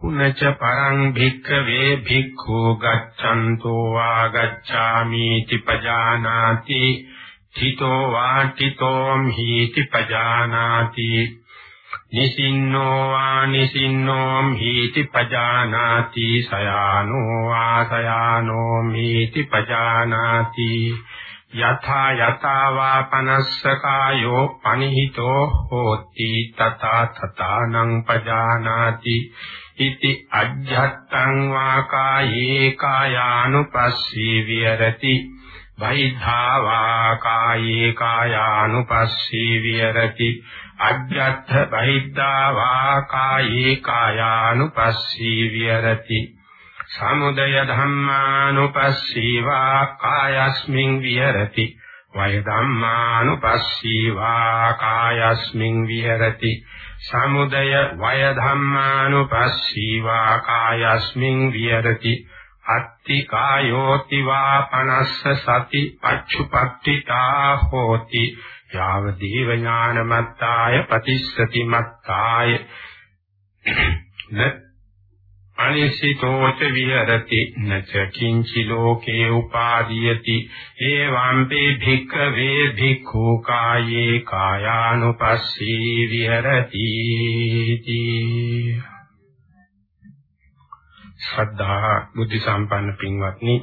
උනච පරං භික්ඛවේ භික්ඛු ගච්ඡන්තෝ ආගච්ඡාමි තිපජානාති තිතෝ වාටිතෝම් හීති පජානාති නිසින්නෝ වා නිසින්නෝම් හීති පජානාති සයානෝ වා සයානෝ හීති පජානාති යථා යතා වා පනස්සකායෝ පනිහිතෝ හෝති තථා තථානං පජානාති ඉති අජ්ජත්තං වා කායේ කායානුපස්සී විහෙරති වෛද්ධා වා කායේ කායානුපස්සී විහෙරති අජ්ජත්ත වෛද්ධා වා කායේ කායානුපස්සී විහෙරති සමුදය ධම්මානුපස්සී වා කායස්මින් විහෙරති වය ධම්මානුපස්සී වා කායස්මින් විහෙරති සමුදය වය ධම්මානුපස්සීවා කායස්මින් විහෙරති. අත්ති කායෝති වා පනස්ස සති පච්චුපට්ඨිතා හෝති. යාව දීව ඥානමත්තාය පතිස්සති මත්තාය. අනිසිතෝච විහෙරති නච කිංචි ලෝකේ උපාදීයති. එවංපේ භික්ඛවේ භික්ඛු කායේ කායානුපස්සී විහෙරති ශ්‍රද්ධා බුද්ධ සම්පන්න පින්වත්නි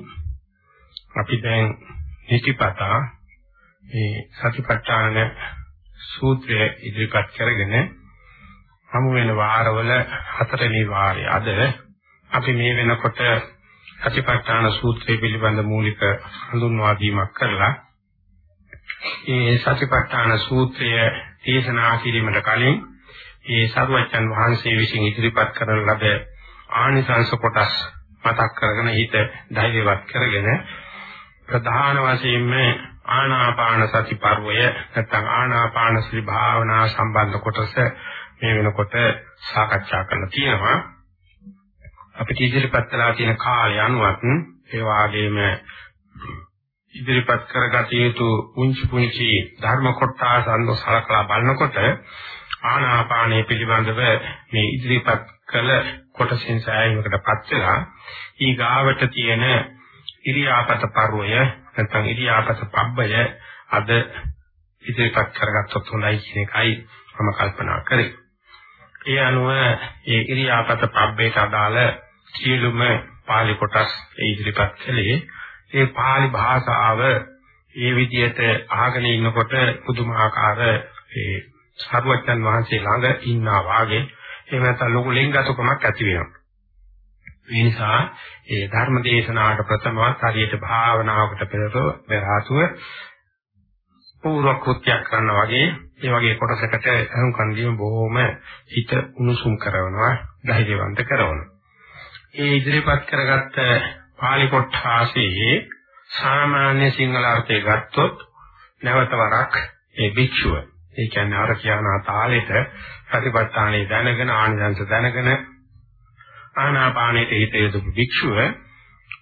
අපි දැන් නිතිපතා මේ සතිපට්ඨාන සූත්‍රය ඉදිරිපත් කරගෙන හමු වෙන වාරවල හතරවෙනි වාරය අද අපි මේ වෙනකොට සතිපට්ඨාන සූත්‍රය පිළිබඳ මූලික හඳුන්වා දීමක් කරලා මේ සතිපට්ඨාන සූත්‍රය දේශනා කිරීමට කලින් මේ සරුවචන් වහන්සේ විසින් ඉදිරිපත් කරන ලද ආනිසංස කොටස් මතක් කරගෙන හිත ධෛර්යවත් කරගෙන ප්‍රධාන වශයෙන්ම ආනාපාන සති පර්වය නැත්නම් ආනාපාන සති භාවනා සම්බන්ධ කොටස මේ වෙනකොට සාකච්ඡා කරන්න තියෙනවා. අපිට ඉදිරිපත් කළා තියෙන කාලය අනුවත් ඒ වාගේම ඉදිරිපත් කරගත යුතු පුංචි පුංචි ධර්ම කොටස් අනුව සලකලා බලනකොට ආනාපානය පිළිබඳව මේ ඉදිරිපත් කළ කොටසින් සෑයීමකටපත් වෙලා ඊගාවට තියෙන ඉරියාපත පර්වය නැත්නම් ඉරියාපත පබ්බය අද ඉදිරිපත් කරගත්තොත් හොඳයි කියන එකයි මම කල්පනා කරේ. ඒ අනුව ඒ ඉරියාපත පබ්බේට අදාළ සියලුම පාලි කොටස් ඉදිරිපත් කළේ ඒ පාලි භාෂාව ඒ විදිහට අහගෙන ඉන්නකොට පුදුමාකාර ඒ සරුවච්චන් වහන්සේ ළඟ ඉන්නා වාගේ එහෙම නැත්නම් ලොකු ලෙන්ගතුකමක් ඇති වෙනවා. ඒ නිසා ඒ ධර්ම දේශනාවට ප්‍රථමවත් හරියට භාවනාවකට පෙරතෝ පෙරාතුව පූර්ව කෘත්‍යයක් කරනවා වගේ ඒ වගේ කොටසකට අහුම්කන් දීම බොහොම හිත උණුසුම් කරනවා ධෛර්යවන්ත කරනවා. ඒ ඉදිරිපත් කරගත්ත පාලි කොටාසේ සාමාන්‍ය සිංහල අර්ථය ගත්තොත් නැවත වරක් ඒ භික්ෂුව. ඒ කියන්නේ අර කියන තාලෙට ප්‍රතිපත්තානේ දැනගෙන ආනිසංස දැනගෙන ආනාපානෙට හිත යොදපු භික්ෂුව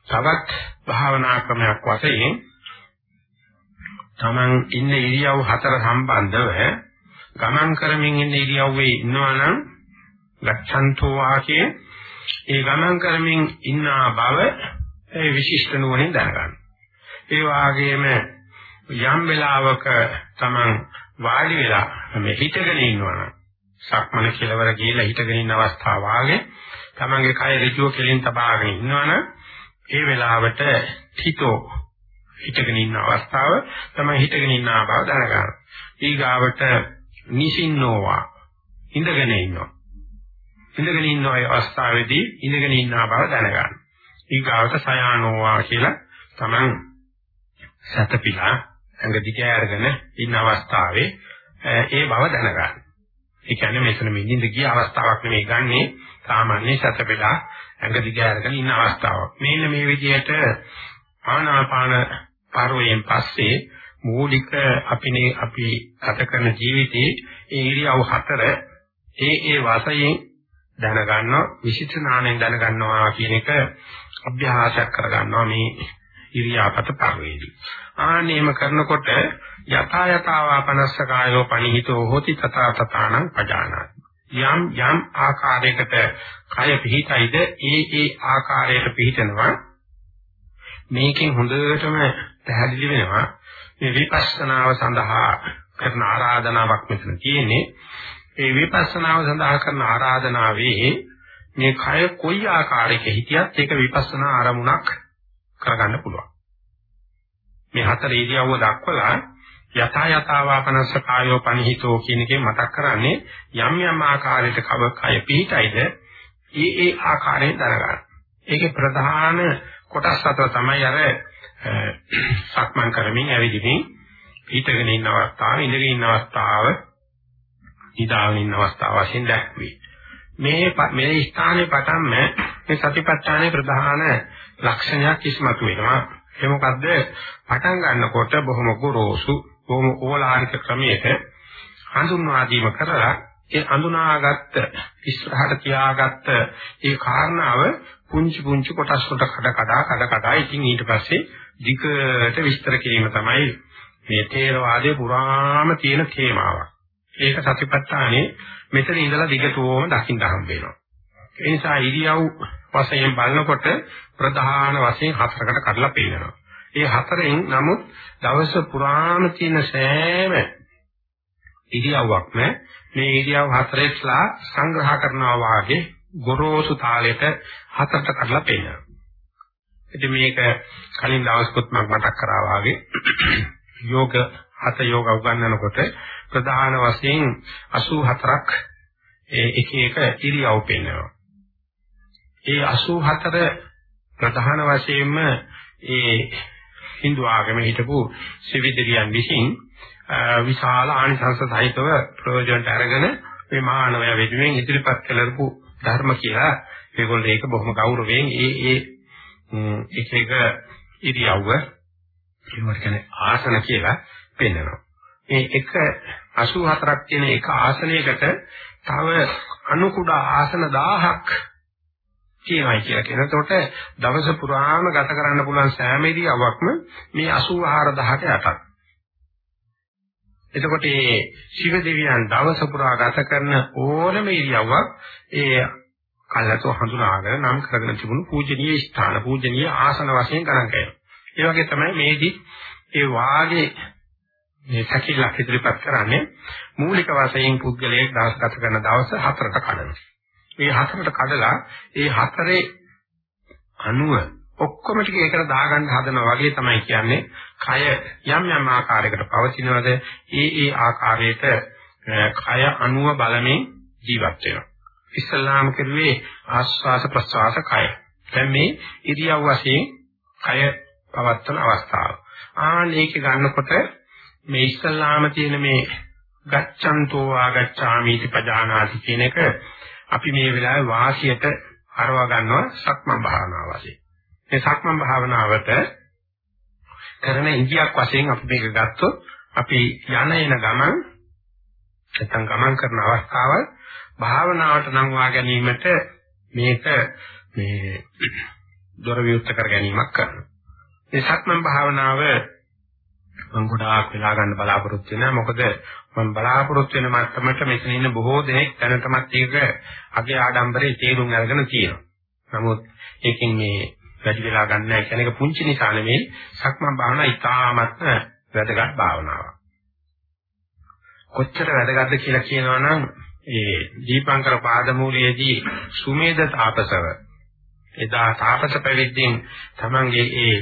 තවත් භාවනා ක්‍රමයක් වශයෙන් Taman ඉන්න ඉරියව් හතර සම්බන්ධව ගමන් කරමින් ඉන්න ඉරියව්වේ ඉන්නවා නම් ගච්ඡන්තෝ වාක්‍යයේ ඒ ගමන් කරමින් ඉන්නා බව ඒ විශිෂ්ට නුවණින් දැනගන්න. ඒ වාගේම යම් වෙලාවක Taman වාඩි වෙලා මේ හිතගෙන ඉන්නවනම් සක්මන කෙලවර ගිහලා හිතගෙන ඉන්න අවස්ථාව වාගේ Tamanගේ කය ඍජුව කෙලින් තබාගෙන ඉන්නවනම් ඒ වෙලාවට හිතෝ හිතගෙන ඉන්න අවස්ථාව තමයි හිතගෙන ඉන්න බව දැනගන්න. ඊගාවට නිසින්නෝවා ඉඳගෙන ඉන්නවා. ඉඳගෙන ඉන්න අය අවස්ථාවේදී ඉඳගෙන ඉන්නා බව දැනගන්න. ඊගාවට සයානෝවා කියලා තමන් සතපිලා ඇඟ දිග අරගෙන ඉන්න අවස්ථාවේ ඒ බව දැනගන්න. ඒ කියන්නේ මෙතන මෙඳින්ද ගිය අවස්ථාවක් නෙමෙයි ගන්නෙ සාමාන්‍ය සතපිලා ඇඟ දිග අරගෙන ඉන්න අවස්ථාවක්. මේන්න මේ විදිහට ආනාපාන පරිවෙන් පස්සේ මූලික අපිනේ අපි ගත කරන ජීවිතේ ඒ ඉරියව් හතර ඒ ඒ වාසයෙන් දැනගන්නවා විශිෂ්ට ඥාණයෙන් දැනගන්නවා කියන එක අභ්‍යාසයක් කරගන්නවා මේ ඉරියාපත පරිවේදී. ආනේම කරනකොට යථා යථාවාපනස්ස කායෝ පනිහිතෝ හෝති තථා තථානං පජානාති. යම් යම් ආකාරයකට කය පිහිටයිද ඒ ඒ ආකාරයට පිහිටනවා මේකෙන් හොඳටම පැහැදිලි වෙනවා මේ විපස්සනාව සඳහා කරන ආරාධනාවක් මෙතන තියෙන්නේ ඒ විපස්සනාව සඳහා කරන ආරාධනාවේ මේ කය කොයි ආකාරයක හිටියත් ඒක විපස්සනා ආරමුණක් කරගන්න පුළුවන්. මේ හතර ඉරියව්ව දක්වලා යථා යථාවාපනස්ස කායෝ පනිහිතෝ කියන එකේ මතක් කරන්නේ යම් යම් ආකාරයකට කව කය පිහිටයිද ඒ ඒ ආකාරයෙන් දරගන්න. ඒකේ ප්‍රධාන කොටස් හතර තමයි අර සක්මන් කරමින් ඇවිදිමින් හිටගෙන ඉන්න අවස්ථාව, ඉඳගෙන ඉන්න අවස්ථාව, නිදාගෙන ඉන්න අවස්ථාව වශයෙන් දැක්වේ. මේ මේ ස්ථානයේ පටන්ම මේ සතිපට්ඨානයේ ප්‍රධාන ලක්ෂණයක් ඉස්මතු වෙනවා. ඒ මොකද්ද? පටන් ගන්නකොට බොහොම ගොරෝසු, බොහොම ඕලාරික ක්‍රමයක හඳුන්වා දීම කරලා ඒ අඳුනාගත්ත ඉස්සරහට තියාගත්ත ඒ කාරණාව පුංචි පුංචි කොටස් වලට කඩ කඩ කඩ කඩ ඉතින් ඊට පස්සේ ධිකට විස්තර කිරීම තමයි මේ තේරවාදයේ පුරාම තියෙන තේමාවක්. ඒක සතිපට්ඨානේ මෙතන ඉඳලා දිගටම දකින්න හම්බ වෙනවා. ඒ නිසා ඉරියව් වශයෙන් බලනකොට ප්‍රධාන වශයෙන් හතරකට කඩලා පේනවා. ඒ හතරෙන් නමුත් දවස පුරාම තියෙන සෑම ඉරියව්වක්ම මේ ඉරියව් හතරෙස්ලා සංග්‍රහ කරනවා වාගේ ගොරෝසු තාලෙට හතරට කඩලා පේනවා. ඉතින් මේක කලින් දවස්කොත් මම මතක් කරා වාගේ යෝග හත යෝග උගන්වනකොට ප්‍රධාන වශයෙන් 84ක් ඒ එක එක ඉරියව් පෙන්වනවා. ඒ 84 ප්‍රධාන වශයෙන්ම ඒ Hindu ආගමේ හිටපු සිවිදිරියන් විසින් විශාල ආනිසංස සහිතව ප්‍රයෝජනට අරගෙන මේ මානවය වෙනුවෙන් ඉදිරිපත් කළපු ධර්ම කියලා ඒගොල්ලෝ ඒක බොහොම ගෞරවයෙන් ඒ ඒ එක එක ඉරියව්ව ඒවට කියන්නේ ආසන කියලා පෙන්වනවා. මේ එක 84ක් තියෙන එක ආසනයකට තව අනු කුඩා ආසන 1000ක් කියනයි කියලා කියන. එතකොට දවස පුරාම ගත කරන්න පුළුවන් සෑම ඉරියව්වක්ම මේ 84000ට යටත්. එතකොට මේ ශිව දෙවියන් දවස පුරා ගත කරන ඕනම ඉරියව්වක් ඒ කල්ලාතෝ හඳුනාගෙන නම් කරගෙන තිබුණු පූජනීය ස්ථාන පූජනීය ආසන වශයෙන් ගණන් කරනවා. ඒ වගේ තමයි මේදී ඒ වාගේ මේ සැකිල්ලක් ඉදිරිපත් කරන්නේ මූලික වශයෙන් පුද්ගලයෙක් දවස් ගත කරන දවස් හතරට කඩනවා. මේ හතරට කඩලා ඒ හතරේ අණුව ඔක්කොම ටික ඒකට දාගන්න හදනවා වගේ තමයි කියන්නේ කය යම් යම් ආකාරයකට පවතිනවද ඒ ඒ ආකාරයට කය අණුව බලමින් ජීවත් වෙනවා. ඉස්ලාම් කරුවේ ආස්වාස ප්‍රස්වාස කය. දැන් මේ ඉරියව් වශයෙන් කය පවත්වන අවස්ථාව. ආනේක ගන්නකොට මේ ඉස්ලාම තියෙන මේ ගච්ඡන්තෝ ආගච්ඡාමිති පජානාති කියන එක අපි මේ වෙලාවේ වාසියට හරවා ගන්නවා සක්මන් භාවනාව වශයෙන්. මේ සක්මන් භාවනාවට කරන ඉන්දියක් වශයෙන් අපි මේක ගත්තොත් අපි යන එන ගමන් නැත්නම් ගමන් කරන අවස්ථාවල් භාවනාවට නම් වා ගැනීමට මේක මේ දොර විවෘත කර ගැනීමක් කරනවා. මේ සක්මන් භාවනාව මම ගොඩාක් වෙලා ගන්න බලාපොරොත්තු වෙනවා. මොකද මම බලාපොරොත්තු වෙන මට්ටමට මෙතන ඉන්න බොහෝ දෙනෙක් දැනටමත් ඒක අගේ ආඩම්බරේ තේරුම් අරගෙන තියෙනවා. නමුත් ඒකෙන් මේ වැඩි වෙලා ගන්න නැහැ කියන එක පුංචි නිසා නෙමෙයි සක්මන් භාවනාව ඉතාමත්ම වැදගත් භාවනාවක්. කොච්චර වැදගත්ද කියලා කියනවනම් ඒ දීපංකර පාදමූලයේදී සුමේද තාපසව එදා තාපස පැවිද්දෙන් තමන්ගේ ඒ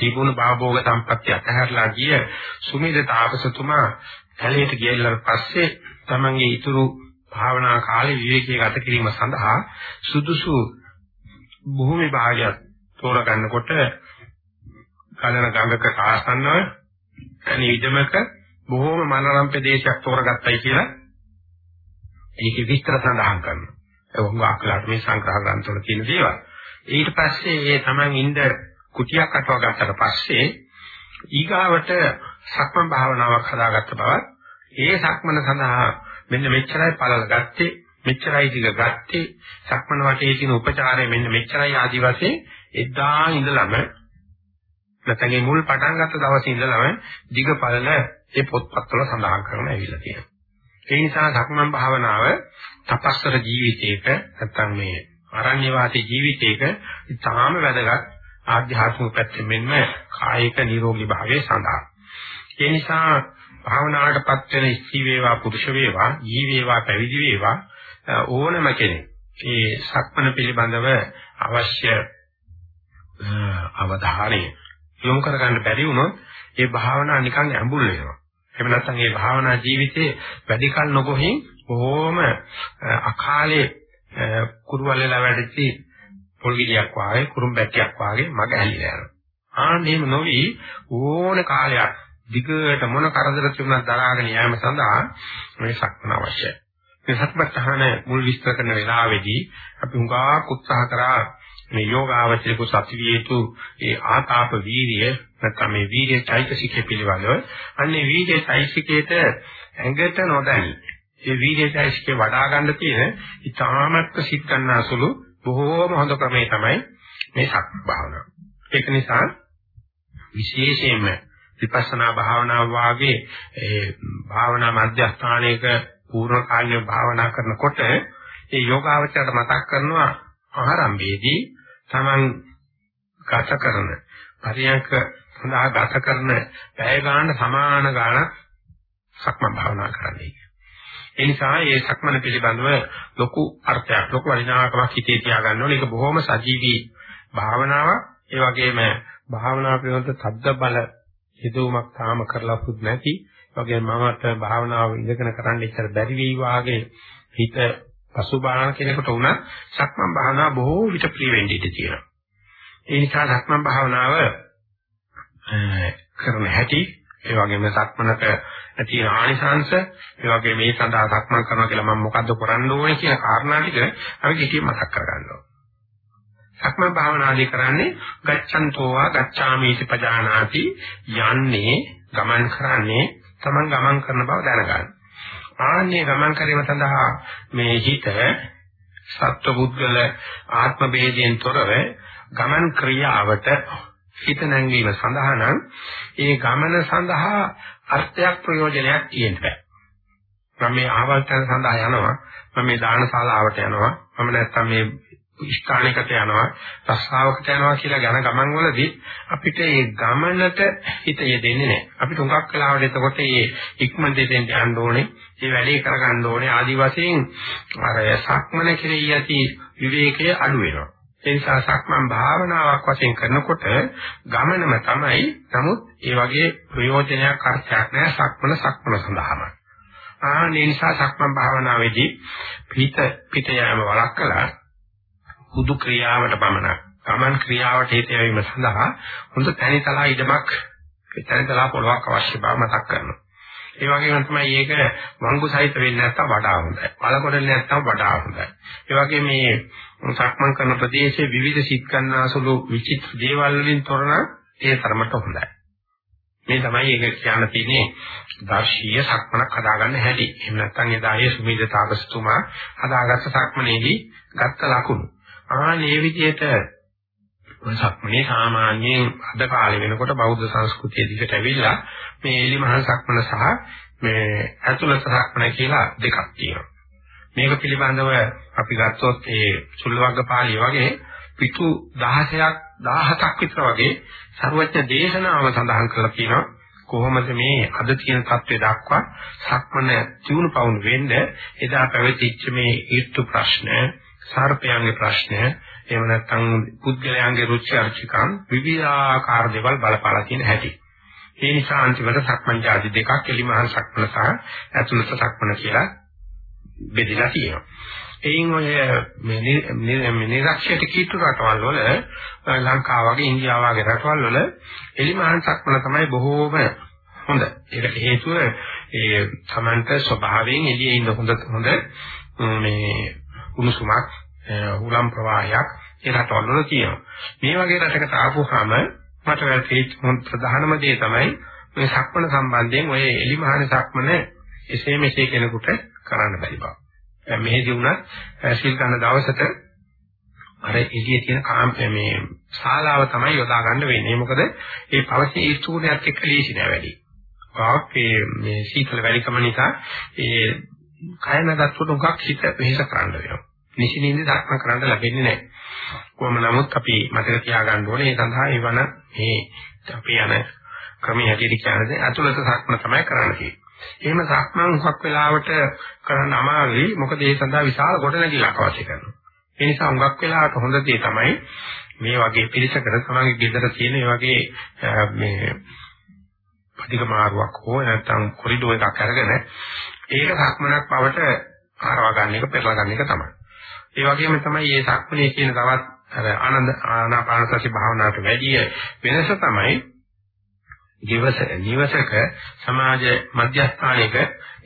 තිබුණු භාභෝග සම්පත්‍ය අතහැරලා ගිය සුමේද තාපසතුමා කැලේට ගියලා පස්සේ තමන්ගේ ඊතුරු භාවනා කාලේ විවේකී ගත කිරීම සඳහා සුදුසු භූමි භාගයක් තෝරගන්නකොට කලන ගඟක ආසන්නව අනිවිදමක බොහෝම මනරම් ප්‍රදේශයක් තෝරගත්තයි කියලා ඒකේ විස්තර සඳහන් කරනවා. ඒ වගේ අකලට මේ සංග්‍රහ ග්‍රන්ථවල තියෙන දේවල්. ඊට පස්සේ ඒ Taman ඉඳ කුටියක් අටව ගත්තට පස්සේ ඊගාවට සක්මන් භාවනාවක් හදාගත්ත බවත් ඒ සක්මන සඳහා මෙන්න මෙච්චරයි පළල ගත්තේ මෙච්චරයි දිග ගත්තේ සක්මන වටේ තියෙන උපචාරය මෙන්න මෙච්චරයි ආදි වශයෙන් එදා ඉඳලම නැත්නම් මේ මුල් පටන් ගත්ත දවසේ ඉඳලම දිග පළල ඒ පොත්පත්වල සඳහන් කරන ඇවිල්ලා තියෙනවා. ඒ නිසා සක්මන් භාවනාව තපස්තර ජීවිතයක නැත්නම් මේ අරණ්‍ය වාසී ජීවිතයක ඉතාම වැදගත් ආධ්‍යාත්මික පැත්තෙන් මෙන්ම කායික නිරෝගී භාවයේ සඳහා. ඒ නිසා භාවනාවටපත් වෙන ස්ත්‍රී වේවා පුරුෂ වේවා ජී වේවා පැවිදි වේවා ඕනම කෙනෙක් මේ සක්මන පිළිබඳව අවශ්‍ය අවධානය යොමු කරගන්න බැරි වුණොත් ඒ භාවනාව නිකන් ඇඹුල් වෙනවා. එහෙම නැත්නම් මේ භාවනා ජීවිතේ වැඩි කල නොගොහින් බොහොම අකාලේ කුරුවලලා වැඩිචි පොල්ගිරියක් වාගේ කුරුම්බැට්ටියක් වාගේ මග ඇලිලා යනවා. ආන්නේම නොවි ඕන කාලයක් දිගට මොන කරදර තිබුණත් දරාගෙන යාම සඳහා මේ සක්මන අවශ්‍යයි. මේ සත්‍යපත්තහන මුල් විස්තර කරන වෙලාවේදී අපි හුඟා උත්සාහ කරා මේ යෝගාවචරික සතිවියේතු ඒ ආතාප වීර්ය නැත්නම් මේ වීර්ය චෛතසිකය පිළිබඳව අන්නේ වීර්ය චෛතසිකයට ඇඟට නොදැනි ඒ වීර්ය චෛතසිකේ වඩා ගන්න තියෙන ඉතාමත්ක සිත් ගන්නසුළු බොහෝම හොඳ ක්‍රමේ තමයි මේ සක් භාවනාව. ඒක නිසා විශේෂයෙන්ම විපස්සනා භාවනාව වාගේ ඒ භාවනා මධ්‍යස්ථානයක පූර්ණ කාලීන භාවනා කරනකොට ඒ යෝගාවචරයට මතක් කරනවා ආරම්භයේදී Taman ගත කරන පරියන්ක සඳහා ගත කරන පැය ගන්න සමාන ගාණක් සක්මන් භාවනා කරන්නේ. ඒ නිසා මේ සක්මන පිළිබඳව ලොකු අර්ථයක් ලොකු වටිනාකමක් හිතේ තියාගන්න ඕනේ. ඒක බොහොම සජීවී භාවනාවක්. ඒ වගේම භාවනා පිළිබඳ තද්ද බල හිතුවමක් තාම කරලා පුදු නැති. ඒ වගේම මමත් භාවනාව ඉඳගෙන කරන්න ඉස්සර බැරි වෙයි වාගේ හිත පසුබාහන කෙනෙකුට උනත් සක්මන් භාවනාව බොහෝ විට ප්‍රිය වෙන්න ඉඩ තියෙනවා. ඒ නිසා සක්මන් භාවනාව කරන හැටි ඒ වගේම සක්මනක තියෙන ආනිසංශ ඒ වගේම මේ සඳහා සක්මන් කරනවා කියලා මම මොකද්ද කරන්න ඕනේ කියන කාරණා ටික අපි කිසිම මතක් කරගන්න ඕනේ. සක්මන් භාවනාදී කරන්නේ ගච්ඡන්තෝවා ගච්ඡාමීති පජානාති යන්නේ ගමන් කරන්නේ Taman ගමන් කරන බව දැනගන්න. ආන්නේ ගමන් කිරීම සඳහා මේ හිත සත්වබුද්ධල ආත්ම ભેදයෙන් තොරව ගමන් ක්‍රියාවට හිත නැංවීම සඳහා නම් ඒ ගමන සඳහා අර්ථයක් ප්‍රයෝජනයක් තියෙන්න බෑ. මම මේ ආවර්තන සඳහා යනවා මම මේ දානශාලාවට යනවා මම නැත්තම් මේ ස්ථානිකට යනවා රස්සාවකට යනවා කියලා යන ගමන් වලදී අපිට මේ ගමනට හිත යෙදෙන්නේ නැහැ. අපිට උඟක් වෙලාවට එතකොට මේ ඉක්මන් දෙයෙන් යන්න ඕනේ, මේ වැඩේ කරගන්න ඕනේ ආදි වශයෙන් අර සක්මන කෙරෙහි ඇති විවේකය අඩු වෙනවා. ඒ නිසා සක්මන් භාවනාවක් වශයෙන් කරනකොට ගමනම තමයි. නමුත් ඒ වගේ ප්‍රයෝජනයක් අර්ථයක් නැහැ සක්මන සක්මන සඳහාම. ආ නිසා සක්මන් භාවනාවේදී පිට පිට යෑම වළක්වලා හුදු ක්‍රියාවට පමණක් ගමන් ක්‍රියාවට හේතු වීම සඳහා හොඳ තැනිතලා ඉදමක් තැනිතලා පොළවක් අවශ්‍ය බව මතක් කරනවා. ඒ වගේම තමයි මේක වංගු සහිත වෙන්නේ නැත්තම් වඩා හොඳයි. පළකොඩල නැත්තම් වඩා හොඳයි. ඒ වගේ මේ සක්මන් කරන ප්‍රදේශයේ විවිධ සිත් ගන්නාසුළු විචිත්‍ර දේවල් වලින් තොරන ඒ තරමට හොඳයි. මේ තමයි ඒක කියන්න තියෙන්නේ දර්ශීය සක්මනක් හදාගන්න හැටි. එහෙම නැත්නම් එදායේ සුමීද තාපසතුමා හදාගත්ත සක්මනේදී ගත්ත ලකුණු. ආනේ විදිහට සක්මනේ සාමාන්‍යයෙන් අද කාලේ වෙනකොට බෞද්ධ සංස්කෘතිය දිගට ඇවිල්ලා මේ එලිමහල් සක්මන සහ මේ ඇතුළත සක්මන කියලා දෙකක් තියෙනවා. මේක පිළිබඳව අපි ගත්තොත් ඒ සුල්වග්ග පාළිය වගේ පිටු 16ක් 17ක් විතර වගේ ਸਰවඥ දේශනාව සඳහන් කරලා තියෙනවා. කොහොමද මේ අද තියෙන தත්ත්වය දක්වා සක්මන ජීවුණු පවුන් වෙන්න එදා පැවතිච්ච මේ ඊර්තු ප්‍රශ්න සර්පයන්ගේ ප්‍රශ්න එහෙම නැත්නම් පුද්ගලයන්ගේ රුචි අරුචිකම් විවිධාකාර දේවල් බලපාලා තියෙන හැටි. ඒ නිසා අන්තිමට සක්මන් ජාති දෙකක් එලිමහන් සක්මන සහ ඇතුළත සක්මන කියලා බෙදලා තියෙනවා. එයින් ඔය මේ නිරක්ෂිත කීතු රටවල් වල ලංකාව වගේ ඉන්දියාව වගේ රටවල් වල එලිමහන් සක්මන තමයි බොහෝම හොඳ. ඒකට හේතුව ඒ සමන්ත ස්වභාවයෙන් එළියේ ඉන්න හොඳ හොඳ මේ උණුසුමක් උලම් ප්‍රවාහයක් ඒ රටවල තියෙනවා. මේ වගේ රටකට ආපුවාම මට වැටහිච්ච ප්‍රධානම දේ තමයි මේ සක්මන සම්බන්ධයෙන් ඔය එලිමහන සක්මන එසේ මෙසේ කෙනෙකුට කරන්න බැරි බව. මෙහෙදි වුණත් සිල් ගන්න දවසට අර එළියේ තියෙන කාම් මේ ශාලාව තමයි යොදා ගන්න වෙන්නේ. මොකද ඒ පවසේ ඉස්තුණයක් එක්ක ලීසි නෑ වැඩි. වාක් මේ සීතල වැඩිකම නිසා ඒ කය නගත්තුට උගක් හිත වෙහෙස කරන්න වෙනවා. නිසින්ින්ද දක්න කරන්න ලැබෙන්නේ නැහැ. කොහොම නමුත් අපි මතක තියාගන්න ඕනේ ඒ සඳහා එවන මේ අපි යන ක්‍රමයේ හැටියට කියන්නේ අතුලත සක්ම තමයි කරන්න තියෙන්නේ. එහෙම සක්මන් හුඟක් වෙලාවට කරන්න අමාරුයි. මොකද ඒ සඳහා විශාල ගොඩනැගිල්ලක් අවශ්‍ය කරනවා. ඒ නිසා හුඟක් වෙලාවට හොඳ දේ තමයි මේ වගේ පිළිසකර තමන්ගේ ගෙදර තියෙන මේ වගේ මේ පටික මාරුවක් හෝ නැත්නම් කොරිඩෝ එකක් අරගෙන ඒක සක්මනක් බවට ආරවා ගන්න එක පෙරලා ගන්න එක තමයි. ඒ වගේම තමයි මේ සක්මනේ කියන තවත් අර ආනන්ද ආනාපාන සති භාවනාවට වැඩි වෙනස තමයි දිවස නිවසක සමාජ මධ්‍යස්ථානයක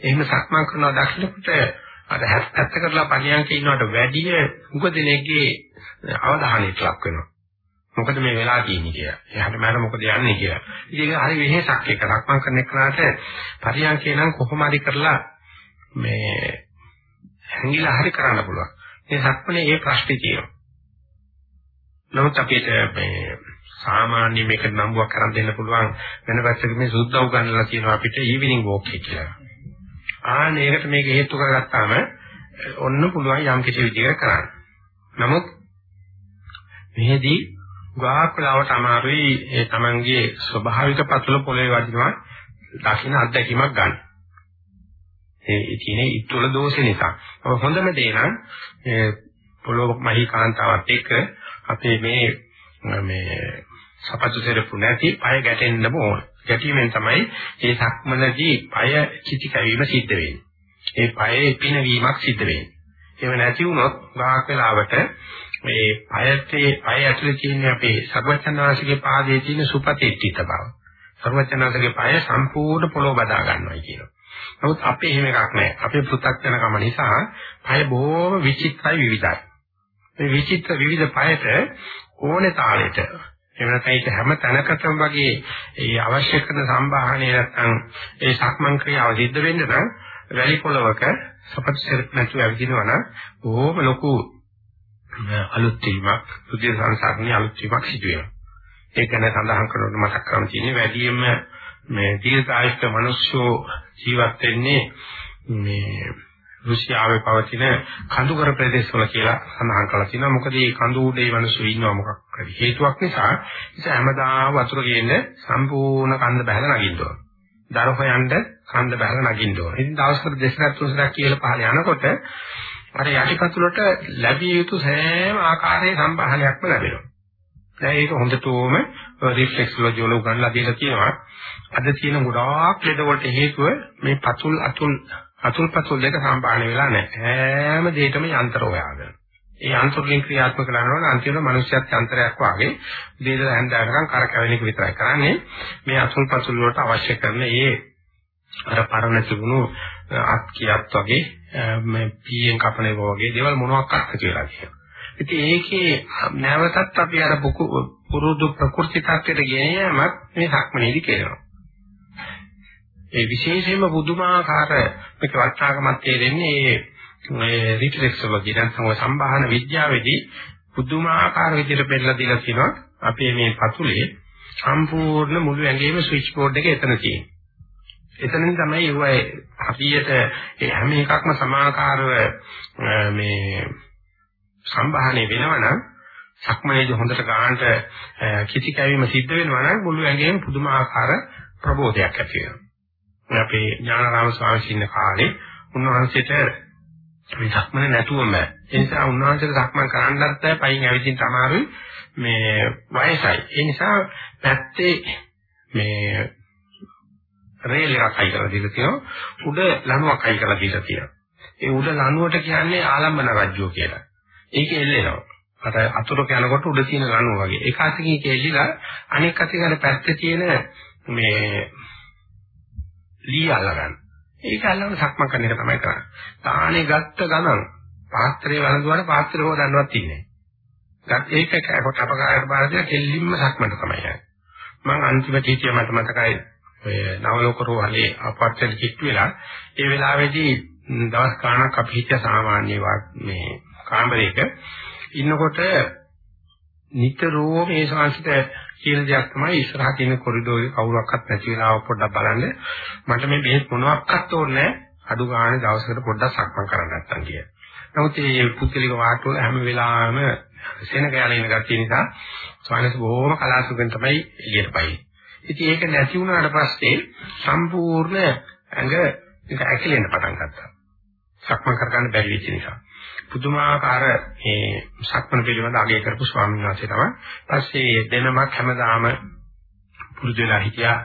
එහෙම සක්මන් කරනවා දක්ෂිනකොට අර හැස්තත් කරලා පණියන්ක ඉන්නවට වැඩිය උගදිනෙක්ගේ අවධානයට ලක් වෙනවා. මොකද මේ වෙලා තියෙන්නේ කියලා. එයාට මම මොකද යන්නේ කියලා. ඉතින් ඒක හරි වෙහෙසක් එක. රක්මන් කරන එකට පරියන්කේ නම් කොහොම හරි කරලා මේ හැංගිලා හරි කරන්න පුළුවන්. මේ සක්මනේ ඒ ප්‍රශ්නේ තියෙනවා. නමුත් අපිට මේ සාමාන්‍ය මේක නම්බුවක් කරන් දෙන්න පුළුවන් වෙන පැත්තක මේ සුද්ධ උගන්වලා තියෙනවා අපිට ඊවිනිං වෝක් එක කියලා. ආන්න ඒකට මේක හේතු කරගත්තාම ඔන්න පුළුවන් යම් කිසි විදිහකට කරන්න. නමුත් මෙහෙදී ගාහකලාවට අමාරුයි ඒ Tamanගේ ස්වභාවික පතුල පොළවේ වදිනවා දකින්න අත්දැකීමක් ගන්න. ඒ තියෙන ඉතුල දෝෂ නිසා. හොඳම දේ නම් පොළොව මහී කාන්තාවත් එක්ක අපේ මේ මේ සපතු සෙරපු නැති පය ගැටෙන්නම ඕන. ගැටීමෙන් තමයි මේ සක්මනදී පය කිචි කැවීම සිද්ධ වෙන්නේ. ඒ පයේ පිනවීමක් සිද්ධ වෙන්නේ. එහෙම නැති වුණොත් ගාහක වෙලාවට මේ පයත්තේ පය ඇතුලේ තියෙන අපේ සර්වචනාසිකේ පාදයේ තියෙන සුපතිට්ඨිත බව. සර්වචනාසිකේ පය සම්පූර්ණ පොළොව බදා ගන්නවා කියනවා. නමුත් අපේ එහෙම එකක් නැහැ. අපේ පෘථග්ජනකම නිසා පය බොහොම විචිත්‍රයි විවිධයි. මේ විචිත්‍ර විවිධ පයට ඕනේ තාලෙට එහෙම නැත්නම් ඒක හැම තැනකටම වගේ ඒ අවශ්‍ය කරන සම්බාහනය නැත්නම් ඒ සක්මන් ක්‍රියාව සිද්ධ වෙන්න නම් වැලි පොළවක සපත් සෙරප් නැතුව ඇවිදිනවා නම් බොහොම ලොකු අලුත් වීමක් සුද්ධ සංසාරණිය අලුත් වීමක් සිදු වෙනවා. ඒක ගැන සඳහන් කරනකොට මතක් කරගන්න තියෙන්නේ වැඩියෙන්ම මේ දීර්ඝායුෂ්ක මිනිස්සු ජීවත් වෙන්නේ මේ රුසියාවේ පවතින කඳුකර ප්‍රදේශවල කියලා සඳහන් කරලා තිනවා. මොකද මේ කඳු උඩේ මිනිස්සු ඉන්නවා මොකක් හරි හේතුවක් නිසා. ඒක හැමදාම වතුර ගේන්න සම්පූර්ණ කන්ද බහලා නගින්න ඕන. දර හොයන්න කන්ද බහලා නගින්න ඕන. ඉතින් දවසකට දෙසරක් තුනසරක් කියලා පහල යනකොට අර යටිපතුලට ලැබිය යුතු සෑම ආකාරයේ සම්බාහනයක්ම ලැබෙනවා. දැන් ඒක හොඳටම රිෆ්ලෙක්සොලොජි වල උගන්ලා දීලා තියෙනවා. අද තියෙන ගොඩාක් ලෙඩ වලට හේතුව මේ පතුල් අතුල් අතුල් පතුල් දෙක සම්පාදනය වෙලා නැහැ. හැම දෙයකම යන්ත්‍ර හොයාගෙන. ඒ යන්ත්‍ර වලින් ක්‍රියාත්මක කරනවා අන්තිමට මනුෂ්‍යත් යන්ත්‍රයක් වාගේ දෙද හැන්දාකම් කරකැවෙන එක විතරයි කරන්නේ. මේ අතුල් පතුල් වලට අවශ්‍ය කරන ඒ අර පරණ තිබුණු අත් කියක් වගේ මේ පීයෙන් කපන එක වගේ දේවල් මොනවාක් අත්ති කියලා කියනවා. ඉතින් ඒකේ නැවතත් අපි අර පුරුදු ප්‍රකෘති tattete ගෙනියමත් මේ සක්මනේදී කරනවා. ඒ විශේෂයෙන්ම බුදුමාකාර මේක වර්තාකමක් තේරෙන්නේ මේ රිෆ්ලෙක්සොලොජි නැත්නම් සම්බාහන විද්‍යාවේදී බුදුමාකාර විදිහට බෙදලා දීලා තියෙනවා අපේ මේ පතුලේ සම්පූර්ණ මුළු ඇඟේම ස්විච් බෝඩ් එක එතන තියෙනවා. එතනින් තමයි ඒ හරියට ඒ හැම එකක්ම සමාකාරව මේ සම්බාහනේ වෙනවනම් සක්මනේදී හොඳට ගන්නට කිසි කැවීම සිද්ධ වෙනවා නම් මුළු ඇඟේම පුදුමාකාර ප්‍රබෝධයක් ඇති වෙනවා. අපේ ඥානාරාම ස්වාමීන් ඉන්න කාලේ උන්වහන්සේට මේ සක්මන නැතුවම බෑ. ඒ නිසා උන්වහන්සේට සක්මන් කරන්නත් බෑ, පයින් ඇවිදින්න අමාරුයි. මේ වයසයි. ඒ නිසා පැත්තේ මේ රේල් එකක් අයි කරලා දීලා තියෙනවා. උඩ ලණුවක් අයි කරලා දීලා තියෙනවා. ඒ උඩ ලණුවට කියන්නේ ආලම්බන රජ්‍යෝ කියලා. ඒක එල්ලෙනවා. අර අතුරක යනකොට උඩ තියෙන ලණුව වගේ. ඒක අතකින් කෙල්ලිලා අනෙක් අතේ පැත්තේ තියෙන මේ ලී අල්ලගන්න. ඒක අල්ලගෙන සක්මන් කරන එක තමයි කරන්නේ. තානේ ගත්ත ගමන් පාත්‍රය වළඳුවාට පාත්‍රය හොදන්නවත් ඉන්නේ ඒක කොට අපකාරයට බාරදී කෙල්ලින්ම සක්මන්ට තමයි යන්නේ. මම අන්තිමට හිටිය මට මතකයි ඔය නවලෝක රෝහලේ අපත්තට කිට්ටු වෙලා ඒ වෙලාවේදී දවස් ගාණක් අපි හිටිය සාමාන්‍ය මේ කාමරයක ඉන්නකොට නිතරම මේ ශාස්ත්‍ර කියන දෙයක් තමයි ඉස්සරහ තියෙන කොරිඩෝරේ කවුරක්වත් නැති වෙලාව පොඩ්ඩක් බලන්න මට මේ බෙහෙත් මොනවත් ඕනේ අඩු ගානේ දවසකට පොඩ්ඩක් සක්මන් කරන්න නැත්තම් කිය. නමුත් මේ පුද්ගලික වාට්ටුවල හැම වෙලාවෙම සෙනග යන ඉන ගැටිය නිසා ස්වාමීන් බොහොම කලාසුකෙන් තමයි එළියට පයින්නේ. ඉතින් ඒක නැති වුණාට පස්සේ සම්පූර්ණ ඇඟ ඒක ඇකිලෙන්න පටන් ගත්තා. සක්මන් කරගන්න බැරි වෙච්ච නිසා. පුදුමාකාර මේ සක්මන පිළිබඳ අගය කරපු ස්වාමීන් වහන්සේ තමයි. පස්සේ දෙනමක් හැමදාම පුරුදු වෙලා හිටියා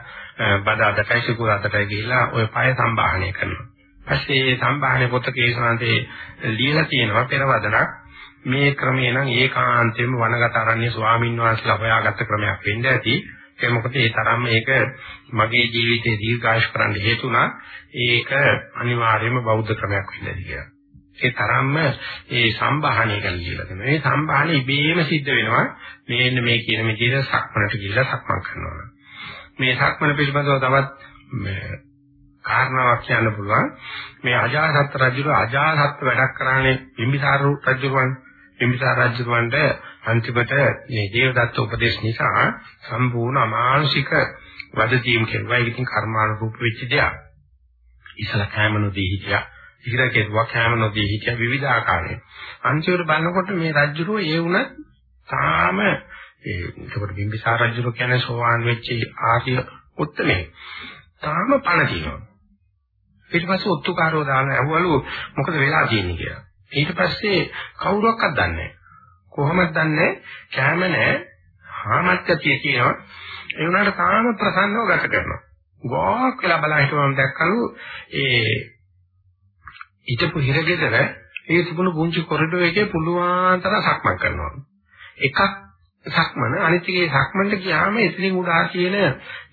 බදාදටයි සිකුරාදටයි ගිහිල්ලා ওই පය සම්බාහනය කරනවා. පස්සේ මේ සම්බාහනය පොතක ඒ සංසේ ලියලා තියෙනවා පෙරවදනක් මේ ක්‍රමේ නම් ඒකාන්තයෙන්ම වනගත ආරණ්‍ය ස්වාමීන් වහන්සේලා හොයාගත්ත ක්‍රමයක් වෙන්න ඇති. ඒ මොකද ඒ තරම් මේක මගේ ජීවිතේ දීර්ඝායුෂ කරන්න හේතුණා. ඒක අනිවාර්යයෙන්ම බෞද්ධ ක්‍රමයක් වෙන්න ඇති කියලා. ඒ තරම්ම ඒ සම්බාහනය කරන්න කියලා තියෙනවා. මේ සම්බාහනය ඉබේම සිද්ධ වෙනවා. මේන්න මේ කියන විදිහට සක්මනට ගිහිල්ලා සක්මන් කරනවා. මේ සක්මන පිළිබඳව තවත් කාරණාවක් කියන්න පුළුවන්. මේ අජාසත් රජුගේ අජාසත් වැඩක් කරන්නේ බිම්බිසාර රජුගන් බිම්බිසාර රජුගන්ට අන්තිමට මේ දේවදත්ත උපදේශ නිසා සම්පූර්ණ අමානුෂික වදදීම් කෙරුවා. ඒක ඉතින් කර්මානුරූප වෙච්ච දෙයක්. ඉසල කැමනෝදී හිටියා. ඉහිර කෙරුවා කැමනෝදී හිටියා විවිධ ආකාරයෙන්. අන්තිමට බලනකොට මේ රජුරෝ ඒ වුණ තාම ඒ ඒකට බිම්බිසාර රජුරෝ කියන්නේ සෝවාන් වෙච්ච ආර්ය උත්තමේ. තාම පණ තියෙනවා. ඊට පස්සේ ඔත්තුකාරෝ දාන ඇහුවලු මොකද වෙලා තියෙන්නේ කියලා. ඊට පස්සේ කවුරුවක්වත් දන්නේ නැහැ. කොහොමද දන්නේ? කැම නැහැ. හාමත්‍යතිය කියනවා. ඒ වුණාට තාම ප්‍රසන්නව ගත කරනවා. ගෝක් කියලා බලා හිටවම දැක්කලු ඒ ඊටපු හිරගෙදර ඒ තිබුණු පුංචි කොරිඩෝ එකේ පුළුවන් තරම් සක්මන් කරනවා. එකක් සක්මන අනිත්‍යයේ සක්මන්ට ගියාම එතනින් උඩා කියන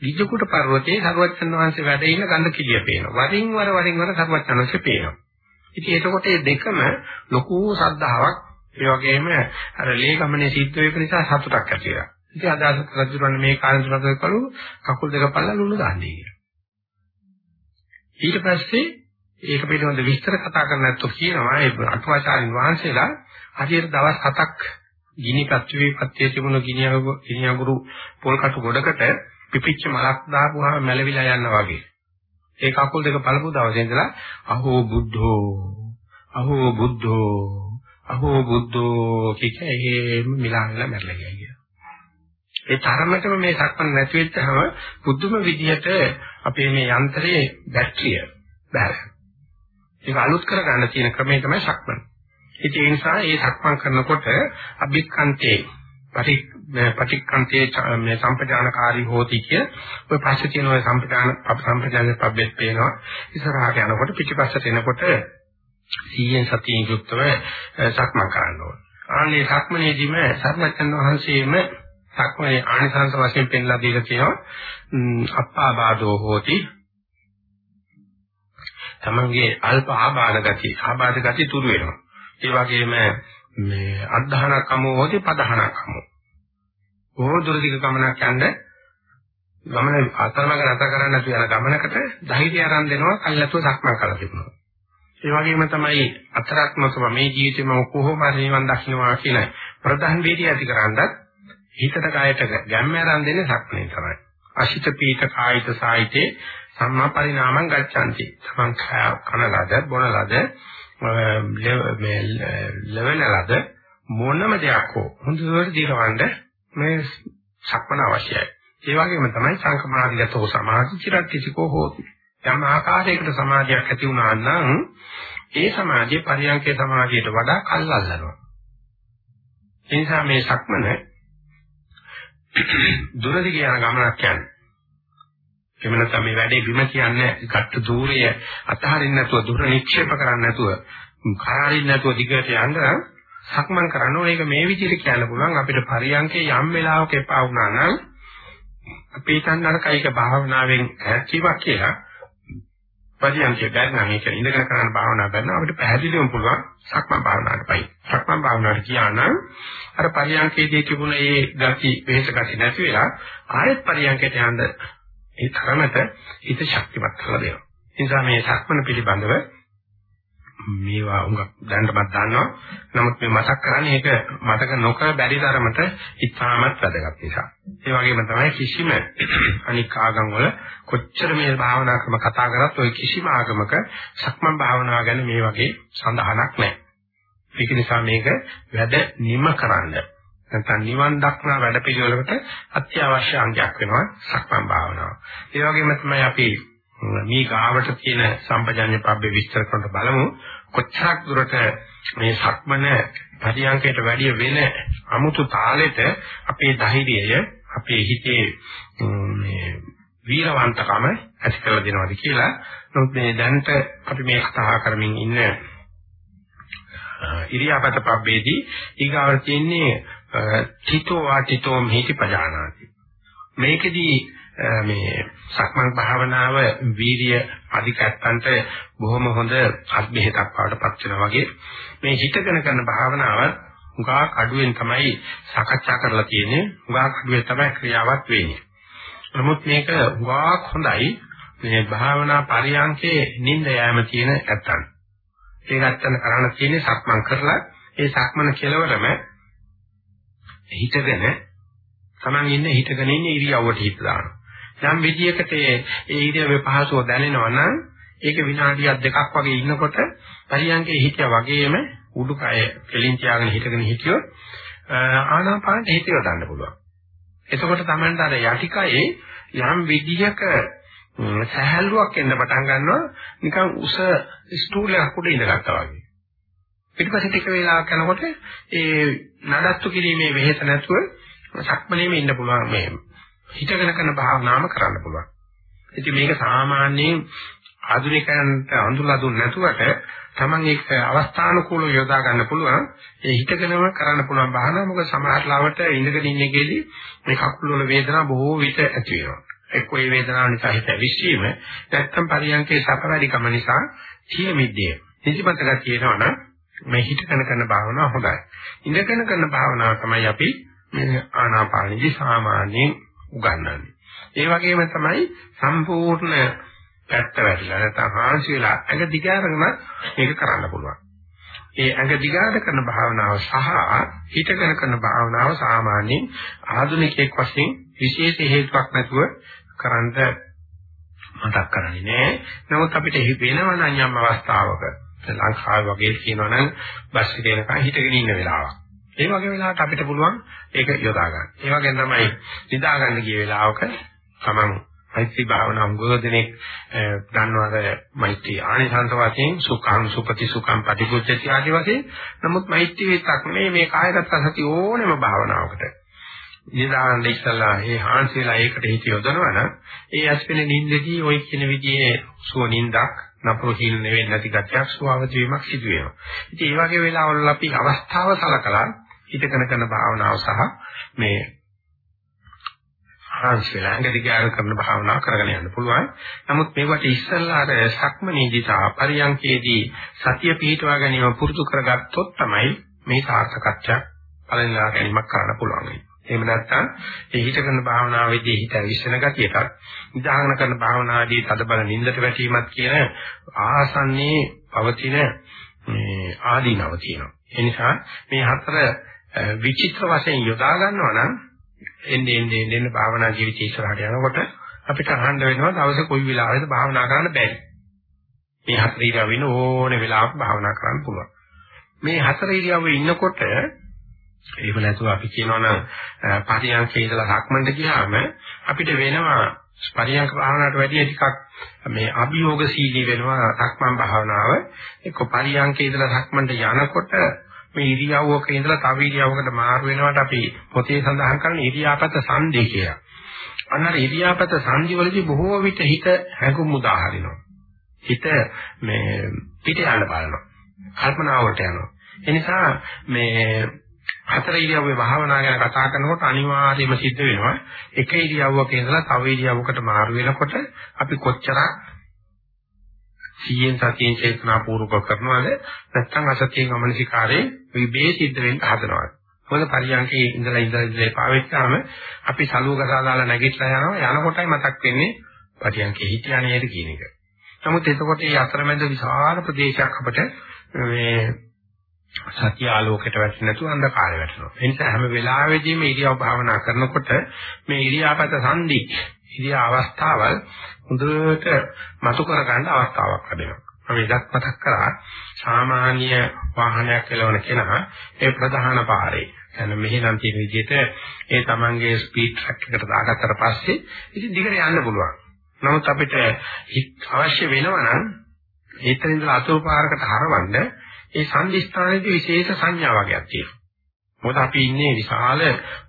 විජකුට පර්වතයේ සරුවච්චන් වහන්සේ වැඩ ඉන්න ගඳ කිලිය පේනවා. වරින් වර වරින් වර සරුවච්චන් වහන්සේ පේනවා. ඉතින් එතකොට මේ දෙකම ලොකු ශ්‍රද්ධාවක් ඒ වගේම අර ලේ ගමනේ සිද්ධ වෙක නිසා සතුටක් ඇති වෙනවා. ඉතින් අදාස රජුරන් මේ කාරණා තුනක් කළු කකුල් දෙක පල්ලා ලුණු දාන්නේ කියලා. ඊට පස්සේ ඒක පිළිබඳ විස්තර කතා කරන්න නැත්නම් කියනවා ඒ අටුවාචාරින් වහන්සේලා හරියට දවස් 7ක් ගිනි පත්වේ පත්යේ තිබුණු ගිනි ගිනි අඟුරු පොල් කටු ගොඩකට පිපිච්ච මලක් දාපුවාම මැලවිලා යනවා වගේ. ඒ කකුල් දෙක බලපු දවසේ ඉඳලා අහෝ බුද්ධෝ අහෝ බුද්ධෝ අහෝ බුද්ධෝ කික එහෙම මිලාගෙන මැරලා ගියා කියලා. ඒ තරමටම මේ සක්මන් නැති වෙච්චහම බුදුම විදියට අපේ මේ යන්ත්‍රයේ බැටරිය බැහැ. ඒක අලුත් කරගන්න තියෙන ක්‍රමය තමයි සක්මන්. ඉතින් ඒ නිසා මේ සක්මන් කරනකොට අභික්ඛන්තේ පටික්ඛන්තේ මේ සම්පජානකාරී හෝති කිය ඔය පස්සේ තියෙන ඔය සම්පජාන සම්පජාන පබ්බෙත් පේනවා ඉස්සරහට යනකොට පිටිපස්සට එනකොට සීයෙන් සතියෙන් යුක්තව සක්මන් කරන්න ඕන. ආන්නේ සක්මනේදීම සර්වඥන් වහන්සේම සක්මනේ ආනිසංස වශයෙන් පෙන්ලා දීලා තියෙනවා අප්පාබාධෝ හෝති තමන්ගේ අල්ප ආබාධ ගති ආබාධ ගති තුරු වෙනවා. ඒ වගේම මේ අද්ධානකමෝ හොති පදහනකමෝ. ඕ දුරදිග ගමනක් යන්න ගමන අතරමඟ නැත කරන්න නැතු යන ගමනකට ධෛර්යය ආරම්භ දෙනවා කල්ලාතුව සක්මන් කරලා තිබුණා. ඒ වගේම තමයි අතරක්මකව මේ ජීවිතේ මම කොහොම හරි නිවන් දකින්නවා කියන ප්‍රධාන වේදී ඇතිකරනද හිතට කායට ගැම්ම ආරම්භ දෙන්නේ සක්මනේ තමයි. අශිත පීත කායිත සායිතේ සම්මා පරිණාමං ගච්ඡanti. තමන් කන ලද බොන ලද මේ ලෙවලලද මොනම දෙයක් හෝ හොඳට දිරවන්න මේ සක්මන අවශ්‍යයි. ඒ වගේම තමයි සංකමාදිගතෝ සමාධි චිරක්තිසිකෝ හෝති. යම් ආකාරයකට සමාධියක් ඇති වුණා නම් ඒ සමාධිය පරියන්කේ සමාධියට වඩා කල් අල්ලනවා. ඒ නිසා මේ සක්මන දුරදි කියන ගමනක් යන්නේ. එහෙම නැත්නම් මේ වැඩේ බිම කියන්නේ ගත්ත දූරය අතහරින්න නැතුව දුර නික්ෂේප කරන්න නැතුව කාරින්න නැතුව දිගට යන්න සක්මන් කරන්න ඕනේ. ඒක මේ විදිහට කියන්න පුළුවන් අපිට පරියන්කේ යම් වෙලාවක එපා වුණා නම් අපේ තන්නර කයික භාවනාවෙන් ඈත්වීමක් කියලා පරියන්කේ බැරි නම් ඒක ඉඳගෙන කරන්න භාවනා කරනවා අපිට පැහැදිලිවම පුළුවන් සක්මන් භාවනාවට පයි. සක්මන් භාවනාවට කියනනම් අර පරියන්කේදී තිබුණ ඒ ගති වෙහෙස ගති නැති වෙලා ආයෙත් පරියන්කයට යන්න ඒ තරමට හිත ශක්තිමත් කරලා දෙනවා. ඒ නිසා මේ සක්මන පිළිබඳව මේවා උඟක් දැනටමත් දන්නවා. නමුත් මේ මතක් කරන්නේ ඒක මතක නොකර බැරි තරමට ඉතාමත් වැදගත් නිසා. ඒ වගේම තමයි කිසිම අනික් ආගම් වල කොච්චර මේ භාවනා ක්‍රම කතා කරත් ওই කිසිම ආගමක සක්මන් භාවනාව ගැන මේ වගේ සඳහනක් නැහැ. ඒක නිසා මේක වැඩ නිම කරන්න නැත්නම් නිවන් දක්නා වැඩ පිළිවෙලකට අත්‍යවශ්‍ය අංගයක් වෙනවා සක්මන් භාවනාව. ඒ වගේම තමයි අපි මේ ගාවට තියෙන සම්පජඤ්ඤ පබ්බේ විස්තර කරනකොට බලමු කොච්චරක් දුරට මේ සක්මන පරියන්කයට වැඩිය වෙන අමුතු තාලෙට අපේ ධෛර්යය අපේ හිතේ මේ වීරවන්තකම ඇති කරලා දෙනවාද කියලා නමුත් මේ දැනට අපි මේ කතා කරමින් ඉන්න ඉරියාපත පබ්බේදී ඊගාවට තියෙන්නේ තිතෝ වාටිතෝ මෙහිති පජානාති. මේකෙදී මේ සක්මන් භාවනාව වීර්ය අධිකත්තන්ට බොහොම හොඳ අත්බෙහෙතක් වඩපත් වෙනවා වගේ මේ හිතගෙන කරන භාවනාව උගා කඩුවෙන් තමයි සාකච්ඡා කරලා තියෙන්නේ. උගා කඩුවේ තමයි ක්‍රියාවක් වෙන්නේ. නමුත් මේක උගා හොඳයි. මේ භාවනා පරියන්කේ නිින්ද යෑම තියෙන නැත්තන් ඒ නැත්තන් කරන්න තියෙන්නේ සක්මන් කරලා. ඒ සක්මන කෙලවරම හිතගෙන තමන් ඉන්නේ හිතගෙන ඉන්නේ ඉරියව්වට හිත දානවා යම් විදියකට ඒ ඉරියව්වේ පහසුව දැනෙනවා නම් ඒක විනාඩියක් දෙකක් වගේ ඉන්නකොට පරියන්කේ හිතියා වගේම උඩුකය කෙලින් තියාගෙන හිටගෙන හිටියොත් ආනාපානෙ හිත යොදන්න පුළුවන්. එතකොට තමයි අර යටිකයේ යම් විදියක සහැල්ලුවක් එන්න පටන් ගන්නවා නිකන් උස ස්ටූලයක් උඩ ඉඳගත්තා වගේ. ඊට පස්සේ ටික වෙලාවක් යනකොට ඒ නඩත්තු කිරීමේ වෙහෙස නැතුව සක්මනේම ඉන්න පුළුවන් මේ හිතගෙන කරන භාවනාවම කරන්න පුළුවන්. ඉතින් මේක සාමාන්‍යයෙන් ආධුනිකයන්ට අඳුරලා දුන්න නැතුවට Taman ඒක අවස්ථානුකූලව යොදා ගන්න පුළුවන්. ඒ හිතගෙනම කරන්න පුළුවන් භාවනාව මොකද සමහර ලාවට ඉඳගෙන ඉන්න එකේදී මේ කකුල් වල වේදනාව බොහෝ විට ඇති වෙනවා. එක්ක ඒ වේදනාව නිසා හිත විශ්ීම නැත්තම් පරියන්කේ සැපවැඩිකම නිසා සිය මිද්දේ. නිදිමතක තියෙනවා නම් මේ හිතගෙන කරන භාවනාව හොඳයි. ඉඳගෙන කරන භාවනාව තමයි අපි මේ ආනාපානදී සාමාන්‍යයෙන් උගන්වන්නේ. ඒ වගේම තමයි සම්පූර්ණ පැත්ත වැටිලා නැත්නම් හාන්සි වෙලා ඇඟ දිගාරගෙන මේක කරන්න පුළුවන්. ඒ ඇඟ දිගාට කරන භාවනාව සහ හිතගෙන කරන භාවනාව සාමාන්‍යයෙන් ආධුනිකයෙක් වශයෙන් විශේෂ හේතුවක් නැතුව කරන්න මතක් කරන්නේ නෑ. නමුත් අපිට වෙනවා නම් යම් අවස්ථාවක ලංකාවේ වගේ කියනවා නම් බස් එකේ යනකම් හිටගෙන ඉන්න වෙලාවක්. ඒ වගේ වෙලාවට අපිට පුළුවන් ඒක යොදා ගන්න. ඒ වගේම තමයි නිදා ගන්න ගිය වෙලාවක තමන් මෛත්‍රී භාවනා උගෝදෙනෙක් දන්නවද මෛත්‍රී ආනිසංස වශයෙන් සුඛං සුපති සුඛං පටිච්චති ආදී වශයෙන් නමුත් මෛත්‍රී විතක් නෙමෙයි මේ කායගත සති ඕනෙම භාවනාවකට නිදාගන්න ඉස්සලා ඒ හාන්සිලා ඒකට හිත යොදනවා නම් ඒ ඇස්පෙන නිින්දදී ওই කියන විදිහේ සුව නිින්දක් නපුරු හිල් නෙවෙයි නැති ගැටයක් සුවවති වීමක් සිදු වෙනවා. ඉතින් ඒ වගේ වෙලාවල අපි අවස්ථාව සලකලා හිතකන කරන භාවනාව සහ මේ ආංශ වෙලා ඇඟ දිගාර කරන භාවනාව කරගෙන යන්න පුළුවන්. නමුත් මේවට ඉස්සෙල්ලා අර සක්මනේදී සහ පරියන්කේදී සතිය පිහිටවා ගැනීම පුරුදු කරගත්තොත් තමයි මේ සාර්ථකත්වයක් පලනලා ගැනීමක් කරන්න පුළුවන්. එහෙම නැත්නම් ඒ හිත කරන භාවනාවේදී හිත විශ්සන ගතියටත් නිදාගෙන කරන භාවනාවේදී තදබල නින්දට වැටීමක් කියන ආසන්නයේ පවතින මේ ආදීනව තියෙනවා. ඒ නිසා මේ හතර විචිත්‍ර වශයෙන් යොදා ගන්නවා නම් එන්නේ එන්නේ එන්නේ භාවනා ජීවිතය ඉස්සරහට යනකොට අපිට අහන්න වෙනවා දවසේ කොයි වෙලාවෙද භාවනා කරන්න බැරි. මේ හතර ඉරියව්ව ඉන්න ඕනේ වෙලාවක භාවනා කරන්න පුළුවන්. මේ හතර ඉරියව්වේ ඉන්නකොට එහෙම නැතුව අපි කියනවනම් පරියන්කේ ඉඳලා හක්මන්ට ගියාම අපිට වෙනවා පරියන්ක භාවනාවට වැඩිය ටිකක් මේ අභියෝගශීලී වෙනවා සක්මන් භාවනාව. එක්ක පරියන්කේ ඉඳලා සක්මන්ට යනකොට මේ ඉරියව්වක ඉඳලා තව ඉරියව්වකට මාරු වෙනවට අපි පොතේ සඳහන් කරන ඉරියාපත සංදේ කියලා. අන්නර ඉරියාපත සංදිවලදී බොහෝ විට හිත හැඟුම් උදාහරිනවා. හිත මේ පිට යන්න බලනවා. කල්පනාවට යනවා. ඒ නිසා මේ හතර ඉරියව්වේ භාවනා ගැන කතා කරනකොට අනිවාර්යයෙන්ම සිද්ධ වෙනවා. එක ඉරියව්වක ඉඳලා තව ඉරියව්වකට මාරු වෙනකොට අපි කොච්චරක් සියෙන් සතියෙන් චේතනා පූර්වක කරනවද? නැත්නම් අසතියෙන් අමනසිකාරේ විභේ සිද්ධ වෙන්න හදනවද? මොකද පරියන්කේ ඉඳලා ඉඳලා ඉඳලා පාවෙච්චාම අපි සලුව ගසා දාලා නැගිටලා යනවා. යනකොටයි මතක් වෙන්නේ පරියන්කේ හිටියා නේද කියන එක. නමුත් එතකොට මේ අතරමැද විශාල ප්‍රදේශයක් අපිට මේ සත්‍ය ආලෝකයට වැටෙන්නේ නැතුව අන්ධකාරය වැටෙනවා. ඒ නිසා හැම වෙලාවෙදීම ඉරියව් භාවනා කරනකොට මේ ඉරියාපත සංදි ඉරියා අවස්ථාවල් හොඳට මතු කරගන්න අවස්ථාවක් ලැබෙනවා. අපි ඉදක් මතක් කරා සාමාන්‍ය වාහනයක් කෙලවන කෙනා ඒ ප්‍රධාන පාරේ යන මෙහි නම් තියෙන විදිහට ඒ තමන්ගේ ස්පීඩ් ට්‍රැක් එකට දාගත්තට පස්සේ ඉතින් දිගට යන්න පුළුවන්. නමුත් අපිට අවශ්‍ය වෙනවා නම් ඒතන ඉඳලා අතුරු පාරකට හරවන්න ඒ සංදිස්ථානයේදී විශේෂ සංඥා වර්ගයක් තියෙනවා. මොකද අපි ඉන්නේ විශාල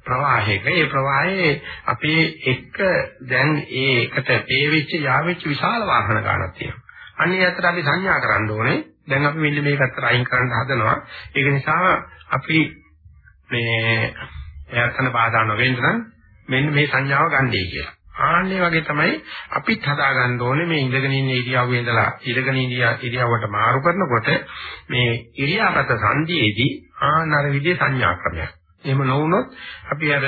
ප්‍රවාහයක. ඒ ප්‍රවාහයේ අපේ එක්ක දැන් ඒකට තේවිච්ච යාවිච්ච විශාල වාහන ගානක් තියෙනවා. අන්නේ අතර අපි සංඥා කරන්න ඕනේ. දැන් අපි මෙන්න මේක අතර අයින් කරන්න හදනවා. ඒක නිසා අපි මේ එයාටන බාධා නොවෙන්න නම් මෙන්න මේ සංඥාව ගන්නයි කියලා. ආන්නේ වගේ තමයි අපිත් හදාගන්න ඕනේ මේ ඉඳගෙන ඉන්න ඉරියව්වේ ඉඳලා ඉඳගෙන ඉරියව්වට මාරු කරනකොට මේ ඉරියාපත සංදීයේදී ආනර විදිහේ සංඥා ක්‍රමයක්. එහෙම නොවුනොත් අපි අර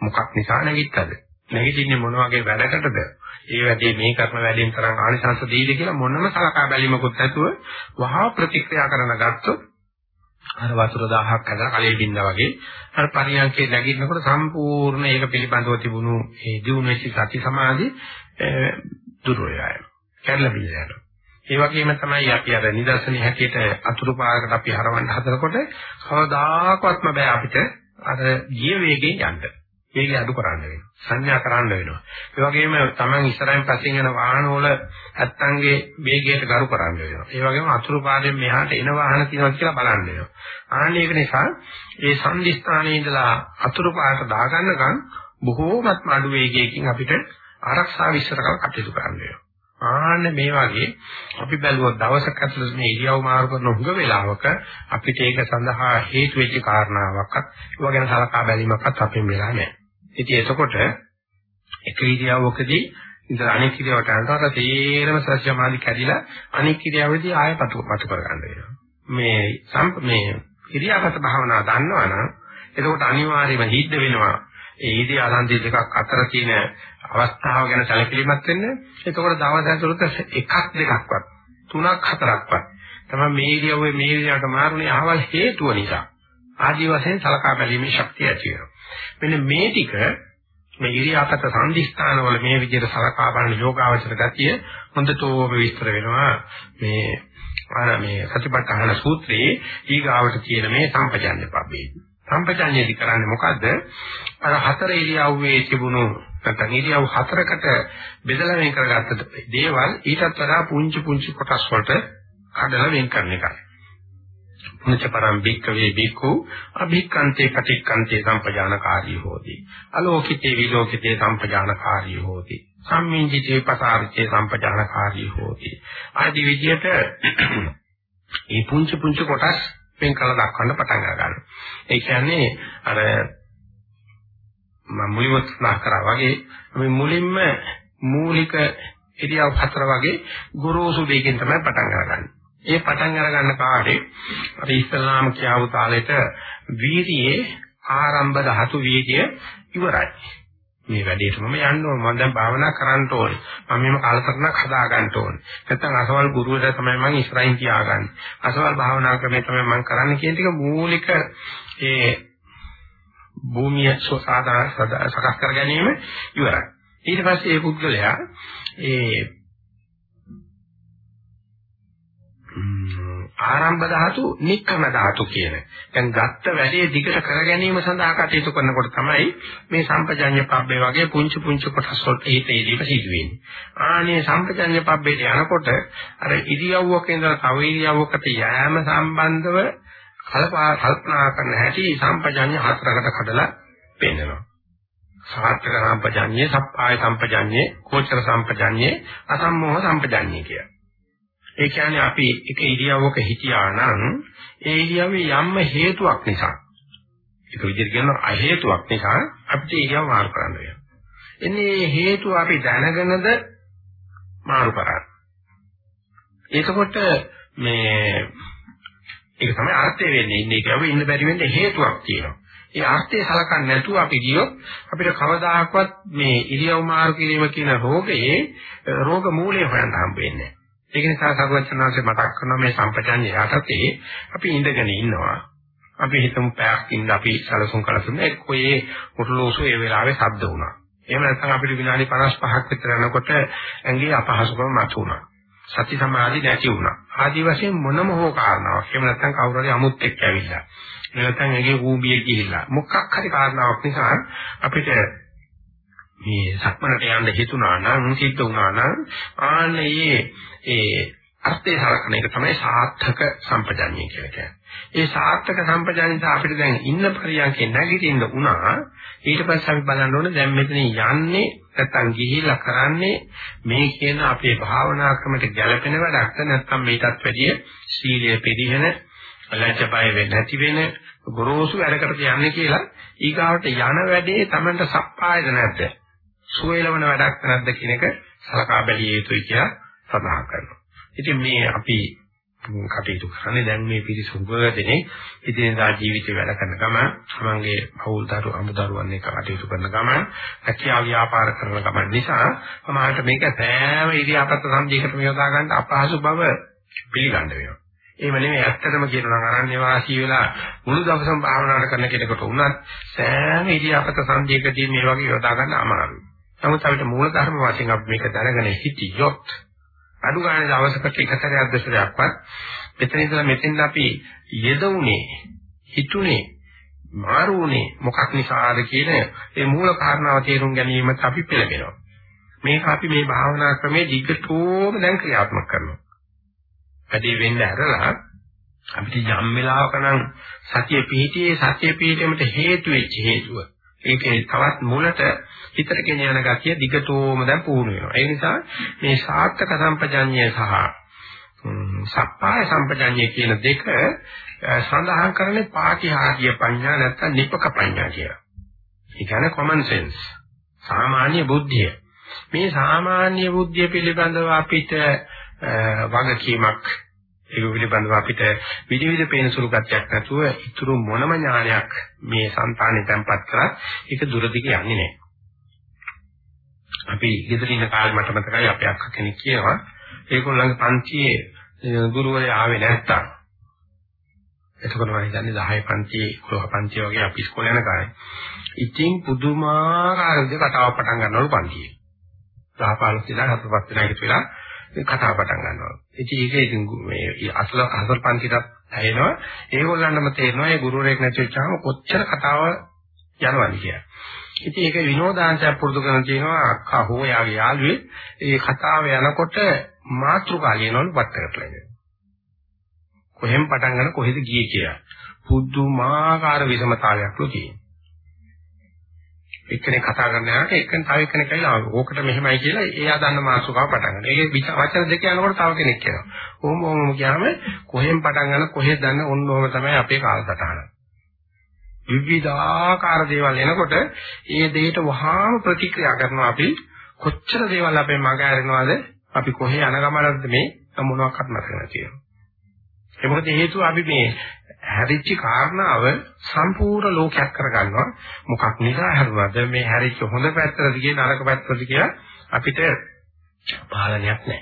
මොකක් නිසා නැගිට්ටද? නැගිටින්නේ මොන වගේ වැඩකටද? ඒ වැඩේ මේ කරන වැඩෙන් තරම් ආනිසංස දෙයිද කියලා මොනම සලකා බැලීමකුත් නැතුව වහා ප්‍රතික්‍රියා කරන ගත්තොත් අර වතුර දහහක් හදලා කලේ බින්දා වගේ අර පරියන්කේ නැගිටිනකොට සම්පූර්ණ ඒක පිළිබඳව තිබුණු ඒ දිනු වෙච්ච සති සමාධි දුර වෙලා යනවා. කැඩලා බිඳලා යනවා. ඒ වගේම තමයි අපි අර නිදර්ශනයේ හැටියට අතුරු පාරකට අපි හරවන්න හදනකොට කවදාකවත්ම බෑ අපිට අර ගිය වේගයෙන් යන්න. වේගය අඩු කරන්න වෙනවා. සංඥා කරන්න වෙනවා. ඒ වගේම Taman ඉස්සරහින් පස්සෙන් යන වාහන වල නැත්තන්ගේ වේගයට ගරු කරන්න වෙනවා. ඒ වගේම අතුරු පාරෙන් මෙහාට එන වාහන තියෙනවා කියලා බලන්න වෙනවා. ආන්න ඒක නිසා ඒ සංදිස්ථානයේ ඉඳලා අතුරු පාරට දාගන්නකම් බොහෝමත්ම අඩු වේගයකින් අපිට ආරක්ෂා විශ්සරකව කටයුතු කරන්න වෙනවා. ආන්න මේ වගේ අපි බැලුවොත් දවසක ඇතුළත මේ ඉරියව් මාරු කරන හුඟ වෙලාවක අපිට ඒක සඳහා හේතු වෙච්ච කාරණාවක්වත් ඒව ගැන සලකා බැලීමක්වත් අපෙන් වෙලා නැහැ. ඉතින් එතකොට එක ඉරියව්වකදී ඉතින් අනෙක් ඉරියව්වට අන්තර තේරම සත්‍යමාදි කැඩිලා අනෙක් ඉරියව්වේදී ආයෙ පතු පතු කර ගන්න වෙනවා. මේ සම්ප මේ ඉරියාපත භාවනාව දන්නවනම් එතකොට අනිවාර්යයෙන්ම හිද්ද වෙනවා. ඒ ඉදී ආනන්දී දෙකක් අතර තියෙන අවස්ථාව ගැන සැලකිලිමත් වෙන්න. එතකොට දවස් ඇතුළත එකක් දෙකක්වත් තුනක් හතරක්වත් තමයි මේ ඉරියව්වේ මේ ඉරියව්වට මාරුනේ අහවල් හේතුව නිසා. ආදි වශයෙන් සලකා බැලීමේ ශක්තිය ඇති වෙනවා. මෙන්න මේ ටික මේ ඉරියාපත සංදිස්ථානවල මේ විදිහට සලකා බලන යෝගාවචර ගතිය හොඳටම විස්තර වෙනවා මේ අර මේ සතිපට්ඨාන සූත්‍රයේ ඊගාවට කියන මේ සම්පජාන්‍ය පබ්බේ. සම්පජාන්‍යදි කරන්නේ මොකද්ද? අර හතර ඉරියව්වේ තිබුණු නැත්නම් ඉරියව් හතරකට බෙදලා වෙන් කරගත්ත දේවල් ඊටත් වඩා පුංචි පුංචි කොටස් වලට කඩලා වෙන් කරන එකයි. පුංච පරම් බික්කවේ බික්කු අභික්කන්තේ පටික්කන්තේ සම්පජානකාරී හෝති. අලෝකිතේ විලෝකිතේ සම්පජානකාරී හෝති. සම්මිංජිතේ පසාරිතේ සම්පජානකාරී හෝති. ආදි විදියට මේ පුංචි පුංචි කොටස් වෙන් කළ දක්වන්න පටන් ගන්නවා ඒ කියන්නේ අර මම මුලින්ම සඳහන් කරා වගේ මේ මුලින්ම මූලික ඉරියව් හතර වගේ ගොරෝසු දෙයකින් තමයි පටන් අරගන්නේ. ඒ පටන් අරගන්න කාලේ අර ඉස්ලාම කියවු තාලෙට වීර්යයේ ආරම්භ ධාතු වීර්ය ඉවරයි. මේ වැඩේට මම යන්න ඕන මම දැන් භාවනා කරන්න ඕනේ. මම මේව කාලසටහනක් හදා ගන්න ඕනේ. නැත්නම් අසවල් ගුරුවරයා තමයි මම ඉස්සරහින් තියාගන්නේ. අසවල් භාවනා ක්‍රමය තමයි මම කරන්න කියන ටික මූලික ඒ භූමිය සෝසාදා සකස් කර ගැනීම ඉවරයි. ඊට පස්සේ ඒ පුද්ගලයා ඒ ආරම්භ ධාතු, නික්කම ධාතු කියන. දැන් ගත්ත වැඩේ දිගට කර ගැනීම සඳහා කටයුතු කරනකොට තමයි මේ සම්පජඤ්ඤ පබ්බේ වගේ පුංචි පුංචි කොටස් වලට හේතේදීම සිදු වෙන්නේ. ආනේ සම්පජඤ්ඤ පබ්බේට යනකොට අර ඉරියව්වක ඉඳලා තව ඉරියව්වකට යෑම සම්බන්ධව කල්පනා කල්පනා කරන හැටි සම්පජඤ්ඤ හතරකට කඩලා පෙන්නනවා. සාර්ථක සම්පජඤ්ඤේ, සප්පාය සම්පජඤ්ඤේ, කෝචර සම්පජඤ්ඤේ, අසම්මෝහ සම්පජඤ්ඤේ කියලා. ඒ කියන්නේ අපි එක ඉරියව්වක හිටියා නම් ඒ ඉරියව්වේ යම්ම හේතුවක් නිසා ඒක විදිහට කියනවා අ හේතුවක් නිසා අපිට ඉරියව් මාරු කරන්න වෙනවා. එන්නේ මේ හේතුව අපි දැනගෙනද මාරු කරන්නේ. එතකොට මේ ඒක තමයි අර්ථය වෙන්නේ. ඉන්නේ කියව ඉන්න බැරි වෙන්න හේතුවක් තියෙනවා. ඒ අර්ථය සලකන්නේ නැතුව අපි ගියොත් අපිට කවදාකවත් මේ ඉරියව් මාරු කිරීම කියන රෝගයේ රෝග මූලය හොයන්න හම්බ වෙන්නේ නැහැ. ඒක නිසා සරුවචනාංශේ මතක් කරනවා මේ සම්පජඤ්ඤය යටතේ අපි ඉඳගෙන ඉන්නවා. අපි හිතමු පැයක් ඉන්න අපි සලසුන් කලසුන් එක්කෝයේ මුරුලෝසු ඒ වෙලාවේ ශබ්ද වුණා. එහෙම නැත්නම් අපිට විනාඩි 55ක් විතර යනකොට ඇඟේ අපහසුකම මතුවුණා. සති සමාධි නැති වුණා. ආදි වශයෙන් මොනම හෝ කාරණාවක්. එහෙම නැත්නම් කවුරු හරි අමුත් එක්ක ඇවිල්ලා. නැත්නම් ඇඟේ කූඹිය ගිහිල්ලා. මොකක් හරි කාරණාවක් නිසා අපිට මේ සක්මනට යන්න හිතුණා නම් සිද්ධ වුණා නම් ආන්නේ ඒ අර්ථය සලකන එක තමයි සාර්ථක සම්පජඤ්ඤය කියලා කියන්නේ. ඒ සාර්ථක සම්පජඤ්ඤය අපිට දැන් ඉන්න පරියන්කේ නැගිටින්න උනා ඊට පස්සේ අපි බලන්න ඕනේ දැන් මෙතන යන්නේ නැත්තම් ගිහිල්ලා කරන්නේ මේ කියන අපේ භාවනා ක්‍රමයට ගැළපෙන වැඩක්ද නැත්නම් මේකටත් වැඩිය සීලය පිළිහෙන ලැජ්ජ බය වෙන්නේ නැති වෙන ගොරෝසු වැඩකට යන්නේ කියලා ඊගාවට යන වැඩේ Tamanට සප්පායද නැද්ද සුවේලවන වැඩක් නැද්ද කියන එක සලකා බැලිය යුතුයි කියලා සඳහන් කරනවා. ඉතින් මේ අපි කටයුතු කරන්නේ දැන් මේ පිරිසුඹ දෙනේ ඉදිනදා ජීවිතේ වැඩ කරන ගම තමන්ගේ පෞල් දරු අමුදරුවන් එක්ක කටයුතු කරන ගම හැකියාව ව්‍යාපාර කරන ගම නිසා සමහරට මේක සෑම ඉරියාපත සම්දියකට යොදා ගන්න අපහසු බව පිළිගන්න වෙනවා. එහෙම නෙමෙයි ඇත්තටම කියනවා නම් අරණ්‍ය වාසී වෙලා මුළු දවසම භාවනා කරන කෙනෙකුට උනත් සෑම ඉරියාපත සම්දියකදී මේ වගේ යොදා ගන්න අමාරුයි. නමුත් අපිට මූල ධර්ම වශයෙන් අපි මේක දැනගෙන හිටියොත් අඩු ගානේ දවසකට එක සැරයක් දෙසරයක්වත් මෙතන ඉඳලා මෙතෙන් අපි යෙදුනේ හිතුනේ මාරුනේ මොකක් නිසාද කියන ඒ මූල කාරණාව තේරුම් ගැනීමත් අපි පෙළඹෙනවා. මේක අපි මේ භාවනා ක්‍රමයේ දිගටම දැන් ක්‍රියාත්මක කරනවා. වැඩි වෙන්න ඇරලා අපිට යම් වෙලාවක නම් සතිය පිහිටියේ සතිය පිහිටීමට හේතු වෙච්ච හේතුව. ඒකේ තවත් මුලට හිතට ගෙන යන ගතිය දිගටම දැන් පුහුණු වෙනවා. ඒ නිසා මේ සාර්ථක සම්පජඤ්ඤය සහ සප්පාය සම්පජඤ්ඤය කියන දෙක සඳහන් කරන්නේ පාටිහාරීය පඤ්ඤා නැත්නම් නිපක පඤ්ඤා කියලා. ඒ කියන්නේ common sense. සාමාන්‍ය බුද්ධිය. මේ සාමාන්‍ය බුද්ධිය පිළිබඳව අපිට වගකීමක් ඒක පිළිබඳව අපිට විවිධ පේන සුළු ගැටයක් නැතුව ඉතුරු මොනම ඥානයක් මේ సంతානෙ තැම්පත් කරත් ඒක දුරදිග යන්නේ නැහැ. අපි ගෙදර ඉන්න කාලේ මට මතකයි අපේ අක්කා කෙනෙක් කියනවා. ඒගොල්ලන්ගේ පන්තියේ ගුරුවරයා ආවේ නැත්තම්. එතකොට මම හිතන්නේ 10 පන්තියේ 11 පන්තිය වගේ අපි ඉස්කෝලේ යන කාලේ. ඉතින් පුදුමාකාර විදිහට කතාවක් පටන් ගන්නවලු පන්තියේ. 10 15 දිනා හතර පහ දිනා එකතු වෙලා කතාව පටන් ගන්නවා ඉතින් ඒක ඉතින් මේ අසල අසල් පන්තියට ඇහෙනවා ඒගොල්ලන්ටම තේරෙනවා ඒ ගුරුවරයෙක් නැති වෙච්චාම කොච්චර කතාව යනවද කියලා ඉතින් ඒක විනෝදාංශයක් පුරුදු කරන තියෙනවා අක්කා හෝ යාගේ යාළුවේ ඒ කතාව යනකොට මාත්‍රිකා ලියනවලු පත්තරට ලගෙන. කොහෙන් පටන් ගන්න කොහෙද ගියේ කියලා. පුදුමාකාර විසමතාවයක් ලෝ තියෙනවා. එක්කෙනෙක් කතා කරන යනකොට එක්කෙනෙක් තව එක්කෙනෙක් ඇවිල්ලා ඕකට මෙහෙමයි කියලා එයා දන්න මාසුකාව පටන් ගන්නවා. ඒකේ වචන දෙක යනකොට තව කෙනෙක් කියනවා. ඕම ඕම කියාම කොහෙන් පටන් ගන්න කොහෙද දන්න ඔන්න ඕම තමයි අපේ කාලසටහන. විවිධාකාර දේවල් එනකොට ඒ දෙයට වහාම ප්‍රතික්‍රියා කරනවා අපි කොච්චර දේවල් අපේ මග ඇරෙනවද අපි කොහේ යන ගමනක්ද මේ මොනවක් කරන්න කරන කියලා. ඒ මොකද හේතුව අපි මේ හැරිච්ච කාරණාව සම්පූර්ණ ලෝකයක් කරගන්නවා. මොකක් නිසා හැරුණාද මේ හැරිච්ච හොඳ පැත්තද කියන නරක පැත්තද කියලා අපිට පාලනයක් නැහැ.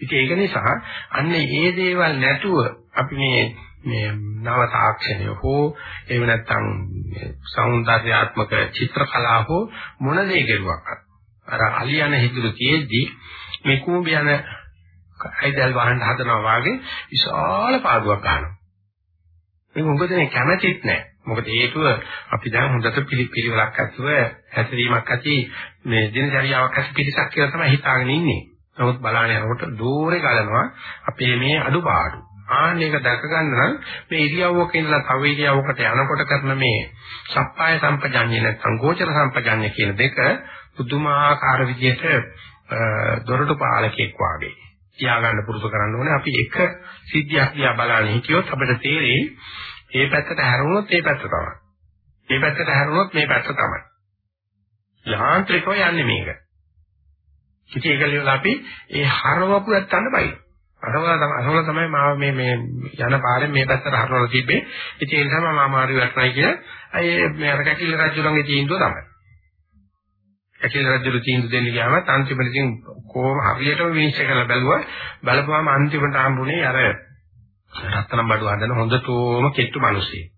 ඉතින් ඒක නිසා අන්නේ ඒ දේවල් නැතුව අපි මේ මේ නව තාක්ෂණය හෝ එහෙම නැත්නම් సౌందర్యාත්මක චිත්‍ර කලා හෝ මොන දේ කෙරුවක් අර අලියන හිතුරු තියෙද්දි මේ කූඹ යන අයිදල් වහන්න හදනවා වාගේ විශාල පාඩුවක් ගන්නවා. මේක උඹදනේ කැමැතිත් නැහැ. මොකද හේතුව අපි දැන් හොඳට පිළිපිලිවලක් ඇතුව හැසිරීමක් ඇති මේ දිනචරියාවක් ඇති පිටසක් කියලා තමයි හිතාගෙන ඉන්නේ. නමුත් බලාන යනකොට දෝරේ ගලනවා අපේ මේ අඩුපාඩු. ආන්නේක දැක ගන්න නම් මේ ඉරියව්වක ඉඳලා තව ඉරියව්වකට යනකොට කරන මේ සප්පාය සම්පජාඤ්ඤය නැත්නම් ගෝචර සම්පජාඤ්ඤය කියන දෙක පුදුමාකාර විදිහට දොරටු පාලකෙක් වාගේ තියාගන්න පුරුදු කරන්න ඕනේ. අපි එක සිද්ධියක් දිහා බලන්නේ හිටියොත් අපිට තේරෙයි මේ පැත්තට හැරුණොත් මේ පැත්ත තමයි. මේ පැත්තට හැරුණොත් මේ පැත්ත තමයි. යාන්ත්‍රිකව යන්නේ මේක. ඉතින් ඒක ලියලා අපි ඒ හරවපු නැත්තන්න බයි. අරවල තමයි අරවල තමයි මාව මේ මේ යන පාරෙන් මේ පැත්තට හරවලා තිබ්බේ. ඉතින් ඒ නිසා මම අමාරු වැටුණයි කියලා. අය මේ අර කැකිල රජුලන්ගේ තීන්දුව තමයි. කැකිල රජුළු තීන්දුව දෙන්න ගියාම අන්තිමට ඉතින් කොහොම හරියටම විනිශ්චය කරලා බැලුවා. බලපුවාම අන්තිමට හම්බුනේ අර රත්තරන් බඩු හදන හොඳටම කෙට්ටු මිනිස්සෙක්.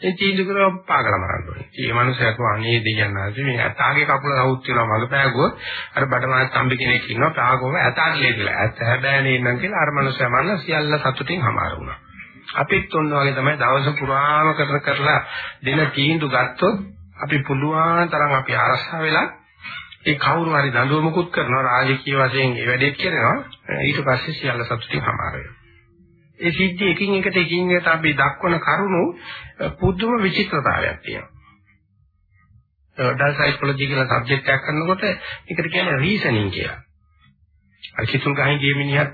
ඒ තීන්දුව කරව පාගල මරන්න ඕනේ. මේ මිනිස්සයා කෝ අනේ දෙයයන් ආසේ මේ ඇතාගේ කකුල රවුත් වෙනවා මග පෑගුවොත් අර බඩමාන තම්බි කෙනෙක් ඉන්නවා පාගොම ඇතාගේ කියලා. ඇත්ත හැබෑනේ නම් කියලා අර මිනිස්සයා මන්න සියල්ල සතුටින් හමාර වුණා. අපිත් ඔන්න වගේ තමයි දවස පුරාම කරන කරලා දෙන තීන්දුව ගත්තොත් අපි පුළුවන් තරම් අපි ආරක්ෂා වෙලා ඒ කවුරු හරි දඬුවමකුත් කරනවා රාජකීය වශයෙන් ඒ වැඩේ කරනවා ඊට පස්සේ සියල්ල සතුටින් හමාර වෙනවා. ඒ සිද්ධි එකින් එකට එකින් එකට අපි දක්වන කරුණු පුදුම විචිත්‍රතාවයක් තියෙනවා. ඩල් සයිකොලොජි කියලා සබ්ජෙක්ට් එකක් කරනකොට ඒකට කියන්නේ රීසනින් කියලා. අර කිතුල් ගහින් ගිය මිනිහත්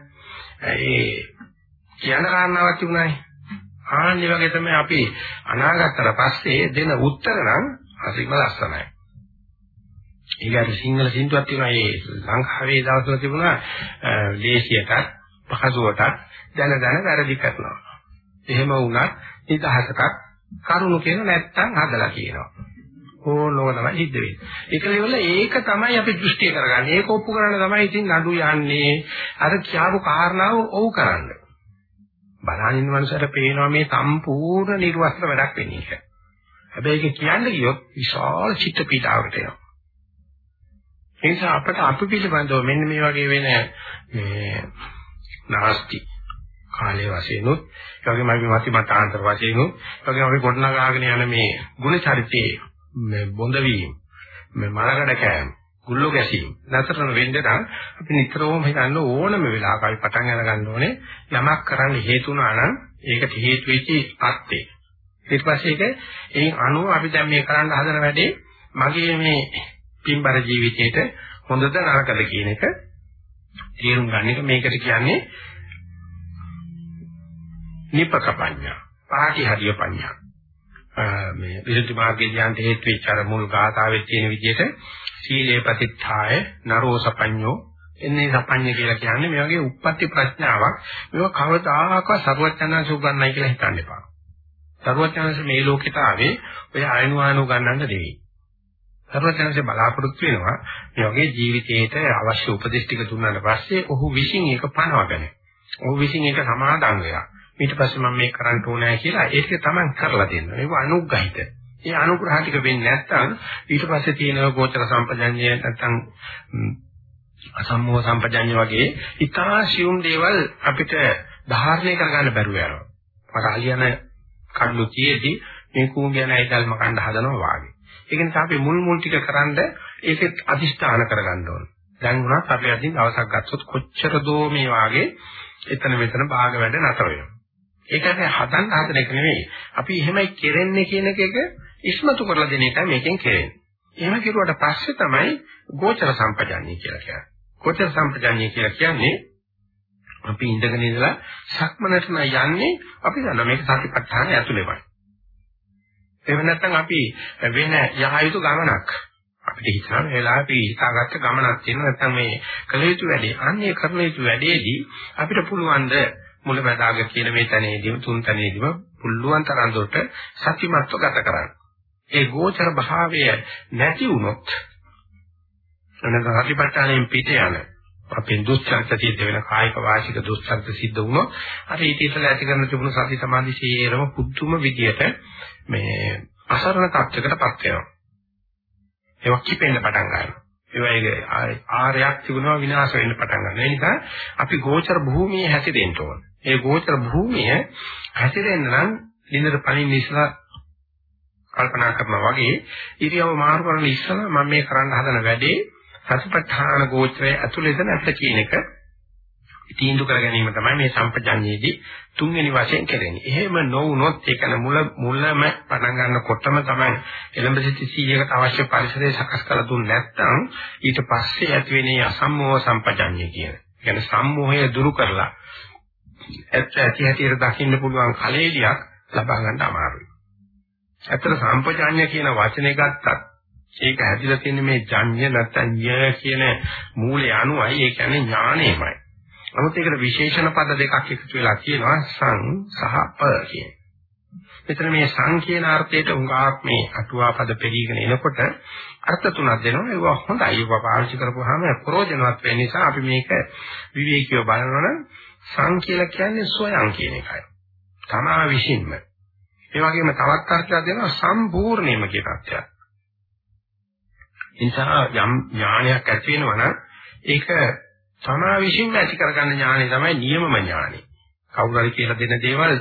ඒ කියන කාරණාවක් තිබුණානේ. ආන්නේ වගේ තමයි අපි අනාගතතර පස්සේ දෙන උත්තර නම් අසිම ලස්සනයි. ඊගාට සිංහල සින්දුවක් තියෙනවා ඒ ලංකාවේ දවස්වල තිබුණා දේශියට පහසුවට දැන දැන වැරදි කරනවා. එහෙම වුණත් නිදහසක් කරුණු කියන නැත්තම් හදලා කියනවා. ඕනෝම තමයි සිද්ධ වෙන්නේ. ඒක ලෙවල ඒක තමයි අපි දෘෂ්ටි කරගන්නේ. ඒක ඔප්පු කරන්න තමයි ඉතින් නඩු යන්නේ. අර කියාපු කාරණාව ඔව් කරන්න. බලහින්න මනසට පේනවා මේ සම්පූර්ණ නිර්වස්ත්‍ර වැඩක් වෙන්නේ ඒක. හැබැයි ඒක කියන්න ගියොත් විශාල චිත්ත පීඩාවකට එනවා. ඒ නිසා අපිට අපි පිළිබඳව මෙන්න මේ වගේ වෙන මේ නාස්ති කාලයේ වශයෙන් උත් ඒ වගේම අපි මති මතාන්තර වශයෙන් උත් ඒ වගේම අපි ගොඩනගාගෙන යන මේ ගුණ චරිතයේ මේ බොඳ වීම මේ මලකඩ කෑම ගුල්ලු ගැසීම නැතරන වෙන්න නම් අපි නිතරම හිතන්න ඕනම වෙලාවක අපි පටන් අර ගන්න ඕනේ යමක් කරන්න හේතු නම් ඒකට හේතු වෙච්ච අත්ේ ඊට පස්සේ ඒක ඒ අනුව අපි දැන් මේ කරන්න හදන වැඩේ මගේ මේ පින්බර ජීවිතේට හොඳද නරකද කියන එක තේරුම් ගන්න එක මේකට කියන්නේ නිපක පඤ්ඤා පාටි හරිය පඤ්ඤා මේ විසුද්ධි මාර්ගයේ ඥාන්ට හේතු වෙච්ච අර මුල් ගාථාවේ තියෙන විදිහට සීලේ ප්‍රතිත්ථාය නරෝ සපඤ්ඤෝ එන්නේ සපඤ්ඤ කියලා කියන්නේ මේ වගේ උප්පත්ති ප්‍රඥාවක් මේක කවදාකවත් සරුවචනංශ උගන්නයි කියලා හිතන්න එපා. සරුවචනංශ මේ ලෝකෙට ආවේ ඔය අයනු ආනු ගන්නන්න දෙවි. සරුවචනංශ බලාපොරොත්තු වෙනවා මේ වගේ ජීවිතේට අවශ්‍ය උපදෙස් ටික දුන්නාට පස්සේ ඔහු විසින් ඒක පනවගෙන. ඔහු විසින් ඒක සමාදන් වෙලා. ඊට පස්සේ මම මේක කරන්න ඕනෑ කියලා ඒක තමයි කරලා දෙන්නේ. ඒක අනුග්‍රහිත. ඒ අනුග්‍රහ ටික වෙන්නේ නැත්නම් ඊට පස්සේ තියෙන ගෝචර සම්පජඤ්ඤය නැත්නම් අසම්මෝහ සම්පජඤ්ඤය වගේ ඉතාසියුම් දේවල් අපිට ධාරණය කරගන්න බැරුව යනවා. මට අලියන කඩලු තියේදී මේ කූඹියන ඇයිදල්ම කන්න හදනවා වාගේ. ඒක නිසා අපි මුල් මුල් ටික කරන්ඩ ඒකෙත් අදිෂ්ඨාන කරගන්න ඕන. දැන් උනත් අපි අදින් දවසක් ගත්තොත් කොච්චර දෝ මේ වාගේ එතන මෙතන භාග වැඩ නතර වෙනවා. ඒක හැබැයි හදන්න හදන එක නෙවෙයි. අපි එහෙමයි කෙරෙන්නේ කියන එක ඉස්මතු කරලා දෙන එකයි මේකෙන් කෙරෙන්නේ. එහෙම කෙරුවට පස්සේ තමයි ගෝචර සම්පජාඤ්ඤය කියලා කියන්නේ. ගෝචර සම්පජාඤ්ඤය කියලා කියන්නේ අපි ඉඳගෙන ඉඳලා සක්මනට යන්නේ අපි දන්නා මේක සතිපට්ඨාන ඇතුළේමයි. එහෙම නැත්නම් අපි වෙන යහයුතු ගමනක් අපිට හිතන වෙලාවෙ අපි හිතාගත්ත ගමනක් තියෙන නැත්නම් මේ කළ යුතු වැඩේ අන්නේ කරන යුතු වැඩේදී අපිට පුළුවන් ද මුලැමැදාග කියන මේ තැනේදීම තුන් තැනේදීම පුළුවන් තරම් දුරට සත්‍යමත්ව ගත කරන්න. ඒ ගෝචර භාවය නැති වුණොත් එනක සතිපට්ඨානයෙන් පිට යන අපෙන් දුස්චර්ත සිද්ධ වෙන කායික වාචික දුස්චර්ත සිද්ධ වුණොත් අර ඊට ඉස්සෙල්ලා ඇති කරන තිබුණු සති සමාධි සීරම පුදුම විදියට මේ අසරණ තත්යකටපත් වෙනවා. ඒක කිපෙන්න පටන් ගන්නවා. ඒවයි ආරයක් තිබුණා විනාශ වෙන්න පටන් ගන්නවා. ඒ නිසා අපි ගෝචර භූමියේ හැසිරෙන්න ඕන. ඒ ගෝචර භූමිය හැසිරෙන්න නම් ලින්දර පණින්න ඉස්සලා කල්පනා කරනවා වගේ ඉරියව මාරු කරන ඉස්සලා මම මේ කරන්න හදන වැඩේ සතිපට්ඨාන ගෝචරයේ ඇතුළේද නැත්ද කියන එක තීන්දුව කර ගැනීම තමයි මේ සම්පජඤ්ඤයේදී තුන්වෙනි වශයෙන් කරන්නේ. එහෙම නොවුනොත් ඒ කියන්නේ මුල මුලම පටන් ගන්නකොටම තමයි එළඹ සිටි 100කට අවශ්‍ය පරිසරය සකස් කරලා දුන්නේ නැත්නම් ඊට පස්සේ ඇති වෙන්නේ අසම්මෝහ සම්පජඤ්ඤය කියන. ඒ කියන්නේ සම්මෝහය දුරු කරලා ඇත්ත ඇති හැටියට දකින්න පුළුවන් කලෙලියක් ලබා ගන්න අමාරුයි. ඇත්තට සම්පජාඤ්ඤ කියන වචනේ ගත්තත් ඒක හැදිලා තියෙන්නේ මේ ජඤ්ඤ නැත්නම් ඤ කියන මූලය අනුවයි ඒ කියන්නේ ඥානෙමයි. නමුත් ඒකට විශේෂණ පද දෙකක් එකතු වෙලා කියනවා සං සහ ප කියන. මෙතන මේ සං කියන අර්ථයට උඟාක් මේ අටුවා පද පෙරීගෙන එනකොට අර්ථ තුනක් දෙනවා. ඒවා හොඳයි. ඒවා පාවිච්චි කරපුවාම ප්‍රයෝජනවත් වෙන නිසා අපි මේක විවේකීව බලනවනම් සං කියලා කියන්නේ සොයන් කියන එකයි. තමා විශ්ින්ම. ඒ වගේම තවත් අර්ථයක් දෙනවා සම්පූර්ණයම කියන අර්ථයක්. නිසා යම් ඥානයක් ඇති වෙනවා නම් ඒක තමා විශ්ින්ම ඇති කරගන්න ඥානය තමයි නියමම ඥානය. කවුරු හරි කියලා දෙන දේවල්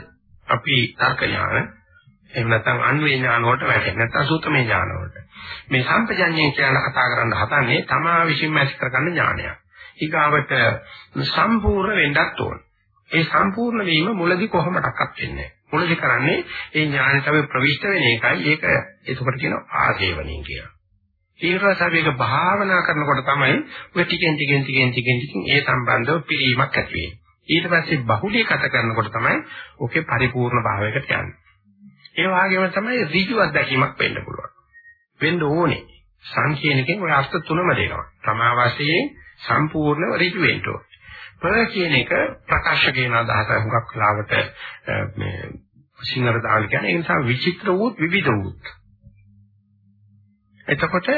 අපි තර්ක ඥාන එහෙම නැත්නම් අන්වේ ඥාන වලට වැටෙන්නේ නැත්නම් සූත්‍රමය ඥාන වලට. මේ සම්පජඤ්ඤය කියන කතා කරන්න හදන්නේ තමා විශ්ින්ම ඇති කරගන්න ඥානයක්. ඊගාවට සම්පූර්ණ වෙන්නත් ඕන. ඒ සම්පූර්ණ වීම මුලදී කොහොමඩක්වත් වෙන්නේ නැහැ. මුලදී කරන්නේ ඒ ඥානෙ තමයි ප්‍රවිෂ්ඨ වෙන එකයි. ඒක එතකොට කියනවා ආසේවණිය කියලා. ඊට පස්සේ අපි ඒක භාවනා කරනකොට තමයි ඔය ටිකෙන් ටිකෙන් ටිකෙන් ටිකෙන් ටිකෙන් ඒ සම්බන්ධව පිළිවීමක් ඇති වෙන්නේ. ඊට පස්සේ බහුලීගත කරනකොට තමයි ඔකේ පරිපූර්ණ භාවයකට යන්නේ. ඒ වගේම තමයි ඍජු අත්දැකීමක් වෙන්න පුළුවන්. වෙන්න ඕනේ. සංකීර්ණකෙන් ඔය අර්ථ තුනම දෙනවා. තමා වශයෙන් සම්පූර්ණව ඍජු වෙන්න ඕනේ. පර කියන එක ප්‍රකාශ කියන අදහස හුඟක් වෙලාවට මේ සිංහල දාන කියන්නේ ඒ නිසා විචිත්‍ර වූ විවිධ වූ. එතකොට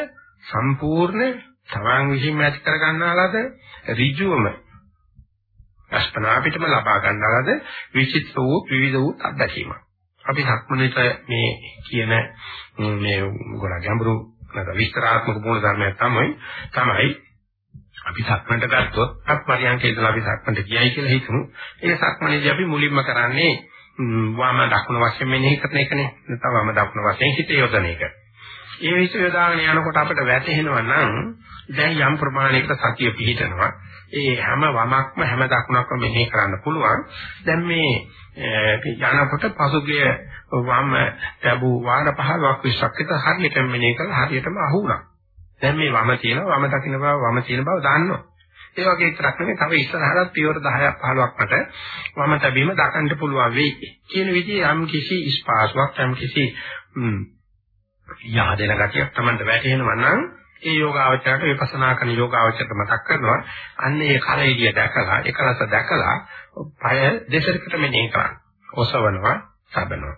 සම්පූර්ණ තමන් විසින් ඇති කර ගන්නාලාද ඍජුවම අස්පනා පිටම ලබා ගන්නාලාද විචිත්‍ර වූ විවිධ වූ අත්දැකීමක්. අපි සක්මනේට මේ කියන මේ ගොඩක් ගැඹුරු නැත්නම් විස්තරාත්මක මූල ධර්මයක් තමයි තමයි අපි සක්මන්ට ගත්තොත් අත්පරියන්කේ ඉඳලා අපි සක්මන්ට ගියයි කියලා හිතමු. ඒ සක්මනේදී අපි මුලින්ම කරන්නේ වම දකුණ වශයෙන් මෙනෙහි කරන එකනේ. නැත්නම් වම දකුණ වශයෙන් හිත යොදන එක. ඒ විශ්ව යොදාගෙන යනකොට අපිට වැටහෙනවා නම් දැන් යම් ප්‍රමාණයකට සතිය පිහිටනවා. ඒ හැම වමක්ම හැම දකුණක්ම මෙනෙහි කරන්න පුළුවන්. දැන් මේ යනකොට පසුගිය වම ලැබූ වාර 15ක් 20ක් විතර හරියටම මෙනෙහි කළා හරියටම අහුණා. දැන් මේ වම තියෙනවා වම දකින්න බව වම තියෙන බව දන්නවා. ඒ වගේ විතරක් නෙමෙයි තව ඉස්සරහට පියවර 10ක් 15ක් මට වම තැබීම දකින්න පුළුවන් වෙයි. කියන විදිහේ යම් කිසි ස්පාසුවක් යම් කිසි යහදෙන ගතියක් Tamanට වැටෙනවා නම් ඒ යෝගාවචරයට විපස්සනා කරන යෝගාවචරයට මතක් කරනවා අන්න ඒ කලෙලිය දැකලා එකලස දැකලා පය දෙසරකට මෙනෙහි කරන්න. ඔසවනවා, තබනවා.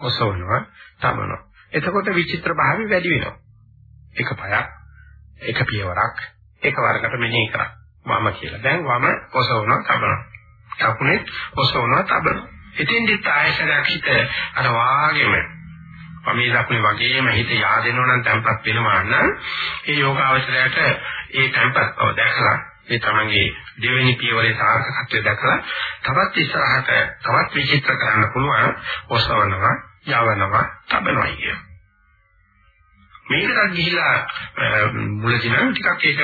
ඔසවනවා, තබනවා. එතකොට විචිත්‍ර භාවය වැඩි වෙනවා. එක පයක් එක පියවරක් එක වරකට මෙනෙහි කරා. වම කියලා. දැන් වම ඔසවනවා තබනවා. දකුණේ ඔසවනවා තබනවා. ඉතින්දිත් ආයතනයක් හිත අර වාගේම වමේ දකුණේ වගේම හිත yaadෙනවා නම් තැම්පත් වෙනවා නම් ඒ යෝගාවචරයට ඒ තැම්පත් බව දැකලා ඒ තමන්ගේ දෙවෙනි පියවරේ සාර්ථකත්වය දැකලා තවත් ඉස්සරහට තවත් විචිත්‍ර කරන්න පුළුවන් ඔසවනවා යවනවා තබනවා කියන. මේකට ගිහිලා මුලදී නම් ටිකක් ඒක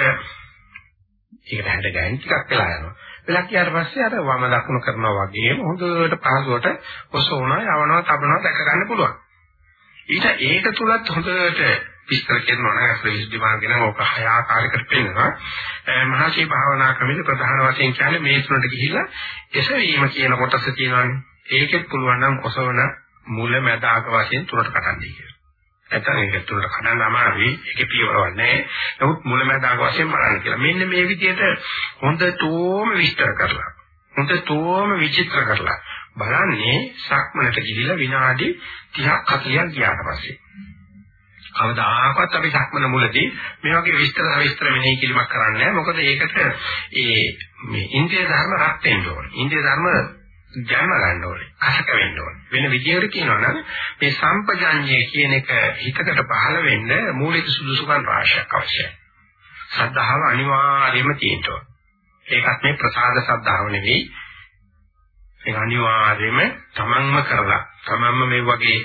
ඒකට හැඩ ගහන ටිකක් වෙලා යනවා. වෙලා කියාට පස්සේ අර වම දකුණු කරනවා වගේම හොඳට පහසුවට ඔසවනවා යවනවා තබනවා දැක ගන්න පුළුවන්. ඊට ඒක තුලත් හොඳට විස්තර කරනවා නම් ප්‍රවිෂ්ටි මාර්ගන ඕක හය ආකාරයකට පෙන්නනවා. මහසී භාවනා ක්‍රමයේ ප්‍රධාන වශයෙන් කියන්නේ මේ තුනට ගිහිල්ලා එසවීම කියන කොටස තියෙනවානේ. ඒකෙත් පුළුවන් නම් ඔසවන මුල මැද අග වශයෙන් තුනට කඩන්නේ කියලා. නැත්නම් ඒක තුනට කඩන්න අමාරුයි. ඒකේ පියවරක් නැහැ. නමුත් මුලැමැදාක වශයෙන් බලන්න කියලා. මෙන්න මේ විදිහට හොඳටම විස්තර කරලා. හොඳටම විචිත්‍ර කරලා බලන්නේ සක්මනට ගිහිලා විනාඩි 30ක් 40ක් ගියාට පස්සේ. කවදාකවත් අපි සක්මන මුලදී මේ වගේ විස්තර විස්තර මෙනෙහි කිරීමක් කරන්නේ නැහැ. මොකද ඒකට ඒ මේ ඉන්ද්‍රිය ධර්ම රත් වෙන්න ඕනේ. ඉන්ද්‍රිය ධර්ම ජන්ම ගන්න ඕනේ. අසක වෙන්න ඕනේ. වෙන විදිහකට කියනවා නම් මේ සම්පජාඤ්ඤය කියන එක හිතකට පහළ වෙන්න මූලික සුදුසුකම් රාශියක් අවශ්‍යයි. සද්ධාව අනිවාර්යයෙන්ම තියෙන්න ඕනේ. ඒකත් මේ ප්‍රසාද සද්ධාව නෙවෙයි. ඒක අනිවාර්යයෙන්ම තමන්ම කරලා තමන්ම මේ වගේ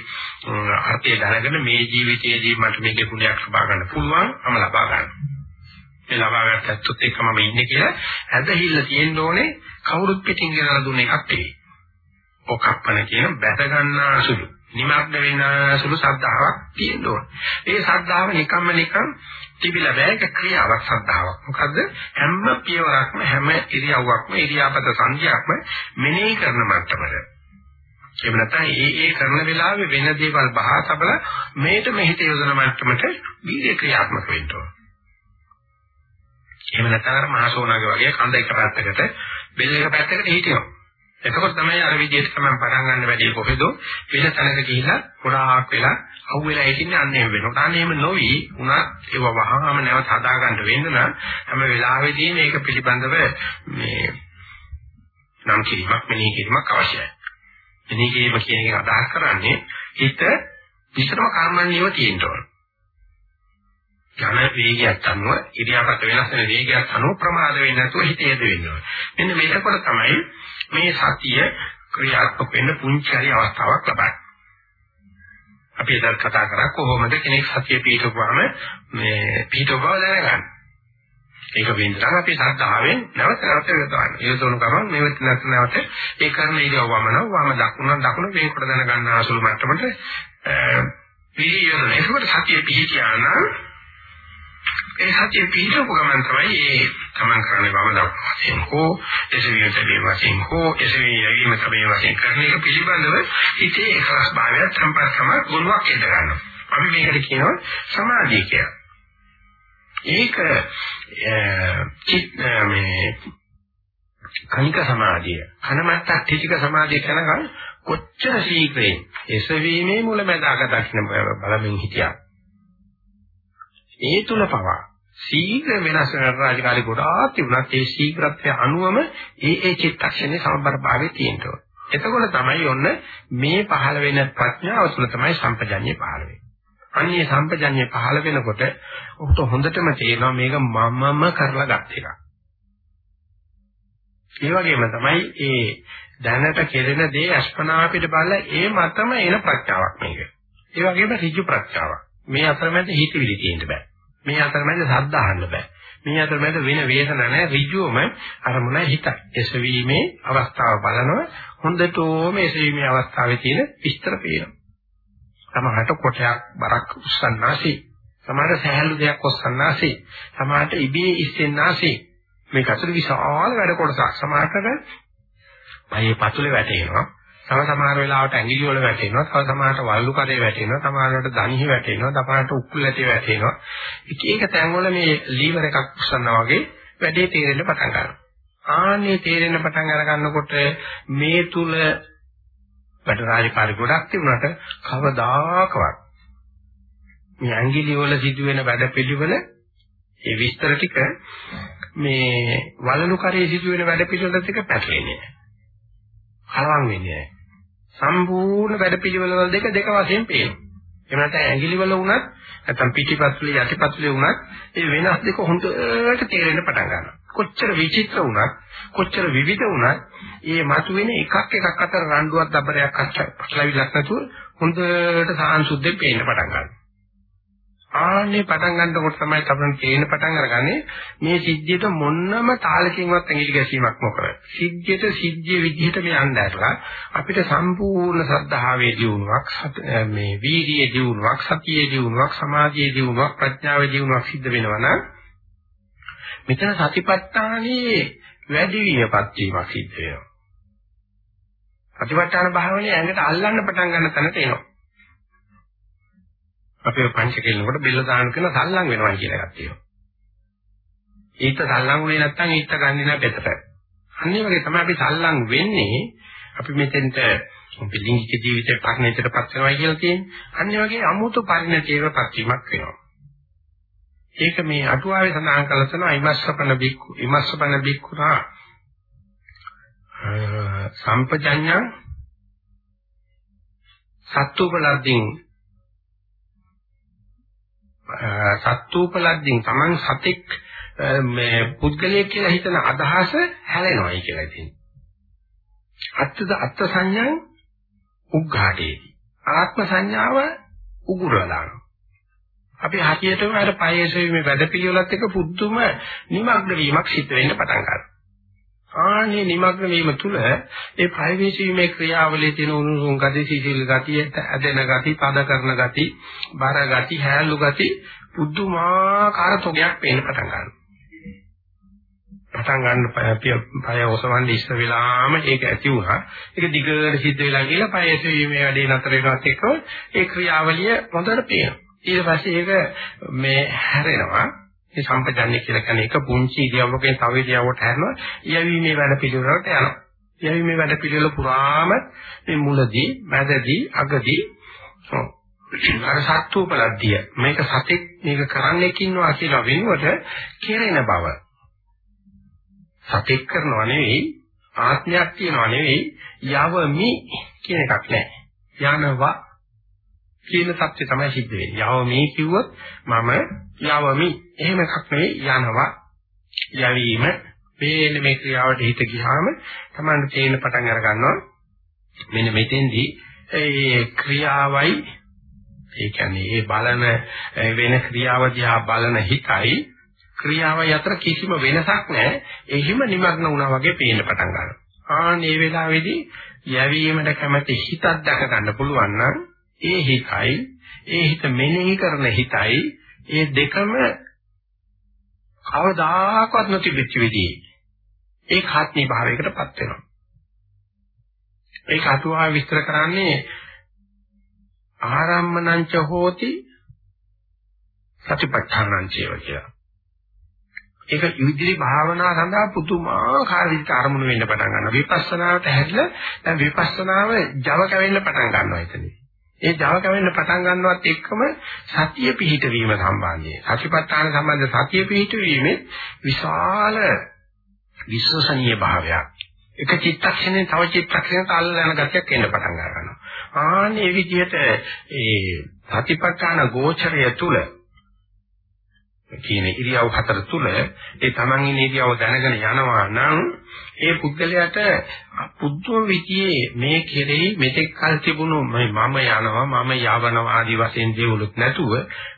අර්ථය දැනගෙන මේ ජීවිතයේදී මට මේකේ ගුණයක් ලබා ගන්න පුළුවන්, අම ලබා ගන්න. මේ ලබා ගන්නත් එක්කම මම ඉන්නේ කියලා ඇදහිල්ල තියෙන්න ඕනේ කවුරුත් පිටින් ගෙනලා දුන්න එකක් නෙවෙයි. ඔකප්පන කියන බැස ගන්නා සුළු නිමග්න වෙන සුළු ශ්‍රද්ධාවක් තියෙන්න ඕනේ. ඒ ශ්‍රද්ධාව නිකම්ම නිකම් තිබිලා බෑ ඒක ක්‍රියාවක් ශ්‍රද්ධාවක්. මොකද හැම පියවරක්ම හැම ඉරියව්වක්ම ඉරියාපත සංඛ්‍යාවක්ම මෙනෙහි කරන මට්ටමද. එහෙම නැත්නම් ඒ ඒ කරන වෙලාවේ වෙන දේවල් බහා තබල මේට මෙහිත යොදන මට්ටමට වීර්ය ක්‍රියාත්මක වෙන්න ඕනේ. එහෙම නැත්නම් අර මහසෝනාගේ වගේ කඳ එක පැත්තකට බෙල් එක පැත්තකට හිටිනවා. එතකොට තමයි අර විදිහට තමයි පටන් ගන්න වැඩි කොහෙද වෙන තැනක ගිහිල්ලා ගොඩාක් වෙලා අහුවෙලා හිටින්නේ අන්න එහෙම වෙනවා. අන්න එහෙම නොවි උනත් ඒව වහාම නැවත හදා ගන්න වෙන්න නම් හැම වෙලාවෙදී මේක පිළිබඳව මේ නම් කිරීමක් මෙනෙහි කිරීමක් අවශ්‍යයි. මෙනෙහි කිරීම කියන එක අදහස් කරන්නේ හිත විතරම කර්මන්නේව තියෙන්න ඕන. යන වේගයක් අනුව ඉරියාපත වෙනස් වෙන වේගයක් අනුව ප්‍රමාද වෙන්නේ නැතුව හිත යද වෙන්න ඕන. මෙන්න මේකකොට තමයි මේ සතිය ක්‍රියාත්මක වෙන්න පුංචි හරි අවස්ථාවක් ලබන්නේ. අපි එදා කතා කරා කොහොමද කෙනෙක් සතිය පිටවපුවාම මේ පිටවව දැනගන්නේ. ඒක වෙනසක් අපි සද්ධාවෙන් නැවත නැවත යොදවන්න. යොදවන ගමන් මේ නැවත නැවත ඒ කරන ඉරියව් වමන වම දකුණ දකුණ මේකට දැනගන්න ආසුළු මට්ටමට පිළියොන. ඒකට සතිය පිහිටියානම් ඒ සතිය පිහිටවපු ගමන් තමයි ඒ තමන් කරන්නේ වම දකුණ වශයෙන් හෝ එසවිය තබේ වශයෙන් හෝ එසවිය යැවීම තබේ වශයෙන් කරන එක පිළිබඳව හිතේ එකලස් භාවයක් සම්පර්කම ගුණයක් එද ගන්නවා. අපි මේකට කියනවා සමාධිය කියලා. ඒක චිත් මේ කනික සමාධිය කනමත්තක් ටික සමාධිය කරනකම් කොච්චර ශීඝ්‍රයෙන් එසවීමේ මුලැමැදාක දක්න බලමින් හිටියා ඒ තුල පවා ශීඝ්‍ර වෙනස් වෙන රාජකාරී ගොඩාක් තිබුණත් ඒ ශීඝ්‍රත්වය අනුවම ඒ ඒ චිත්තක්ෂණේ සමබරභාවය තියෙනවා එතකොට තමයි ඔන්න මේ පහළ වෙන ප්‍රඥාව තුළ තමයි සම්පජඤ්ඤය පහළ වෙන්නේ අන්නේ සම්පජඤ්ඤය පහළ වෙනකොට ඔහුට හොඳටම තේරෙනවා මේක මමම කරලා ගත් එකක්. ඒ වගේම තමයි ඒ දැනට කෙරෙන දේ අස්පනා අපිට බලලා ඒ මතම එන ප්‍රඥාවක් මේක. ඒ වගේම ඍජු ප්‍රඥාවක්. මේ අතරමැද හිතවිලි තියෙන්න බෑ. මේ අතරමැද ශබ්ද අහන්න බෑ. මේ අතරමැද වෙන වේදන නැහැ ඍජුවම අරමුණයි හිතයි. එසවීමේ අවස්ථාව බලනවා හොඳටම එසවීමේ අවස්ථාවේ තියෙන විස්තර පේනවා. සමහරට කොටයක් බරක් උස්සන්නාසී සමහරට සහැල්ලු දෙයක් ඔස්සන්නාසී සමහරට ඉබේ ඉස්සෙන්නාසී මේක අතර විශාල වැඩ කොටසක් සමහරට පහේ පතුලේ වැටෙනවා තව සමහර වෙලාවට ඇඟිලි වල වැටෙනවා තව සමහරට වල්ලු කරේ වැටෙනවා සමහරට දණිහි වැටෙනවා සමහරට උක්කුල ඇටේ වැටෙනවා එක එක තැන්වල මේ ලීවර් එකක් උස්සනවා වගේ වැඩේ තේරෙන්න පටන් ගන්නවා ආන්නේ තේරෙන්න පටන් අර ගන්නකොට මේ තුල වැඩ රාජකාරි ගොඩක් තිබුණාට කවදාකවත් මේ ඇඟිලි වල සිදුවෙන වැඩ පිළිවෙල ඒ විස්තර ටික මේ වලලු කරේ සිදුවෙන වැඩ පිළිවෙලත් එක්ක පැටලෙන්නේ නැහැ. කලවම් වෙන්නේ නැහැ. සම්පූර්ණ වැඩ පිළිවෙල වල දෙක දෙක වශයෙන් පේනවා. එහෙම නැත්නම් ඇඟිලි වල වුණත් නැත්නම් පිටිපතුලේ යටිපතුලේ වුණත් ඒ වෙනස් දෙක හොඳට තේරෙන්න පටන් ගන්නවා. කොච්චර විචිත්‍ර වුණත් කොච්චර විවිධ වුණත් මේ මතුවෙන එකක් එකක් අතර රණ්ඩුවක් දබරයක් අච්චලවිලක් නැතුව හොඳට සාංශුද්ධයෙන් පේන්න පටන් ගන්නවා. ආන්නේ පටන් ගන්නකොට තමයි අපිට තේරෙන පටන් අරගන්නේ මේ සිද්ධියට මොන්නම තාලකින්වත් ඇඟිලි ගැසීමක් නොකර. සිද්ධියට සිද්ධිය විදිහට මේ යන්න ඇරලා අපිට සම්පූර්ණ සද්ධාවේ දියුණුවක් මේ වීර්යයේ දියුණුවක් සතියේ දියුණුවක් සමාධියේ දියුණුවක් ප්‍රඥාවේ දියුණුවක් සිද්ධ වෙනවා නම් මෙතන සතිපට්ඨානයේ වැඩි වීමපත් වීමක් සිද්ධ වෙනවා. සතිපට්ඨාන භාවනයේ ඇඟට අල්ලන්න පටන් ගන්න තැනට එනවා. අපේ පංච කෙලිනකොට බෙල්ල දාන කරන සල්ලම් වෙනවා කියන එකක් තියෙනවා. ඊට සල්ලම් වුණේ නැත්නම් ඊට ගන්නේ නැහැ පෙතට. අනිත් වගේ තමයි අපි සල්ලම් වෙන්නේ අපි මෙතෙන්ට පිළිංගික ජීවිතේ පරිණතයටපත් වෙනවා කියලා තියෙන්නේ. අනිත් වගේ අමුතු පරිණතයකටපත් වීමක් වෙනවා. ඒක මේ අටුවාවේ සඳහන් කරලා තියෙනවා ඉමස්සපන බික්කු ඉමස්සපන බික්කුනා සම්පජඤ්ඤං සත්තුපලද්දින් සත්තුපලද්දින් Taman සතෙක් මේ පුද්ගලයෙක් කියලා හිතන අදහස හැලෙනවායි කියලා තියෙනවා. අත්ත අත්ත සංඥා උග්ඝාටේති. ආත්ම සංඥාව උගුරලා දානවා. අපි හතියටම අර පයේසෙීමේ වැඩපිළිවෙලත් එක්ක පුදුම නිමග්න වීමක් සිද්ධ වෙන්න පටන් ගන්නවා. ආනේ නිමග්න වීම තුළ ඒ පයේසෙීමේ ක්‍රියාවලියේ තියෙන උණුසුම් ගති, සීසීල ගතිය, ඇදෙන ගති, පද කරන ගති, බර ගති, හැලු ගති පුදුමාකාර තොගයක් පේන්න පටන් ගන්නවා. පටන් ගන්න පය ඔසවන්න ඉස්සර වෙලාම ඒක ඇති වුණා. ඒක දිගට සිද්ධ වෙලා ගිහලා පයේසෙීමේ වැඩේ නතර වෙනවත් එක්ක ඒ ක්‍රියාවලිය හොඳට පේනවා. ඊට පස්සේ ඒක මේ හැරෙනවා මේ සම්පජන්‍ය කියලා කියන්නේ එක පුංචි ඉරියව්වකින් තව ඉරියව්වට හැරෙනවා. යැවීමේ වැඩ පිළිවෙලට යනවා. යැවීමේ වැඩ පිළිවෙල පුරාම මේ මුලදී, මැදදී, අගදී අර සත්‍යෝපලද්ධිය මේක සතෙක් මේක කරන්නෙක් ඉන්නවා කියලා වෙනුවට කෙරෙන බව සතෙක් කරනවා නෙවෙයි ආත්මයක් තියනවා නෙවෙයි යවමි කියන එකක් නැහැ යනවා කියන தත්ත්වය තමයි සිද්ධ වෙන්නේ. යව මේ කිව්වොත් මම යවමි. එහෙම එකක් නෙවෙයි යනවා. යවීම වේන මේ ක්‍රියාවට හිත ගියාම තමයි තේන පටන් අර ගන්නවා. මෙන්න මෙතෙන්දී ඒ ක්‍රියාවයි ඒ කියන්නේ ඒ බලන වෙන ක්‍රියාව දිහා බලන හිතයි ක්‍රියාවයි අතර කිසිම වෙනසක් නැහැ. එහිම නිමග්න වුණා වගේ පේන්න පටන් ගන්නවා. ආන් මේ වෙලාවේදී යැවීමට කැමැති හිතක් දැක ගන්න පුළුවන් නම් ඒ හිතයි ඒ හිත මෙනෙහි කරන හිතයි ඒ දෙකම කවදාකවත් නොතිබෙච්ච විදිහේ ඒකාත්මී භාවයකටපත් වෙනවා. ඒක අතුවා විස්තර කරන්නේ ආරම්මනංච හෝති සතිපට්ඨානං චේව කියලා. ඒක ඉදිරි භාවනා සඳහා පුදුමාකාර විදිහට අරමුණු වෙන්න පටන් ගන්නවා. විපස්සනාවට හැදලා දැන් විපස්සනාව Java කැවෙන්න පටන් ගන්නවා එතනදී. ඒ Java කැවෙන්න පටන් ගන්නවත් එක්කම සතිය පිහිටවීම සම්බන්ධයෙන්. සතිපට්ඨාන සම්බන්ධ සතිය පිහිටවීමේ විශාල විශ්වසනීය භාවයක්. එක චිත්තක්ෂණයෙන් තව චිත්තක්ෂණයට අල්ල යන ගතියක් එන්න පටන් ගන්නවා. ආන්නේ විදිහට ඒ සතිපට්ඨාන ගෝචරය තුල කියන ඉරියව් හතර තුල ඒ තමන් ඉන්න ඉරියව් දැනගෙන යනවා නම් ඒ පුද්ගලයාට පුදුම විදිහේ මේ කෙරෙහි මෙතෙක් කල් තිබුණු මම යනවා මම යවනවා ආදි වශයෙන් දේවලුත් නැතුව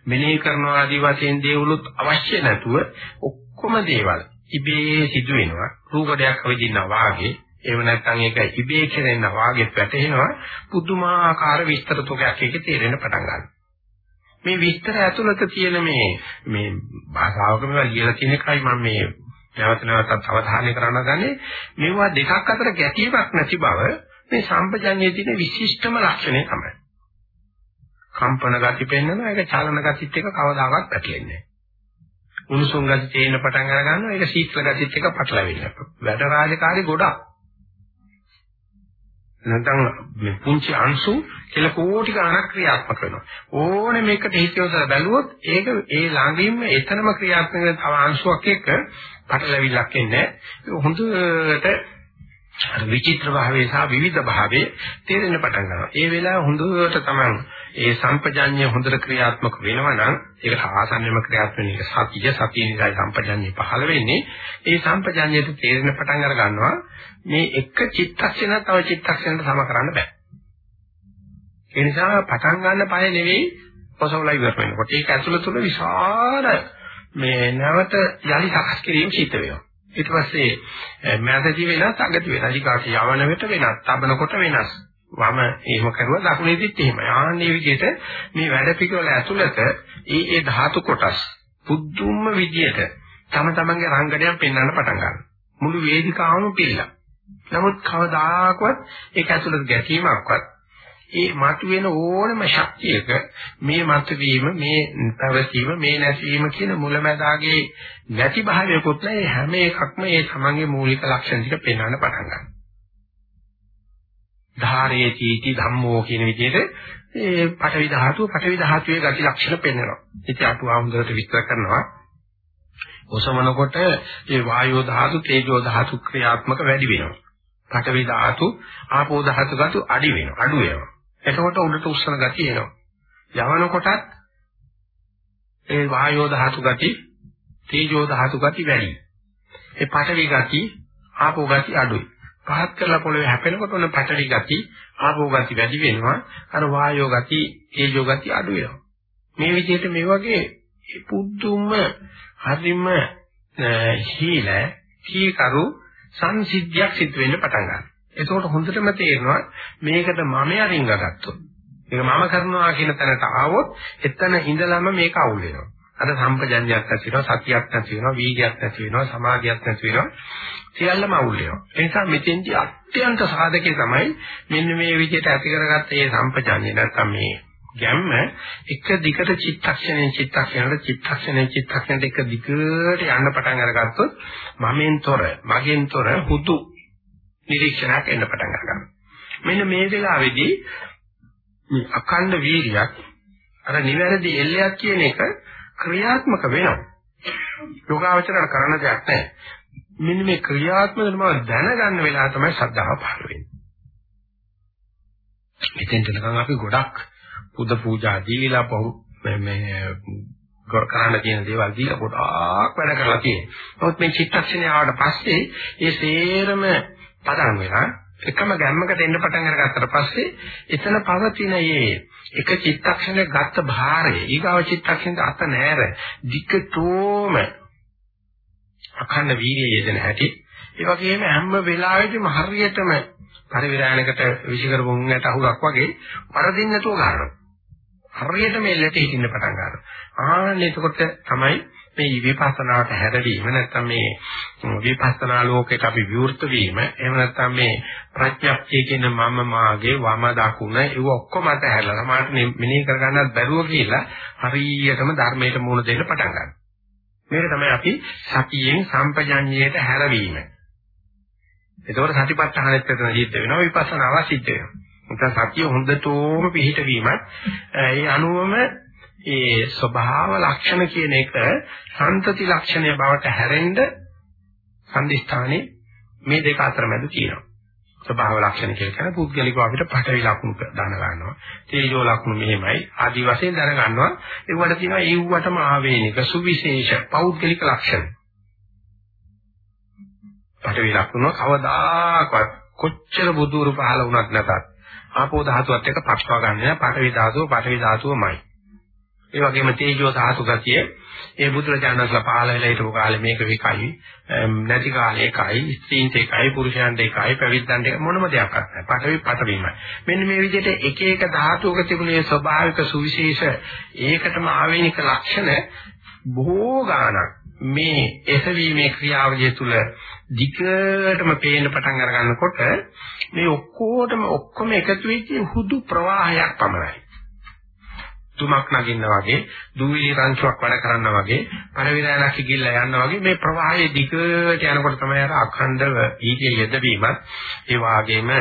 මෙනෙහි කරනවා ආදි වශයෙන් දේවලුත් අවශ්‍ය නැතුව ඔක්කොම දේවල් ඉබේ සිදු වෙනවා රූපඩයක් අවදිනවා වාගේ එහෙම නැත්නම් ඒක ඉබේ කෙරෙන වාගේ වැටෙනවා පුදුමාකාර විස්තර තුකයක් එකේ තේරෙන්න පටන් ගන්නවා. මේ විස්තර ඇතුළත තියෙන මේ මේ භාෂාවක මේවා ලියලා තියෙන එකයි මම මේ නැවත නැවතත් අවධානය කරන්න ගන්නේ මේවා දෙකක් අතර ගැටීමක් නැති බව මේ සම්පජන්යේ තියෙන විශිෂ්ටම ලක්ෂණය තමයි කම්පන ගති පෙන්වනවා ඒක චලන ගතිත් එක්ක කවදාකවත් පැටලෙන්නේ නැහැ උණුසුම් ගති තේින්න පටන් අර ගන්නවා ඒක සීතල ගතිත් එක්ක පටලවෙන්න. වැඩ රාජකාරි ගොඩක්. නැත්නම් මේ පුංචි අංශු කියලා කෝටි ගණනක් ක්‍රියාත්මක වෙනවා. ඕනේ මේකට හිතියොතලා බැලුවොත් ඒක ඒ ළඟින්ම එතනම ක්‍රියාත්මක වෙන තව අංශුවක් එක්ක පටලවිලක් එන්නේ. හොඳට අර විචිත්‍ර භාවයේ සහ විවිධ භාවයේ තේරෙන්න පටන් ගන්නවා. ඒ වෙලාව හොඳට තමයි ඒ සම්පජාඤ්ඤය හොඳට ක්‍රියාත්මක වෙනවා නම් ඒක ආසන්නම ක්‍රියාත්මක වෙන එක සතිය. සතිය නිසා සම්පජාඤ්ඤය පහළ වෙන්නේ. ඒ සම්පජාඤ්ඤයට තේරෙන පටන් අර ගන්නවා මේ එක චිත්තක්ෂණ තව චිත්තක්ෂණයට සම කරන්න බෑ. ඒ නිසා පටන් ගන්න පය නෙවෙයි පොසවලා ඉවර වෙනකොට. ඒක ඇතුළත තුළ විශාල මේ නැවත යලි සකස් කිරීම සිද්ධ වෙනවා. ඊට පස්සේ මෑතදී වෙනස් අගති වෙනස් ඊකාට යවන විට වෙනස් තබනකොට වෙනස්. වම එහෙම කරුවා දකුණේදීත් එහෙමයි. ආන්නේ විදිහට මේ වැඩ පිළිවෙල ඇතුළත ඒ ඒ ධාතු කොටස් පුදුම විදියට තම තමන්ගේ රංගනයක් පෙන්වන්න පටන් ගන්නවා. මුළු වේදිකාවම පිළිලා. නමුත් කවදාකවත් ඒක ඇතුළත ගැටීමක්වත් ඒ මතුවෙන ඕනම ශක්තියක මේ මතුවීම මේ පැවතීම මේ නැතිවීම කියන මුලැමැදාගේ නැති භාවයකොත් නැහැ හැම එකක්ම ඒ තමන්ගේ මූලික ලක්ෂණ ටික පෙන්වන්න පටන් ගන්නවා. ධාරේතිති ධම්මෝ කියන විදිහට ඒ පඨවි ධාතුව පඨවි ධාතුවේ ගති ලක්ෂණ පෙන්වනවා. ඉතින් අටුව හොඳට විස්තර කරනවා. ඔසවනකොට ඒ වායෝ ධාතු තේජෝ ධාතු ක්‍රියාත්මක වැඩි වෙනවා. පඨවි ධාතු ආපෝ ධාතු ගතු අඩි වෙනවා. අඩු වෙනවා. එතකොට උඩට උස්සන ගතිය එනවා. යවනකොටත් ඒ වායෝ ධාතු ගති තේජෝ ධාතු ගති වැඩි. ඒ පඨවි ගති ආපෝ ගති අඩුයි. පහත් කරලා පොළවේ හැපෙනකොට ඔන්න පටවි ගති, ආපෝ ගති වැඩි වෙනවා. අර වායෝ ගති, තේජෝ ගති අඩු වෙනවා. මේ විදිහට මේ වගේ පුදුම හරිම හීල කීකරු සංසිද්ධියක් සිද්ධ වෙන්න පටන් ගන්නවා. එතකොට හොඳටම තේරෙනවා මේකට මම යරින්ග ගත්තොත්. මේක මම කරනවා කියන තැනට ආවොත් එතන ඉඳලම මේක අවුල් වෙනවා. අර සම්පජඤ්ඤයක් නැති වෙනවා, සතියක් නැති වෙනවා, වීර්යයක් නැති වෙනවා, සමාධියක් නැති වෙනවා. සියල්ලම අවුල් වෙනවා. ඒ නිසා මෙතෙන්දී අත්‍යන්ත සාධකේ තමයි මෙන්න මේ විදිහට ඇති කරගත්ත මේ සම්පජාන්‍ය නැත්නම් මේ ගැම්ම එක දිගට චිත්තක්ෂණයෙන් චිත්තක්ෂණයට චිත්තක්ෂණයෙන් චිත්තක්ෂණයට එක දිගට යන්න පටන් අරගත්තොත් මමෙන්තොර මගෙන්තොර හුදු නිරීක්ෂණයක් එන්න පටන් ගන්නවා. මෙන්න මේ වෙලාවේදී මේ අඛණ්ඩ වීර්යයක් අර නිවැරදි එල්ලයක් කියන එක ක්‍රියාත්මක වෙනවා. යෝගාවචර කරන දෙයක් නැහැ. මෙන්න මේ ක්‍රියාත්මක බව දැනගන්න වෙලාව තමයි ශ්‍රද්ධාව පහළ වෙන්නේ. මෙතෙන්ට නිකන් අපි ගොඩක් පුද පූජා දීලා පහු මේ කරන්න තියෙන දේවල් දීලා ගොඩාක් වැඩ කරලා තියෙනවා. නමුත් මේ චිත්තක්ෂණය ආවට පස්සේ ඒ සේරම පදන් වෙලා එකම ගැම්මකට එන්න පටන් අරගත්තට පස්සේ එතන පවතින මේ එක චිත්තක්ෂණයක් ගත්ත භාරය ඊගාව චිත්තක්ෂණයට අත නෑර දික්කතෝම අඛණ්ඩ වීර්යය යෙදෙන හැටි. ඒ වගේම හැම වෙලාවෙදිම හරියටම පරිවිරායනකට විශේෂ කරපුන් ඇට අහුරක් වගේ වරදින්න නැතුව ගන්නවා. හරියට මේ ලෙට හිටින්න පටන් ගන්නවා. ආන්න එතකොට තමයි මේ විපස්සනාවට හැරවීම නැත්නම් මේ විපස්සනා ලෝකයට අපි විවෘත වීම එහෙම නැත්නම් මේ ප්‍රඥප්තිය කියන මම මාගේ වම දකුණ ඒව ඔක්කොම අතහැරලා මාත් මෙනෙහි කරගන්නත් බැරුව කියලා හරියටම ධර්මයට මුහුණ දෙන්න පටන් ගන්නවා. මේක තමයි අපි සතියෙන් සම්පජඤ්ඤයට හැරවීම. ඒකවල සතිපට්ඨානෙත් එතන සිද්ධ වෙනවා විපස්සනාව සිද්ධ වෙනවා. නැත්නම් සතිය හොඳටම පිහිටවීමත් ඒ අනුවම ඒ ස්වභාව ලක්ෂණ කියන එක සන්තති ලක්ෂණය බවට හැරෙන්න සම්දිස්ථානේ මේ දෙක අතර මැද තියෙනවා. ස්වභාව ලක්ෂණ කියලා කියන පුද්ගලිකව අපිට පටවි ලක්ෂණ දාන ගන්නවා. තේජෝ ලක්ෂණ මෙහෙමයි. ආදි වශයෙන් දැන ගන්නවා. ඒවට තියෙනවා ඒවටම ආවේනික සුවිශේෂ පෞද්ගලික ලක්ෂණ. පටවි ලක්ෂණ කවදාකවත් කොච්චර බුදුරු පහල වුණත් නැතත් ආපෝ ධාතුවත් එක්ක පක්ෂව ගන්න නෑ. පටවි ධාතුව පටවි ධාතුවමයි. ඒ වගේම තේජෝ සාතු ගතිය. ඒ බුදුරජාණන්ලා පහළ වෙලා හිටපු කාලේ මේක විකයි. නැති කාලේ එකයි ස්ත්‍රීන්ට එකයි පුරුෂයන්ට එකයි පැවිද්දන්ට එක මොනම දෙයක් නැහැ. පටවි පටවිමයි මෙන්න මේ විදිහට එක එක ධාතුවක තිබුණේ ස්වභාවික සුවිශේෂ ඒකටම ආවේනික ලක්ෂණ බොහෝ ගාණක්. මේ එසවීමේ ක්‍රියාවලිය තුල ධිකටම පේන්න පටන් අර ගන්නකොට මේ ඔක්කොටම ඔක්කොම එකතු වෙච්ච හුදු ප්‍රවාහයක් පමණයි. තුමක් නගින්න වගේ දුවිලි රංචුවක් වැඩ කරනවා වගේ පරිවිරයන්ක් ගිහිල්ලා යනවා වගේ මේ ප්‍රවාහයේ දිගට යනකොට තමයි අර අඛණ්ඩව ඊගේ යෙදවීමත් ඒ වාගේම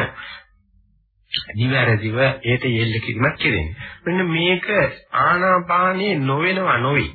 නිවැරදිව ඒට යෙල්ල කිරීමක් කෙරෙන්නේ. මෙන්න මේක ආනාපානයේ නොවෙනවා නොවේ.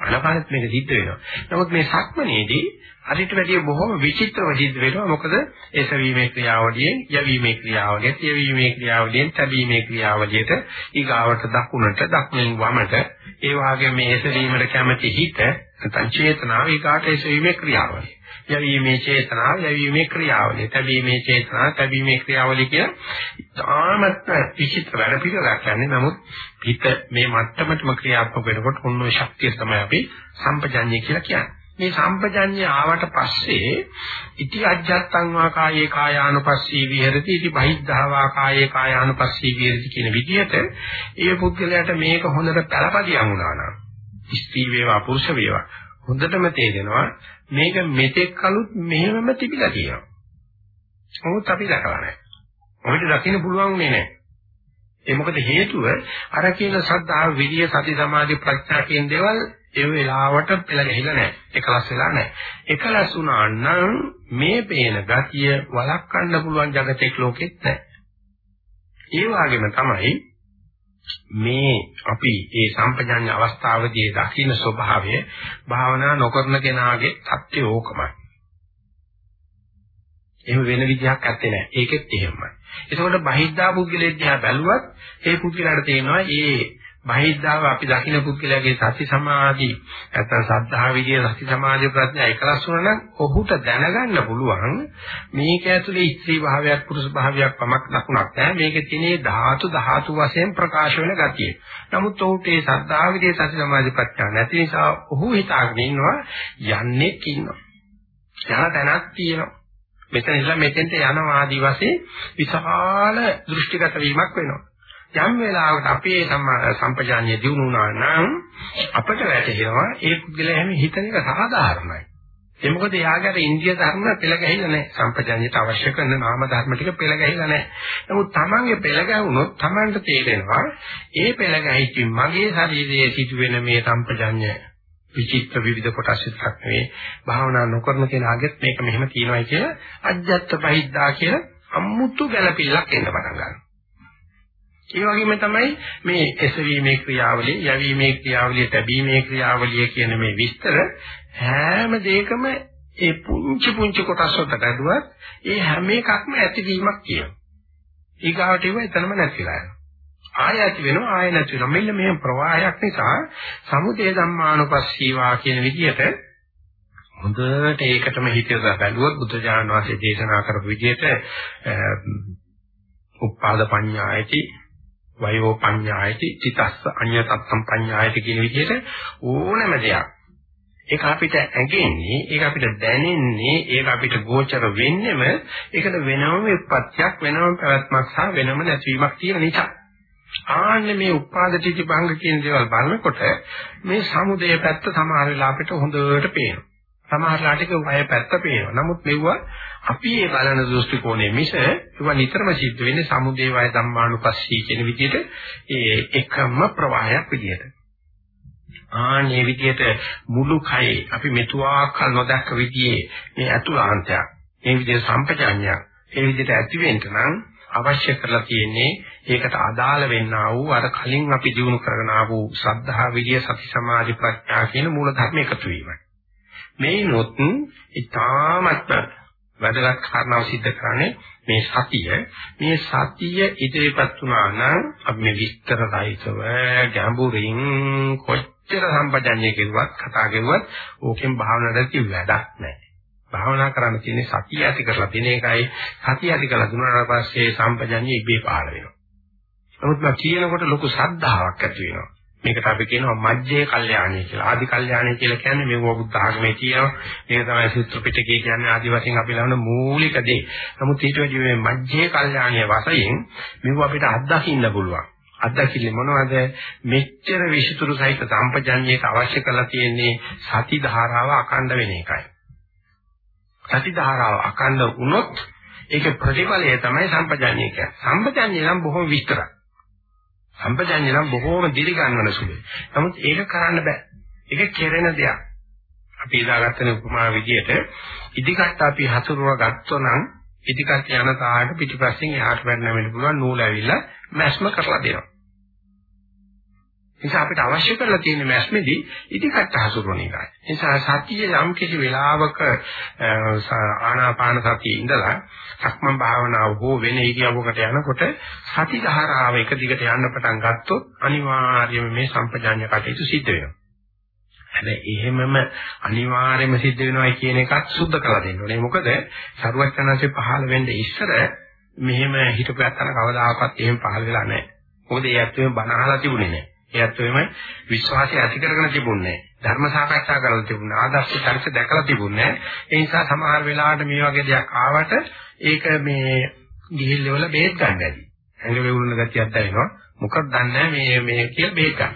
ආනාපානෙත් මේක සිද්ධ වෙනවා. නමුත් මේ සක්මනේදී අරිට වැඩිය බොහොම විචිත්‍රව සිද්ධ වෙනවා. මොකද එසවීමේ ක්‍රියාවලියෙන් යැවීමේ ක්‍රියාවලියට යැවීමේ ක්‍රියාවලියෙන් තැබීමේ ක්‍රියාවලියට ඊගාවට දකුණට දකුණෙන් වමට ඒ වගේම මේ එසවීමට කැමැති හිත නැත්නම් චේතනාව ඊගාට එසවීමේ ක්‍රියාවලිය. යැවීමේ චේතනාව යැවීමේ ක්‍රියාවලිය. තැබීමේ චේතනාව තැබීමේ ක්‍රියාවලිය කියන තාමත් විචිත්‍ර වැඩ පිළිවෙලක් යන්නේ නමුත් හිත මේ මට්ටමටම ක්‍රියාත්මක වෙනකොට ඔන්න ඔය ශක්තිය තමයි අපි සම්පජඤ්ඤය කියලා කියන්නේ. මේ සම්පජඤ්ඤය ආවට පස්සේ ඉති අජ්ජත්තං වා කායේ කායානුපස්සී විහෙරති ඉති බහිද්ධා වා කායේ කායානුපස්සී විහෙරති කියන විදිහට ඒ පුද්ගලයාට මේක හොඳට පළපදියම් වුණා නම් ස්ත්‍රී වේවා පුරුෂ වේවා හොඳටම තේරෙනවා මේක මෙතෙක් කලුත් මෙහෙමම තිබිලා තියෙනවා. මොකද අපි දැකලා නැහැ. අපිට දකින්න පුළුවන් නෑ. ඒ මොකද හේතුව අර කියන සද්ධා විරිය සති සමාධි ප්‍රඥා කියන දේවල් ඒ වෙලාවට පෙළ ගහිලා නැහැ. එකලස් වෙලා නැහැ. එකලස් වුණා නම් මේ පේන ගතිය වළක්වන්න පුළුවන් జగතෙක් ලෝකෙත් නැහැ. ඒ වගේම තමයි මේ අපි මේ සම්පජාඤ්ඤ අවස්ථාවේදී දකින්න ස්වභාවය භාවනා නොකරන කෙනාගේ සත්‍ය ඕකමයි. එහෙම වෙන විදිහක් ඇත්තේ නැහැ. ඒකෙත් එහෙමයි. ඒකෝට බහිද්ධා පුද්ගලයා දිහා බැලුවත් ඒ පුද්ගලයාට තේනවා මේ බහිද්ධාව අපි දකින්න පුද්ගලයාගේ සති සමාධි නැත්නම් සද්ධා විදියේ සති සමාධි ප්‍රඥා එකලස් වුණා නම් ඔහුට දැනගන්න පුළුවන් මේක ඇතුලේ ස්ත්‍රී භාවයක් පුරුෂ භාවයක් පමක් ලකුණක් නැහැ මේකේ තියෙන ධාතු ධාතු වශයෙන් ප්‍රකාශ වෙන ගතිය. නමුත් ඔහුට ඒ සද්ධා විදියේ සති සමාධි ප්‍රඥා නැති නිසා ඔහු හිතාගෙන ඉන්නවා යන්නේ කින්නවා. යන තැනක් තියෙනවා. මෙතන ඉඳලා මෙතෙන්ට යන ආදි වශයෙන් විශාල දෘෂ්ටිගත වීමක් වෙනවා. යම් වෙලාවකට අපේ සම්පජාඤ්ඤය දිනු වුණා නම් අපට වැටහෙනවා ඒ පුද්ගලයා හැම හිතන එක සාධාරණයි. ඒ මොකද යාගේ අර ඉන්දිය ධර්ම පෙළ ගැහිලා නැහැ. සම්පජඤ්ඤයට අවශ්‍ය කරන නාම ධර්ම ටික පෙළ ගැහිලා නැහැ. නමුත් Tamange පෙළ ගැහුනොත් Tamanට තේරෙනවා ඒ පෙළ ගැහිච්ච මගේ ශරීරයේ සිදුවෙන මේ සම්පජඤ්ඤය විචිත්‍ර විවිධ කොටස් විතරක් නෙවෙයි භාවනා නොකරන කෙනාගෙත් මේක මෙහෙම තියෙනවායි කියලා අජ්ජත් බහිද්දා කියලා අමුතු ගැළපිල්ලක් එන්න පටන් ගන්නවා. ඒ වගේම තමයි මේ එසවීමේ ක්‍රියාවලිය, යැවීමේ ක්‍රියාවලිය, තැබීමේ ක්‍රියාවලිය කියන මේ විස්තර හැම දෙයකම ඒ පුංචි පුංචි කොටස් වලට ගැදුවත් ඒ හැම එකක්ම ඇතිවීමක් කියනවා. ඊගාවට ඒව එතනම නැතිලා යනවා. ආය ඇති වෙනවා ආය නැති වෙනවා. මෙන්න මේ ප්‍රවාහයක් නිසා සමුදය ධම්මානුපස්සීවා කියන විදිහට හොඳට ඒකටම හිතලා බැලුවොත් බුද්ධ ඥාන වාසේ දේශනා කරපු විදිහට උපාද පඤ්ඤායති වයෝ පඤ්ඤායති චිතස්ස අඤ්ඤතත්තම් පඤ්ඤායති කියන විදිහට ඕනම දෙයක්. ඒක අපිට ඇඟෙන්නේ ඒක අපිට දැනෙන්නේ ඒක අපිට ගෝචර වෙන්නෙම ඒකට වෙනම උත්පත්තියක් වෙනම පැවැත්මක් සහ වෙනම නැතිවීමක් තියෙන නිසා. ආන්නේ මේ උපාදිතී භංග කියන දේවල් බලනකොට මේ සමුදය පැත්ත සමහර වෙලාවට හොඳට පේනවා. සමහරලාට ඒක වය පැත්ත පේනවා. නමුත් මෙවුව අපි ඒ බලන දෘෂ්ටි කෝණය මිස ඒවා නිතරම සිද්ධ වෙන්නේ සමුදේ වය ධම්මානුපස්සී කියන විදිහට ඒ එකම ප්‍රවාහයක් විදිහට. ආන්නේ විදිහට මුළු කයේ අපි මෙතුආකල් නොදැක්ක විදිහේ මේ අතුලාන්තයක් මේ විදිහේ සම්පජාඤ්ඤයක් ඒ විදිහට ඇති වෙන්න නම් අවශ්‍ය කරලා තියෙන්නේ ඒකට අදාළ වෙන්නා වූ අර කලින් අපි දිනු කරගෙන ආපු ශ්‍රද්ධා විරිය සති සමාධි ප්‍රඥා කියන මූල ධර්ම එකතු වීමයි. මේනොත් ඊටාමත් වැදගත් කාරණාව සිද්ධ කරන්නේ මේ සතිය මේ සතිය ඉදිරිපත් වුණා නම් අපි මේ විස්තර සහිතව ගැඹුරින් කොච්චර සම්පජන්‍ය කෙරුවත් කතා කෙරුවත් ඕකෙන් භාවනාවට වැඩක් නැහැ. භාවනා කරන්න තියෙන්නේ සතිය ඇති කරලා තියෙන එකයි සතිය ඇති කරලා දුන්නාට පස්සේ සම්පජන්‍ය ඉබේ පහළ වෙනවා. නමුත් මම කියනකොට ලොකු ශ්‍රද්ධාවක් ඇති වෙනවා. මේකට අපි කියනවා මජ්ජේ කල්යාණී කියලා. ආදි කල්යාණී කියලා කියන්නේ මේක බුද්ධ ආගමේ තියෙනවා. මේක තමයි සූත්‍ර පිටකේ කියන්නේ ආදි වශයෙන් අපි ලබන මූලික දේ. නමුත් ඊට වැඩි මේ මජ්ජේ කල්යාණී වශයෙන් මේක අපිට අත්දකින්න පුළුවන්. අත්දකින්නේ මොනවද? මෙච්චර විෂිතුරු සහිත සම්පජඤ්ඤයට අවශ්‍ය කරලා තියෙන්නේ සති ධාරාව අකණ්ඩ වෙන එකයි. සති ධාරාව අකණ්ඩ වුණොත් ඒකේ ප්‍රතිඵලය තමයි සම්පජඤ්ඤය කියන්නේ. සම්පජඤ්ඤය නම් බොහොම විස්තරයි. සම්පජඤ්ඤය නම් බොහෝම දිලි ගන්නවන සුළුයි. නමුත් ඒක කරන්න බෑ. ඒක කෙරෙන දෙයක්. අපි ඉදාගත්තන උපමා විදියට ඉදිකට අපි හසුරුව ගත්තො නම් ඉදිකට යන තාලට පිටිපස්සෙන් එහාට වැටෙන්න පුළුවන් නූල ඇවිල්ලා මැස්ම කරලා දෙනවා. නිසා අපිට අවශ්‍ය කරලා තියෙන මැස්මේදී ඉදිකට හසුරුවන එකයි. නිසා සතිය යම් කිසි වෙලාවක ආනාපාන සතියේ ඉඳලා සක්මන් භාවනාව හෝ වෙන ඉරියව්වකට යනකොට සති ධාරාව එක දිගට යන්න පටන් ගත්තොත් අනිවාර්යයෙන්ම මේ සම්පජාඤ්ඤ කටයුතු සිද්ධ වෙනවා. හැබැයි එහෙමම අනිවාර්යයෙන්ම සිද්ධ වෙනවා කියන එකත් සුද්ධ කරලා දෙන්න ඕනේ. මොකද සරුවචනanse පහළ වෙන්නේ ඉස්සර මෙහෙම හිතපු යත්තන කවදාකවත් එහෙම පහළ වෙලා නැහැ. මොකද ඒ ඇත්තම බණ අහලා තිබුණේ නැහැ. ඒ ඇත්තම විශ්වාසය ඇති කරගෙන තිබුණේ නැහැ. ධර්ම සාකච්ඡා කරලා තිබුණා. ආදර්ශ චරිත දැකලා තිබුණේ නැහැ. ඒ නිසා සමහර වෙලාවට මේ වගේ දෙයක් ආවට ඒක මේ ගිහිල්ල වල බේත් ගන්න ඇති. ඇඟ වේවුලන ගතියක් දැනෙනවා. මොකක්ද දන්නේ මේ මේ කියලා බේත් ගන්න.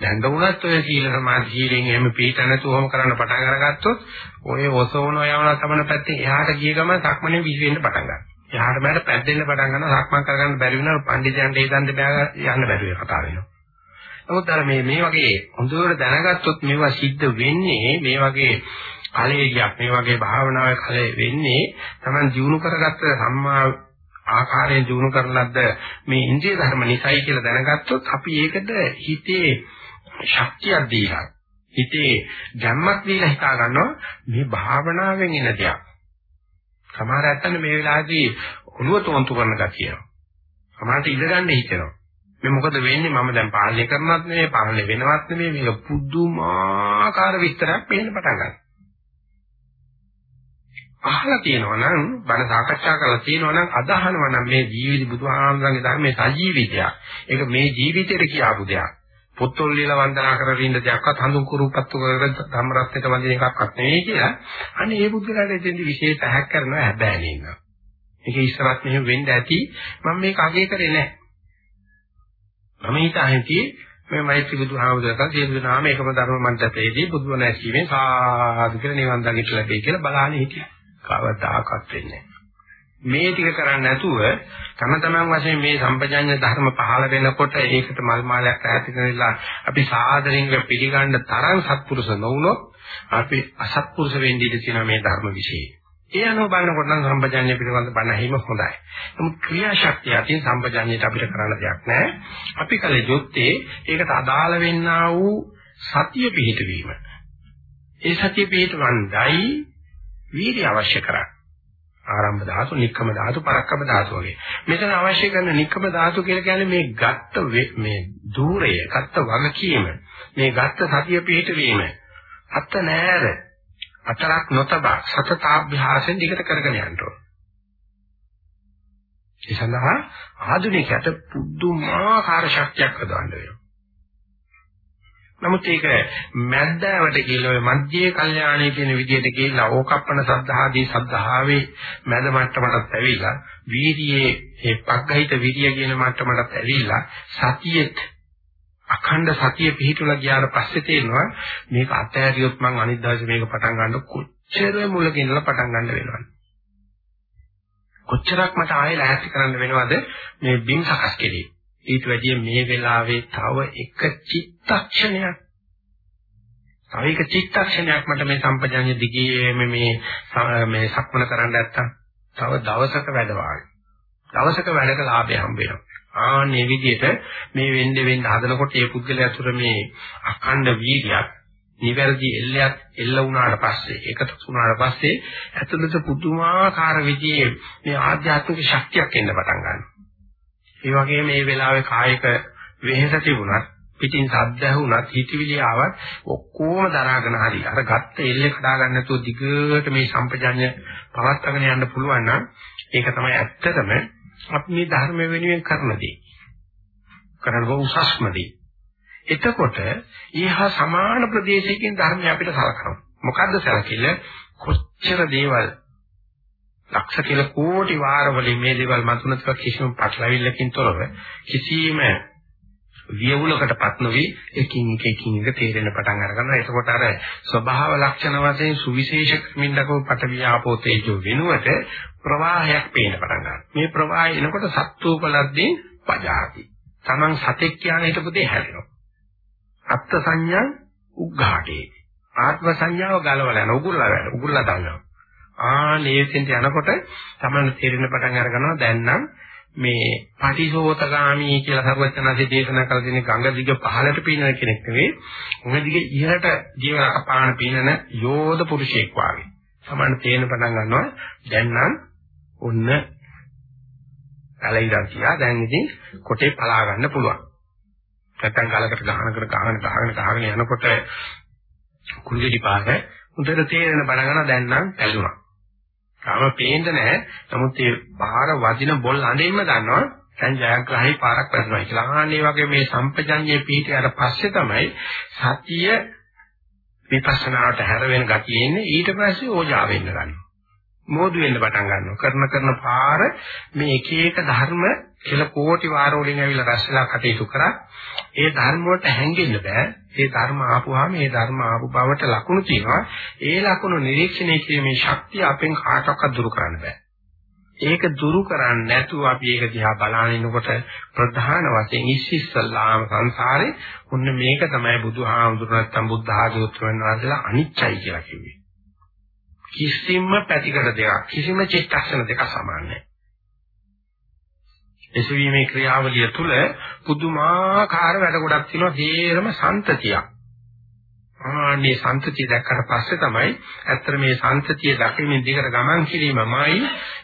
දැන් දුණත් ඔය සීල සමාධි සීලෙන් එහෙම පිට නැතුවම කරන්න පටන් අරගත්තොත් ඔය ඔසවන යවන තමන පැත්තේ එහාට ගිය ගමන් සක්මනේ විහි වෙන්න පටන් ගන්නවා. එහාට මෙහාට පැද්දෙන්න පටන් ගන්නවා සක්මන් කරගන්න බැරි වෙනවා පඬිජයන්ට ඒ දන්ද බෑ යන්න බැරි වෙන කතාව වෙනවා. නමුත් අර මේ මේ වගේ හොඳට දැනගත්තොත් මේවා සිද්ධ වෙන්නේ මේ වගේ ඵලයේක් මේ වගේ භාවනාවේ ඵලයේ වෙන්නේ Taman ජීවුන කරගත්ත සම්මා ආකාරයෙන් ජීවුන කරලද්ද මේ ඉන්ද්‍රිය ධර්ම නිසයි කියලා දැනගත්තොත් අපි ඒකට හිතේ ශක්තියක් දීලා හිතේ ගැම්මක් දීලා හිතා ගන්නවා මේ භාවනාවෙන් එන දෙයක්. සමහර ඇත්තන් මේ වෙලාවේදී ඔළුව තෝන්තු කරන ගතිය. සමහරට ඉඳ ගන්න හිතෙනවා. මේ මොකද වෙන්නේ මම දැන් පාලනය කරනවත් නෙවෙයි පාලනය වෙනවත් නෙවෙයි මේක පුදුමාකාර විස්තරයක් පේන්න පටන් ගන්නවා. අහලා තියෙනවා නම් බණ සාකච්ඡා කරලා තියෙනවා නම් අදහනවා නම් මේ ජීවිත බුදුහාමරගේ ධර්මයේ සජීවිතයක්. ඒක මේ ජීවිතේට කියාපු දෙයක්. පොත්වල ලියලා වන්දනා කරගෙන ඉන්න දෙයක්වත් හඳුන් කුරුපත්තු කරගෙන ධම්ම රත්නයට වඳින එකක්වත් නෙවෙයි කියලා. අනේ මේ බුද්ධලාට එතෙන්දි විශේෂ පැහැක් කරනවා හැබැයි නේද. මේක ඉස්සරහත් මෙහෙම වෙන්න ඇති මම මේක අගය කරේ නැහැ. මම හිතාහිතියේ මේ මෛත්‍රී බුදුහාමුදුරට සියලු දෙනාම එකම ධර්ම මණ්ඩපයේදී බුදුන් ඇසීමෙන් සාදු කියලා නිවන් දකිට ලැබෙයි කියලා බලාගෙන හිටියා. කවදාකවත් වෙන්නේ මේ ටික කරන්නේ නැතුව තම තමන් වශයෙන් මේ සම්පජඤ්ඤ ධර්ම පහළ වෙනකොට ඒකට මල් මාලයක් ඈත කරලා අපි සාදරින්ග පිළිගන්න තරම් සත්පුරුෂ නොවුනොත් අපි අසත්පුරුෂ වෙන්න ඉඩ තියෙනවා මේ ධර්ම વિશે. ඒ අනුව බලනකොට නම් සම්පජාඤ්ඤය පිළිබඳ බණ ඇහිම හොඳයි. නමුත් ක්‍රියාශක්තිය අතින් සම්පජාඤ්ඤයට අපිට කරන්න දෙයක් නැහැ. අපි කල යුත්තේ ඒකට අදාළ වෙන්නා වූ සතිය පිහිටවීම. ඒ සතිය පිහිටවන්නයි වීර්ය අවශ්‍ය කරන්නේ. ආරම්භ ධාතු, නික්කම ධාතු, පරක්කම ධාතු වගේ. මෙතන අවශ්‍ය කරන නික්කම ධාතු කියලා කියන්නේ මේ ගත්ත මේ ධූරය, ගත්ත වගකීම, මේ ගත්ත සතිය පිහිටවීම. අත නෑර අතරක් නොතබා සතතාභ්‍යාසෙන් දිගට කරගෙන යන්න ඕන. ඒ සඳහා ආධුනිකයට පුදුමාකාර ශක්තියක් හදවන්න වෙනවා. නමුත් ඒක මැද්දාවට කියලා ඔය මධ්‍යේ කල්යාණී කියන විදිහට කියලා ඕකප්පන සද්ධාදී සද්ධාවේ මැද මට්ටමටත් ඇවිල්ලා වීර්යයේ ඒ පග්ගහිත විරිය කියන මට්ටමටත් ඇවිල්ලා සතියෙත් අඛණ්ඩ සතිය පිහිටුලා ගියාට පස්සේ තේරෙනවා මේක අතහැරියොත් මං අනිත් දවසේ මේක පටන් ගන්න කොච්චර මුලක ඉඳලා පටන් ගන්න වෙනවද? කොච්චරක් මට ආයෙ ලෑස්ති කරන්න වෙනවද? මේ බිම් සකස් කෙරේ. ඊට වැඩිය මේ වෙලාවේ තව එක චිත්තක්ෂණයක්. තව එක චිත්තක්ෂණයක් මට මේ සම්පජාඤ්ඤ දිගේ මේ මේ සක්මන කරන්න නැත්තම් තව දවසක වැඩ වාගේ දවසක වැඩක ලාභය හම්බ වෙනවා. ආන්නේ විදිහට මේ වෙන්නේ වෙන්න හදනකොට ඒ පුද්ගලයා තුර මේ අඛණ්ඩ වීර්යයක් නිවැරදි එල්ලයක් එල්ල වුණාට පස්සේ ඒකට වුණාට පස්සේ ඇතුළත පුදුමාකාර විදිහේ මේ ආධ්‍යාත්මික ශක්තියක් එන්න පටන් ගන්නවා. ඒ වගේම මේ වෙලාවේ කායික වෙහෙස තිබුණත් පිටින් සද්ද ඇහුණත් හිතවිලි ආවත් ඔක්කොම දරාගෙන හරි අර ගත්ත එල්ලේ කඩා ගන්න නැතුව දිගට මේ සම්පජඤ්ඤ පවත්වාගෙන යන්න පුළුවන් නම් ඒක තමයි ඇත්තටම අපි මේ ධර්ම වෙනුවෙන් කරන දේ. කරන උසස්ම දේ. එතකොට ඊහා සමාන ප්‍රදේශයකින් ධර්මය අපිට සලකනවා. මොකද්ද සලකිල්ල? කොච්චර දේවල් ලක්ෂ කියලා කෝටි වාරවලින් මේ දේවල් මතුනත් කිසිම පටලවිල්ලකින් තොරව කිසිම වියවුලකටපත් නොවි එකින් එක එකින් එක තේරෙන පටන් අරගන්නවා. එතකොට අර ස්වභාව ලක්ෂණ වශයෙන් සුවිශේෂ ක්‍රිමින්දකෝ පටවියාපෝ තේජෝ වෙනුවට ප්‍රවාහයක් පේන්න පටන් ගන්නවා. මේ ප්‍රවාහය එනකොට සත්වෝපලද්දී පජාති. Taman සතෙක් කියන හිටපු දේ හැදෙනවා. අත්ත් සංඥා උග්ඝාටේ. ආත්ම සංඥාව ගලවලා යන උගුල්ලා වැඩ උගුල්ලා දානවා. ආ නේතෙන්ට යනකොට Taman තේරෙන පටන් අර ගන්නවා දැන් නම් මේ පටිසෝතගාමී කියලා සර්වඥාන්සේ දේශනා කළ දෙන ගංගා දිග පහළට පීනන කෙනෙක් නෙවෙයි. උඟ දිග ඉහළට ජීවන කපාන පීනන යෝධ පුරුෂයෙක් වාගේ. සමාන තේන පටන් ගන්නවා. දැන් නම් ඔන්න කලින් තියා දැන් ඉතින් කොටේ පලා ගන්න පුළුවන්. නැත්තම් ගලකට ගහනකට ගහන ගහගෙන ගහගෙන යනකොට කුරුගෙඩි පාක උදේට තේරෙන බණ ගන්න දැන් නම් ඇල්ලුණා. තාම පේන්න නැහැ. නමුත් ඒ පාර වදින බොල් අඬෙන්න දන්නවා දැන් ජයග්‍රහයි පාරක් වැටෙනවා කියලා. ආන්නේ වගේ මේ සම්පජඤ්ඤයේ පිහිටියට පස්සේ තමයි සතිය විපස්සනාට හැර වෙන ගතිය එන්නේ. ඊට පස්සේ ඕජා වෙන්න ගන්නවා. මෝදු වෙන්න පටන් ගන්නවා. කරන කරන පාර මේ එක එක ධර්ම කියලා කෝටි වාර වලින් ඇවිල්ලා රැස්ලා කටයුතු කරා. ඒ ධර්ම වලට හැංගෙන්න බෑ. ඒ ධර්ම ආපුවාම ඒ ධර්ම ආපු බවට ලකුණු තියෙනවා. ඒ ලකුණු නිරීක්ෂණය කිරීමේ ශක්තිය අපෙන් කාටවත් දුරු කරන්න බෑ. ඒක දුරු කරන්නේ නැතුව අපි ඒක දිහා බලන ඉන්නකොට ප්‍රධාන වශයෙන් ඉස්සිස්සල්ලාම සංසාරේ ඔන්න මේක තමයි බුදුහාමුදුරු නැත්තම් බුද්ධ ආදී උත්තරයන් වහන්සේලා අනිච්චයි කියලා කිව්වේ. කිසිම පැතිකඩ දෙකක් කිසිම චිත්තක්ෂණ දෙක සමාන නැහැ. එසවීමේ ක්‍රියාවලිය තුළ පුදුමාකාර වැඩ ගොඩක් තියෙනවා හේරම සන්තතියක්. ආනේ සන්තතිය දැක්කට පස්සේ තමයි ඇත්තට මේ සන්තතිය දකින්න දිගට ගමන් කිරීමමයි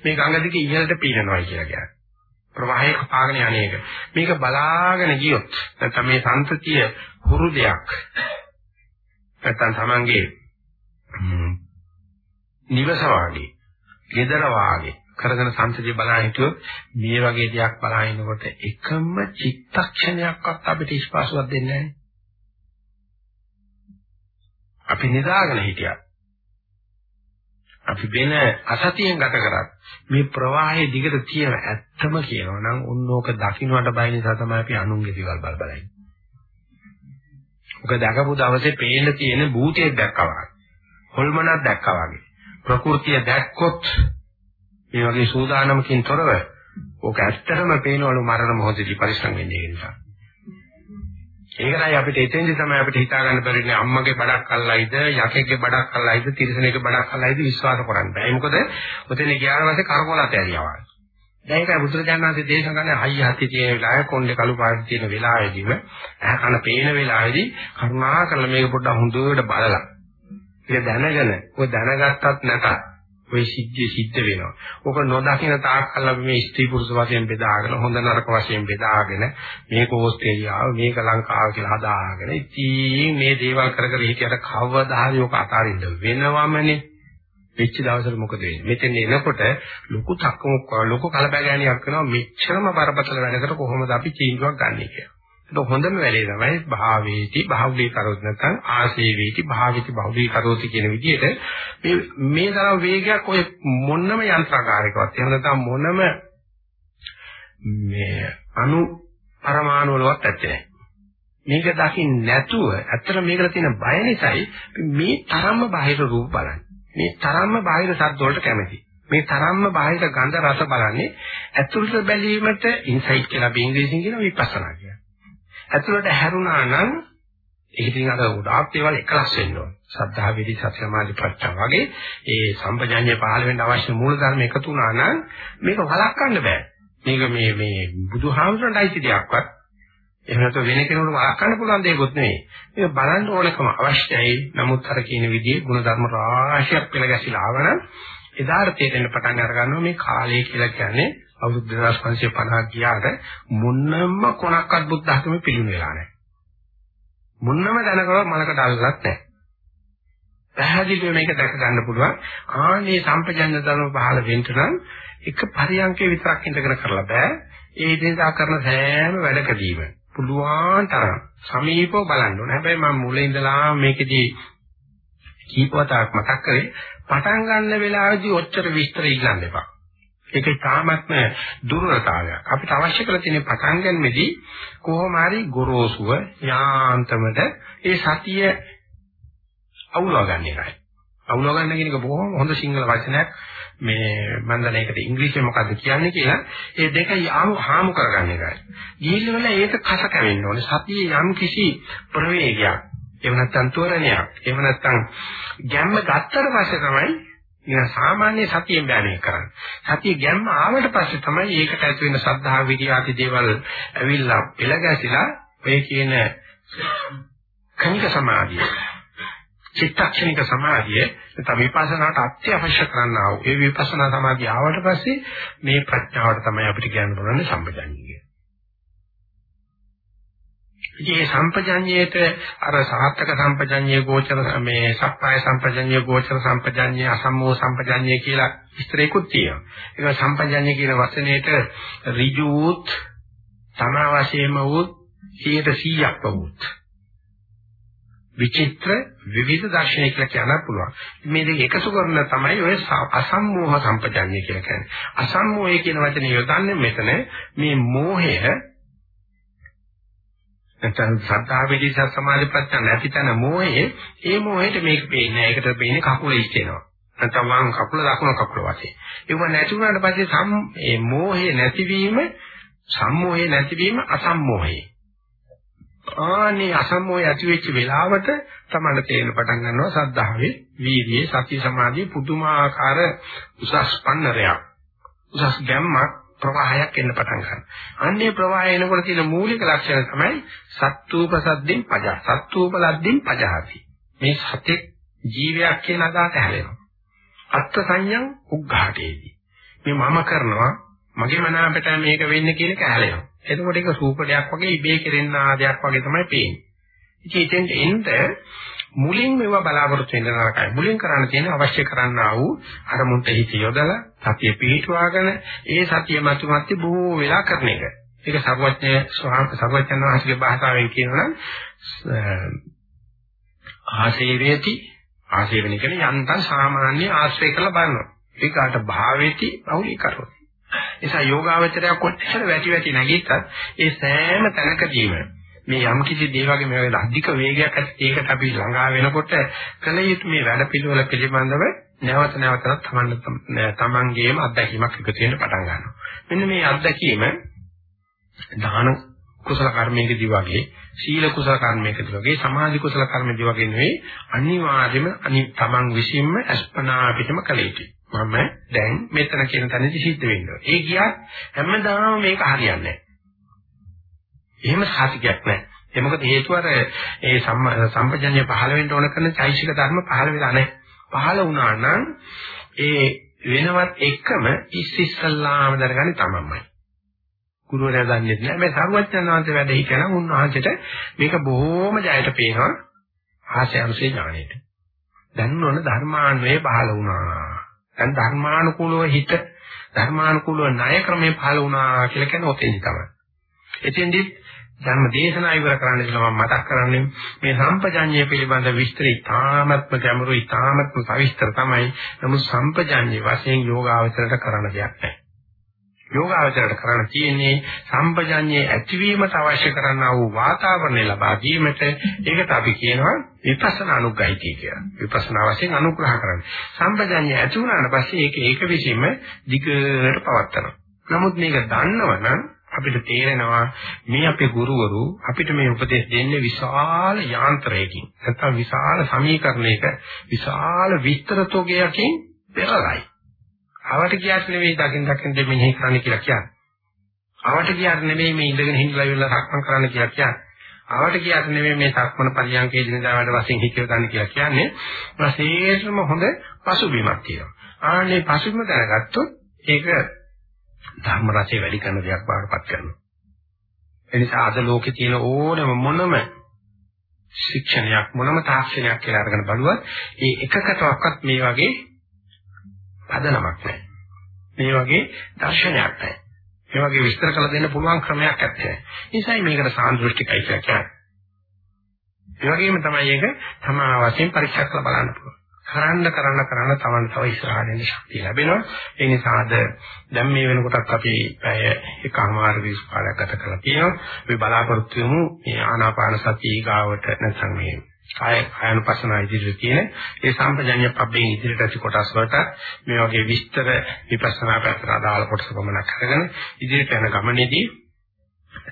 මේ ගඟ දිගේ ඉහළට පීනනවා කියලා කියන්නේ. ප්‍රවාහය කපාගෙන යන්නේක. මේක බලාගෙන ගියොත් නැත්නම් මේ සන්තතිය හුරු දෙයක්. නැත්නම් Tamange නිවස වාගේ, gedara වාගේ කරගෙන සංසදිය බලන හිටියොත් මේ වගේ දෙයක් බලනකොට එකම චිත්තක්ෂණයක්වත් අපිට ස්පර්ශයක් දෙන්නේ නැහැ. අපි නිදාගෙන හිටියා. අපි වෙන අසතියෙන් ගත කරත් මේ ප්‍රවාහයේ දිගට තියෙන ඇත්තම කියනවා නම් උන්නෝක දකින්නට බය නිසා තමයි අපි අනුන්ගේ දේවල් බල බල ඉන්නේ. ඔක දැකපු දවසේ පේන්න තියෙන භූතයක් දැක්කා වගේ. හොල්මනක් දැක්කා වගේ. ප්‍රകൃතිය දැක්කොත් මේ වගේ සූදානමකින් තොරව ඕක ඇත්තටම පේනවලු මරණ මොහොතේදී පරිස්සම් වෙන්නේ ඒ නිසා. ඒකයි අපිට එතෙන්දි තමයි අපිට හිතා ගන්න බැරිනේ අම්මගේ බඩක් අල්ලයිද යකෙක්ගේ බඩක් අල්ලයිද තිරිසනෙක්ගේ බඩක් අල්ලයිද විශ්වාස කරන්න බෑ. මොකද ඔතන ගියාට පස්සේ කරකොලත ඇරියවා. දැන් ඒකයි බුදුරජාණන් වහන්සේ දේශනා කරන්නේ හයිය හති තියෙන වෙලාවේ කොණ්ඩේ කළු පාට තියෙන වෙලාවෙදිම ඇහ කන පේන වෙලාවේදී කරුණා කරලා මේක පොඩ්ඩක් හොඳට බලලා. ඒක දැනගෙන ඔය දැනගත්තත් නැතත් ওই සිද්ධිය සිද්ධ වෙනවා. ඕක නොදකින තාක්කල් අපි මේ ස්ත්‍රී පුරුෂ වශයෙන් බෙදාගෙන හොඳ නරක වශයෙන් බෙදාගෙන මේක ඕස්ට්‍රේලියාව මේක ලංකාව කියලා හදාගෙන ඉතින් මේ දේවල් කර කර හිටියට කවදා හරි ඕක අතාරින්න වෙනවමනේ. වෙච්ච දවසට මොකද වෙන්නේ? මෙතෙන් එනකොට ලොකු තක්කමුක් ලොකු කලබගෑනියක් වෙනවා මෙච්චරම බරපතල වැඩකට කොහොමද අපි තීන්දුවක් ගන්නෙ කියලා. ඒක හොඳම වැඩේ තමයි භාවේති බහුලී කරොත් නැත්නම් ආසේවේති භාවිති බහුලී කරොති කියන විදිහට මේ මේ තරම් වේගයක් ඔය මොනම යන්ත්‍රකාරයකවත් එහෙම නැත්නම් මොනම මේ අණු පරමාණු වලවත් ඇත්තේ මේක දකින්න නැතුව ඇත්තට මේකට තියෙන බය නිසායි මේ තරම්ම බාහිර රූප බලන්නේ. මේ තරම්ම බාහිර ශබ්ද වලට කැමති. මේ තරම්ම බාහිර ගන්ධ රස බලන්නේ ඇතුළත බැලීමට ඉන්සයිට් කියලා බින්ග්‍රීසියෙන් කියන විපස්සනා කියන්නේ. ඇතුළට හැරුණා නම් ඒක ඉතින් අර ගොඩාක් දේවල් එකලස් වෙන්න ඕන. සද්ධා විදි සති සමාධි ප්‍රත්‍යා වගේ ඒ සම්පජඤ්ඤය පහළ වෙන්න අවශ්‍ය මූල ධර්ම එකතු වුණා නම් මේක වළක්වන්න බෑ. මේක මේ මේ බුදුහාමුදුරන්ට අයිති දෙයක්වත් එහෙම නැත්නම් වෙන කෙනෙකුට වළක්වන්න පුළුවන් දෙයක්වත් නෙවෙයි. මේක බලන්න ඕනකම අවශ්‍යයි. නමුත් අර කියන විදිහේ ගුණ ධර්ම රාශියක් පෙළ ගැසිලා ආවනම් එදාට තේරෙන්න පටන් අර ගන්නවා මේ කාලය කියලා කියන්නේ අවුරුදු 2550 ගියාට මුන්නම්ම කොනක්වත් බුද්ධ ධර්මෙ පිළිුණ වෙලා නැහැ. මුන්නම දැනකව මලකට අල්ලලත් නැහැ. පැහැදිලිව මේක දැක ගන්න පුළුවන්. ආනේ සම්පජඤ්ඤ ධර්ම පහළ වෙන්න නම් එක පරියන්කේ විතරක් ඉඳගෙන කරලා බෑ. ඒ දෙසා කරන සෑම වැඩකදීම පුළුවන් තරම් සමීපව බලන්න ඕනේ. හැබැයි මම මුලින් ඉඳලා මේකෙදී කීපවතාවක් මතක් කරේ පටන් ගන්න වෙලාවේදී ඔච්චර විස්තර ඉල්ලන්න එපා. ඒක තාමත්ම දුර්වලතාවයක්. අපිට අවශ්‍ය කරලා තියෙන පටන් ගන්නෙදී කොහොම හරි ගොරෝසුව යාන්තමට ඒ සතිය අවුලව ගන්න එකයි. අවුලව ගන්න කියන එක බොහොම හොඳ සිංහල වචනයක්. මේ මම දන්නේ ඒකට ඉංග්‍රීසියෙන් මොකද්ද කියන්නේ කියලා ඒ දෙක යාමු හාමු කරගන්න එකයි. ගිහිල්ල වෙලා ඒක කස කැවෙන්න ඕනේ. සතියේ යම් කිසි ප්‍රවේගයක්. එහෙම නැත්නම් තෝරණයක්. එහෙම නැත්නම් ගැම්ම ගත්තට පස්සේ තමයි නිකන් සාමාන්‍ය සතියෙන් බෑ මේක කරන්නේ. සතිය ගැම්ම ආවට පස්සේ තමයි ඒකට ඇති වෙන සද්ධා විරිය ආදී දේවල් ඇවිල්ලා එළගැසිලා ඔය කියන කණික සමාධිය චිත්තක්ෂණික සමාධිය නැත්නම් විපස්සනාට අත්‍යවශ්‍ය කරන්නා වූ ඒ විපස්සනා සමාධිය ආවට පස්සේ මේ ප්‍රඥාවට තමයි අපිට කියන්න පුළුවන් සම්පජාඤ්ඤය. ඉතින් මේ සම්පජඤ්ඤයට අර සාහත්තක සම්පජඤ්ඤය ගෝචර මේ සප්පාය සම්පජඤ්ඤය ගෝචර සම්පජඤ්ඤය අසම්මෝ සම්පජඤ්ඤය කියලා විස්තරයකුත් තියෙනවා. ඒක සම්පජඤ්ඤය කියන වචනයේට ඍජුත් තමා වශයෙන්ම වූත් 100%ක්ම වූත් විචිත්‍ර විවිධ දර්ශනය කියලා කියන්න පුළුවන්. මේ දෙක එකතු කරන තමයි ඔය අසම්මෝහ සම්පජඤ්ඤය කියලා කියන්නේ. අසම්මෝහය කියන වචනේ යොදන්නේ මෙතන මේ මෝහය නැත්නම් සද්ධා විදි සමාධි ප්‍රත්‍ය නැති තැන මොහේ ඒ මොහේට මේක පේන්නේ නැහැ. ඒකට පේන්නේ කකුල ඉස්සෙනවා. නැත්නම් වම් කකුල දකුණු කකුල වශයෙන්. ඒක නැති වුණාට පස්සේ සම් මේ මොහේ නැතිවීම සම්මෝහේ නැතිවීම අසම්මෝහේ. ආනේ අසම්මෝහය ඇති වෙච්ච වෙලාවට තමයි තේරෙන පටන් ගන්නවා සද්ධාවේ වීර්යයේ සති සමාධියේ පුදුමාකාර උසස් පන්නරයක්. උසස් ගැම්මක් ප්‍රවාහයක් එන්න පටන් ගන්නවා. අන්නේ ප්‍රවාහය එනකොට තියෙන මූලික ලක්ෂණ තමයි සත්තුපසද්දෙන් පජහ. සත්තුපලද්දෙන් පජහති. මේ සතෙක් ජීවයක් කියන අදහස හැලෙනවා. අත්ත් සංයං උග්ඝාටේදී. මේ මම කරනවා මගේ මනාපට මේක වෙන්නේ කියන එක හැලෙනවා. එතකොට ඒක රූපඩයක් වගේ ඉබේ කෙරෙන ආදයක් වගේ තමයි පේන්නේ. ඉතින් එතෙන් මුලින් මේවා බලාපොරොත්තු වෙන්න නරකයි. මුලින් කරන්න තියෙන අවශ්‍ය කරන්නා වූ අරමුණට හිත යොදලා සතිය පිහිටුවාගෙන ඒ සතිය මතුමැත්තේ බොහෝ වෙලා කරන එක. ඒක සර්වඥ සර්වඥ වහන්සේගේ භාෂාවෙන් කියනනම් ආසේවේති ආසේවන කියන්නේ යන්තම් සාමාන්‍ය ආශ්‍රය කරලා බලනවා. ඒකට භාවේති බහුලී කරනවා. නිසා යෝගාවචරය කොච්චර වැටි වැටි නැගිට්ටත් ඒ සෑම තැනකදීම මේ යම් කිසි දේ වගේ මේ වගේ අධික වේගයක් ඇති ඒකට අපි ළඟා වෙනකොට කල යුතු මේ වැඩ පිළිවෙල පිළිබඳව නැවත නැවතත් තමන් තමන්ගේම අත්දැකීමක් එකතු වෙන්න පටන් ගන්නවා. මෙන්න මේ අත්දැකීම දාන කුසල කර්මයකදී වගේ සීල කුසල කර්මයකදී වගේ සමාධි කුසල කර්මයකදී වගේ නෙවෙයි අනිවාර්යයෙන්ම අනි තමන් විසින්ම අස්පනා පිටම කළ යුතුයි. මම දැන් මෙතන කියන තැනදී සිද්ධ වෙනවා. ඒ කියක් හැමදාම මේක හරියන්නේ නැහැ. එහෙම සාතිකයක් නැහැ. ඒ මොකද හේතුව අර ඒ සම්පජන්‍ය පහළ වෙන්න ඕන කරන චෛසික ධර්ම පහළ වෙලා නැහැ. පහළ වුණා නම් ඒ වෙනවත් එකම ඉස්සිස්සල්ලාම දරගන්නේ තමන්මයි. ගුරුවරයා දන්නේ නැහැ. මේ සරුවච්චන් වහන්සේ වැඩ හිටියනම් උන්වහන්සේට මේක බොහොම ජයට පේනවා ආශයන්සේ ඥාණයට. දැන් නොන ධර්මාන්වේ පහළ වුණා. දැන් ධර්මානුකූලව හිත ධර්මානුකූලව ණය ක්‍රමේ පහළ වුණා කියලා කියන ඔතෙන්දි තමයි. එතෙන්දි ධර්ම දේශනා ඉවර කරන්න කියලා මම මතක් කරන්නේ මේ සම්පජඤ්ඤය පිළිබඳ විස්තර ඉතාමත්ම ගැඹුරු ඉතාමත්ම සවිස්තර තමයි. නමුත් සම්පජඤ්ඤය වශයෙන් යෝගාවචරයට කරන්න දෙයක් නැහැ. යෝගාවචරයට කරන්න තියෙන්නේ සම්පජඤ්ඤයේ ඇතිවීමට අවශ්‍ය කරනා වූ වාතාවරණය ලබා දීමට ඒකට අපි කියනවා විපස්සනා අනුග්‍රහිතය කියලා. විපස්සනා වශයෙන් අනුග්‍රහ කරන්න. සම්පජඤ්ඤය ඇති වුණාට පස්සේ ඒක ඒක විසීම දිගට පවත්නවා. නමුත් මේක දන්නවනම් අපිට තේරෙනවා මේ අපේ ගුරුවරු අපිට මේ උපදෙස් දෙන්නේ විශාල යාන්ත්‍රයකින් නැත්නම් විශාල සමීකරණයක විශාල විස්තරතෝගයකින් පෙරලයි. ආවට කියාට නෙවෙයි දකින් දකින් දෙමින් කරන්න කියලා කියන්නේ. ආවට කියාට නෙවෙයි මේ ඉඳගෙන හිඳලා ඉවරලා සක්මන් කරන්න කියලා කියන්නේ. ආවට කියාට නෙවෙයි මේ සක්මන පරියන්කේ දිනදා වැඩ වශයෙන් හිතව ගන්න කියලා කියන්නේ. ප්‍රසේෂම හොඳ පසුබිමක් තියෙනවා. ආන්නේ පසුබිම දැනගත්තොත් ඒක ධර්ම රසය වැඩි කරන දෙයක් බාරපත් කරනවා. ඒ නිසා අද ලෝකේ තියෙන ඕනම මොනම ශික්ෂණයක් මොනම තාක්ෂණයක් කියලා අරගෙන බලුවත් ඒ එකකටවත් මේ වගේ පදනමක් නැහැ. මේ වගේ දර්ශනයක් නැහැ. මේ වගේ විස්තර කළ දෙන්න පුළුවන් ක්‍රමයක් නැහැ. ඒසයි මේකට සාන්දෘෂ්ටිකයි කියලා කියන්නේ. ඒ වගේම තමයි ඒක තමා වශයෙන් පරීක්ෂා කරලා බලන්න පුළුවන්. කරන්න කරන්න කරන්න තමන් තව ඉස්සරහට යන්න ශක්තිය ලැබෙනවා. ඒ නිසා අද දැන් මේ වෙනකොටත් අපි පැය එකමාර විස් කාලයක් ගත කරලා තියෙනවා. අපි බලාපොරොත්තු වෙමු මේ ආනාපාන සතිය ඊගාවට නැත්නම් මේ කාය කායනුපස්සන ඉදිරියට තියෙන ඒ සම්පජඤ්ඤ පබ්බෙන් ඉදිරියට ඇති කොටස් වලට මේ වගේ විස්තර විපස්සනා පැත්තට අදාළ කොටස පමණක් අරගෙන ඉදිරියට යන ගමනේදී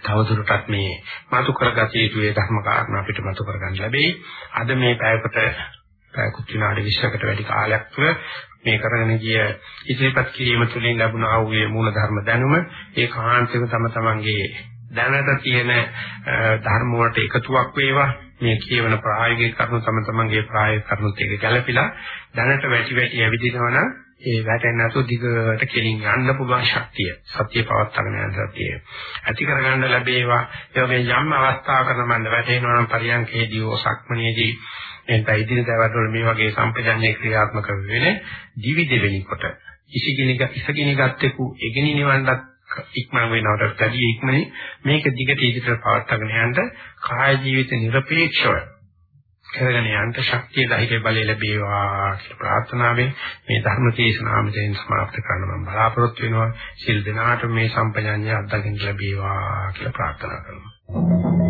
තවදුරටත් මේ මතු කරගත යුතු ඒ ධර්ම කාරණා අපිට මතු කරගන්න ලැබෙයි. අද මේ පැයකට පැයකුත් විනාඩි 20කට වැඩි කාලයක් තුළ මේ කරගෙන ගිය ඉදිරිපත් කිරීම තුළින් ලැබුණා වූ මේ මූල ධර්ම දැනුම ඒ කාන්තික තම තමන්ගේ දැනට තියෙන ධර්ම වලට එකතුවක් වේවා. මේ කියවන ප්‍රායෝගික කරුණු තම තමන්ගේ ප්‍රායෝගික කරුණුත් එක්ක ගැළපිලා දැනට වැටි වැටි ඇවිදිනවා නම් ඒ වැටෙන්නේ නැතුව දිගට කෙලින් යන්න පුළුවන් ශක්තිය සත්‍ය පවත්වාගෙන යන සතිය ඇති කරගන්න ලැබේවා. ඒ වගේ යම් අවස්ථාවක නම් වැටෙනවා නම් පරියන්කේදී ඕසක්මනේදී එතන ඉදිරි දවස්වල මේ වගේ සම්පජන්‍ය ක්‍රියාත්මක වෙන්නේ දිවි දෙවෙනි කොට. ඉසිගිනික ඉසගිනිගත් එක්ක එගිනි නිවන්නක් ඉක්මන වෙනවට වැඩි ඉක්මනින් මේක දිගට ඉදිරියට පවත්වාගෙන යන්න කාය ජීවිත নিরপেক্ষව කරගෙන යන්න ශක්තිය ධෛර්ය බලය ලැබේවා කියලා ප්‍රාර්ථනාවෙන් මේ ධර්ම දේශනාව මෙතෙන් සමාප්ත කරන්න මම බලාපොරොත්තු වෙනවා. සිල් දනාට මේ සම්පජාඤ්ඤය අත්දකින්න ලැබේවා කියලා ප්‍රාර්ථනා කරනවා.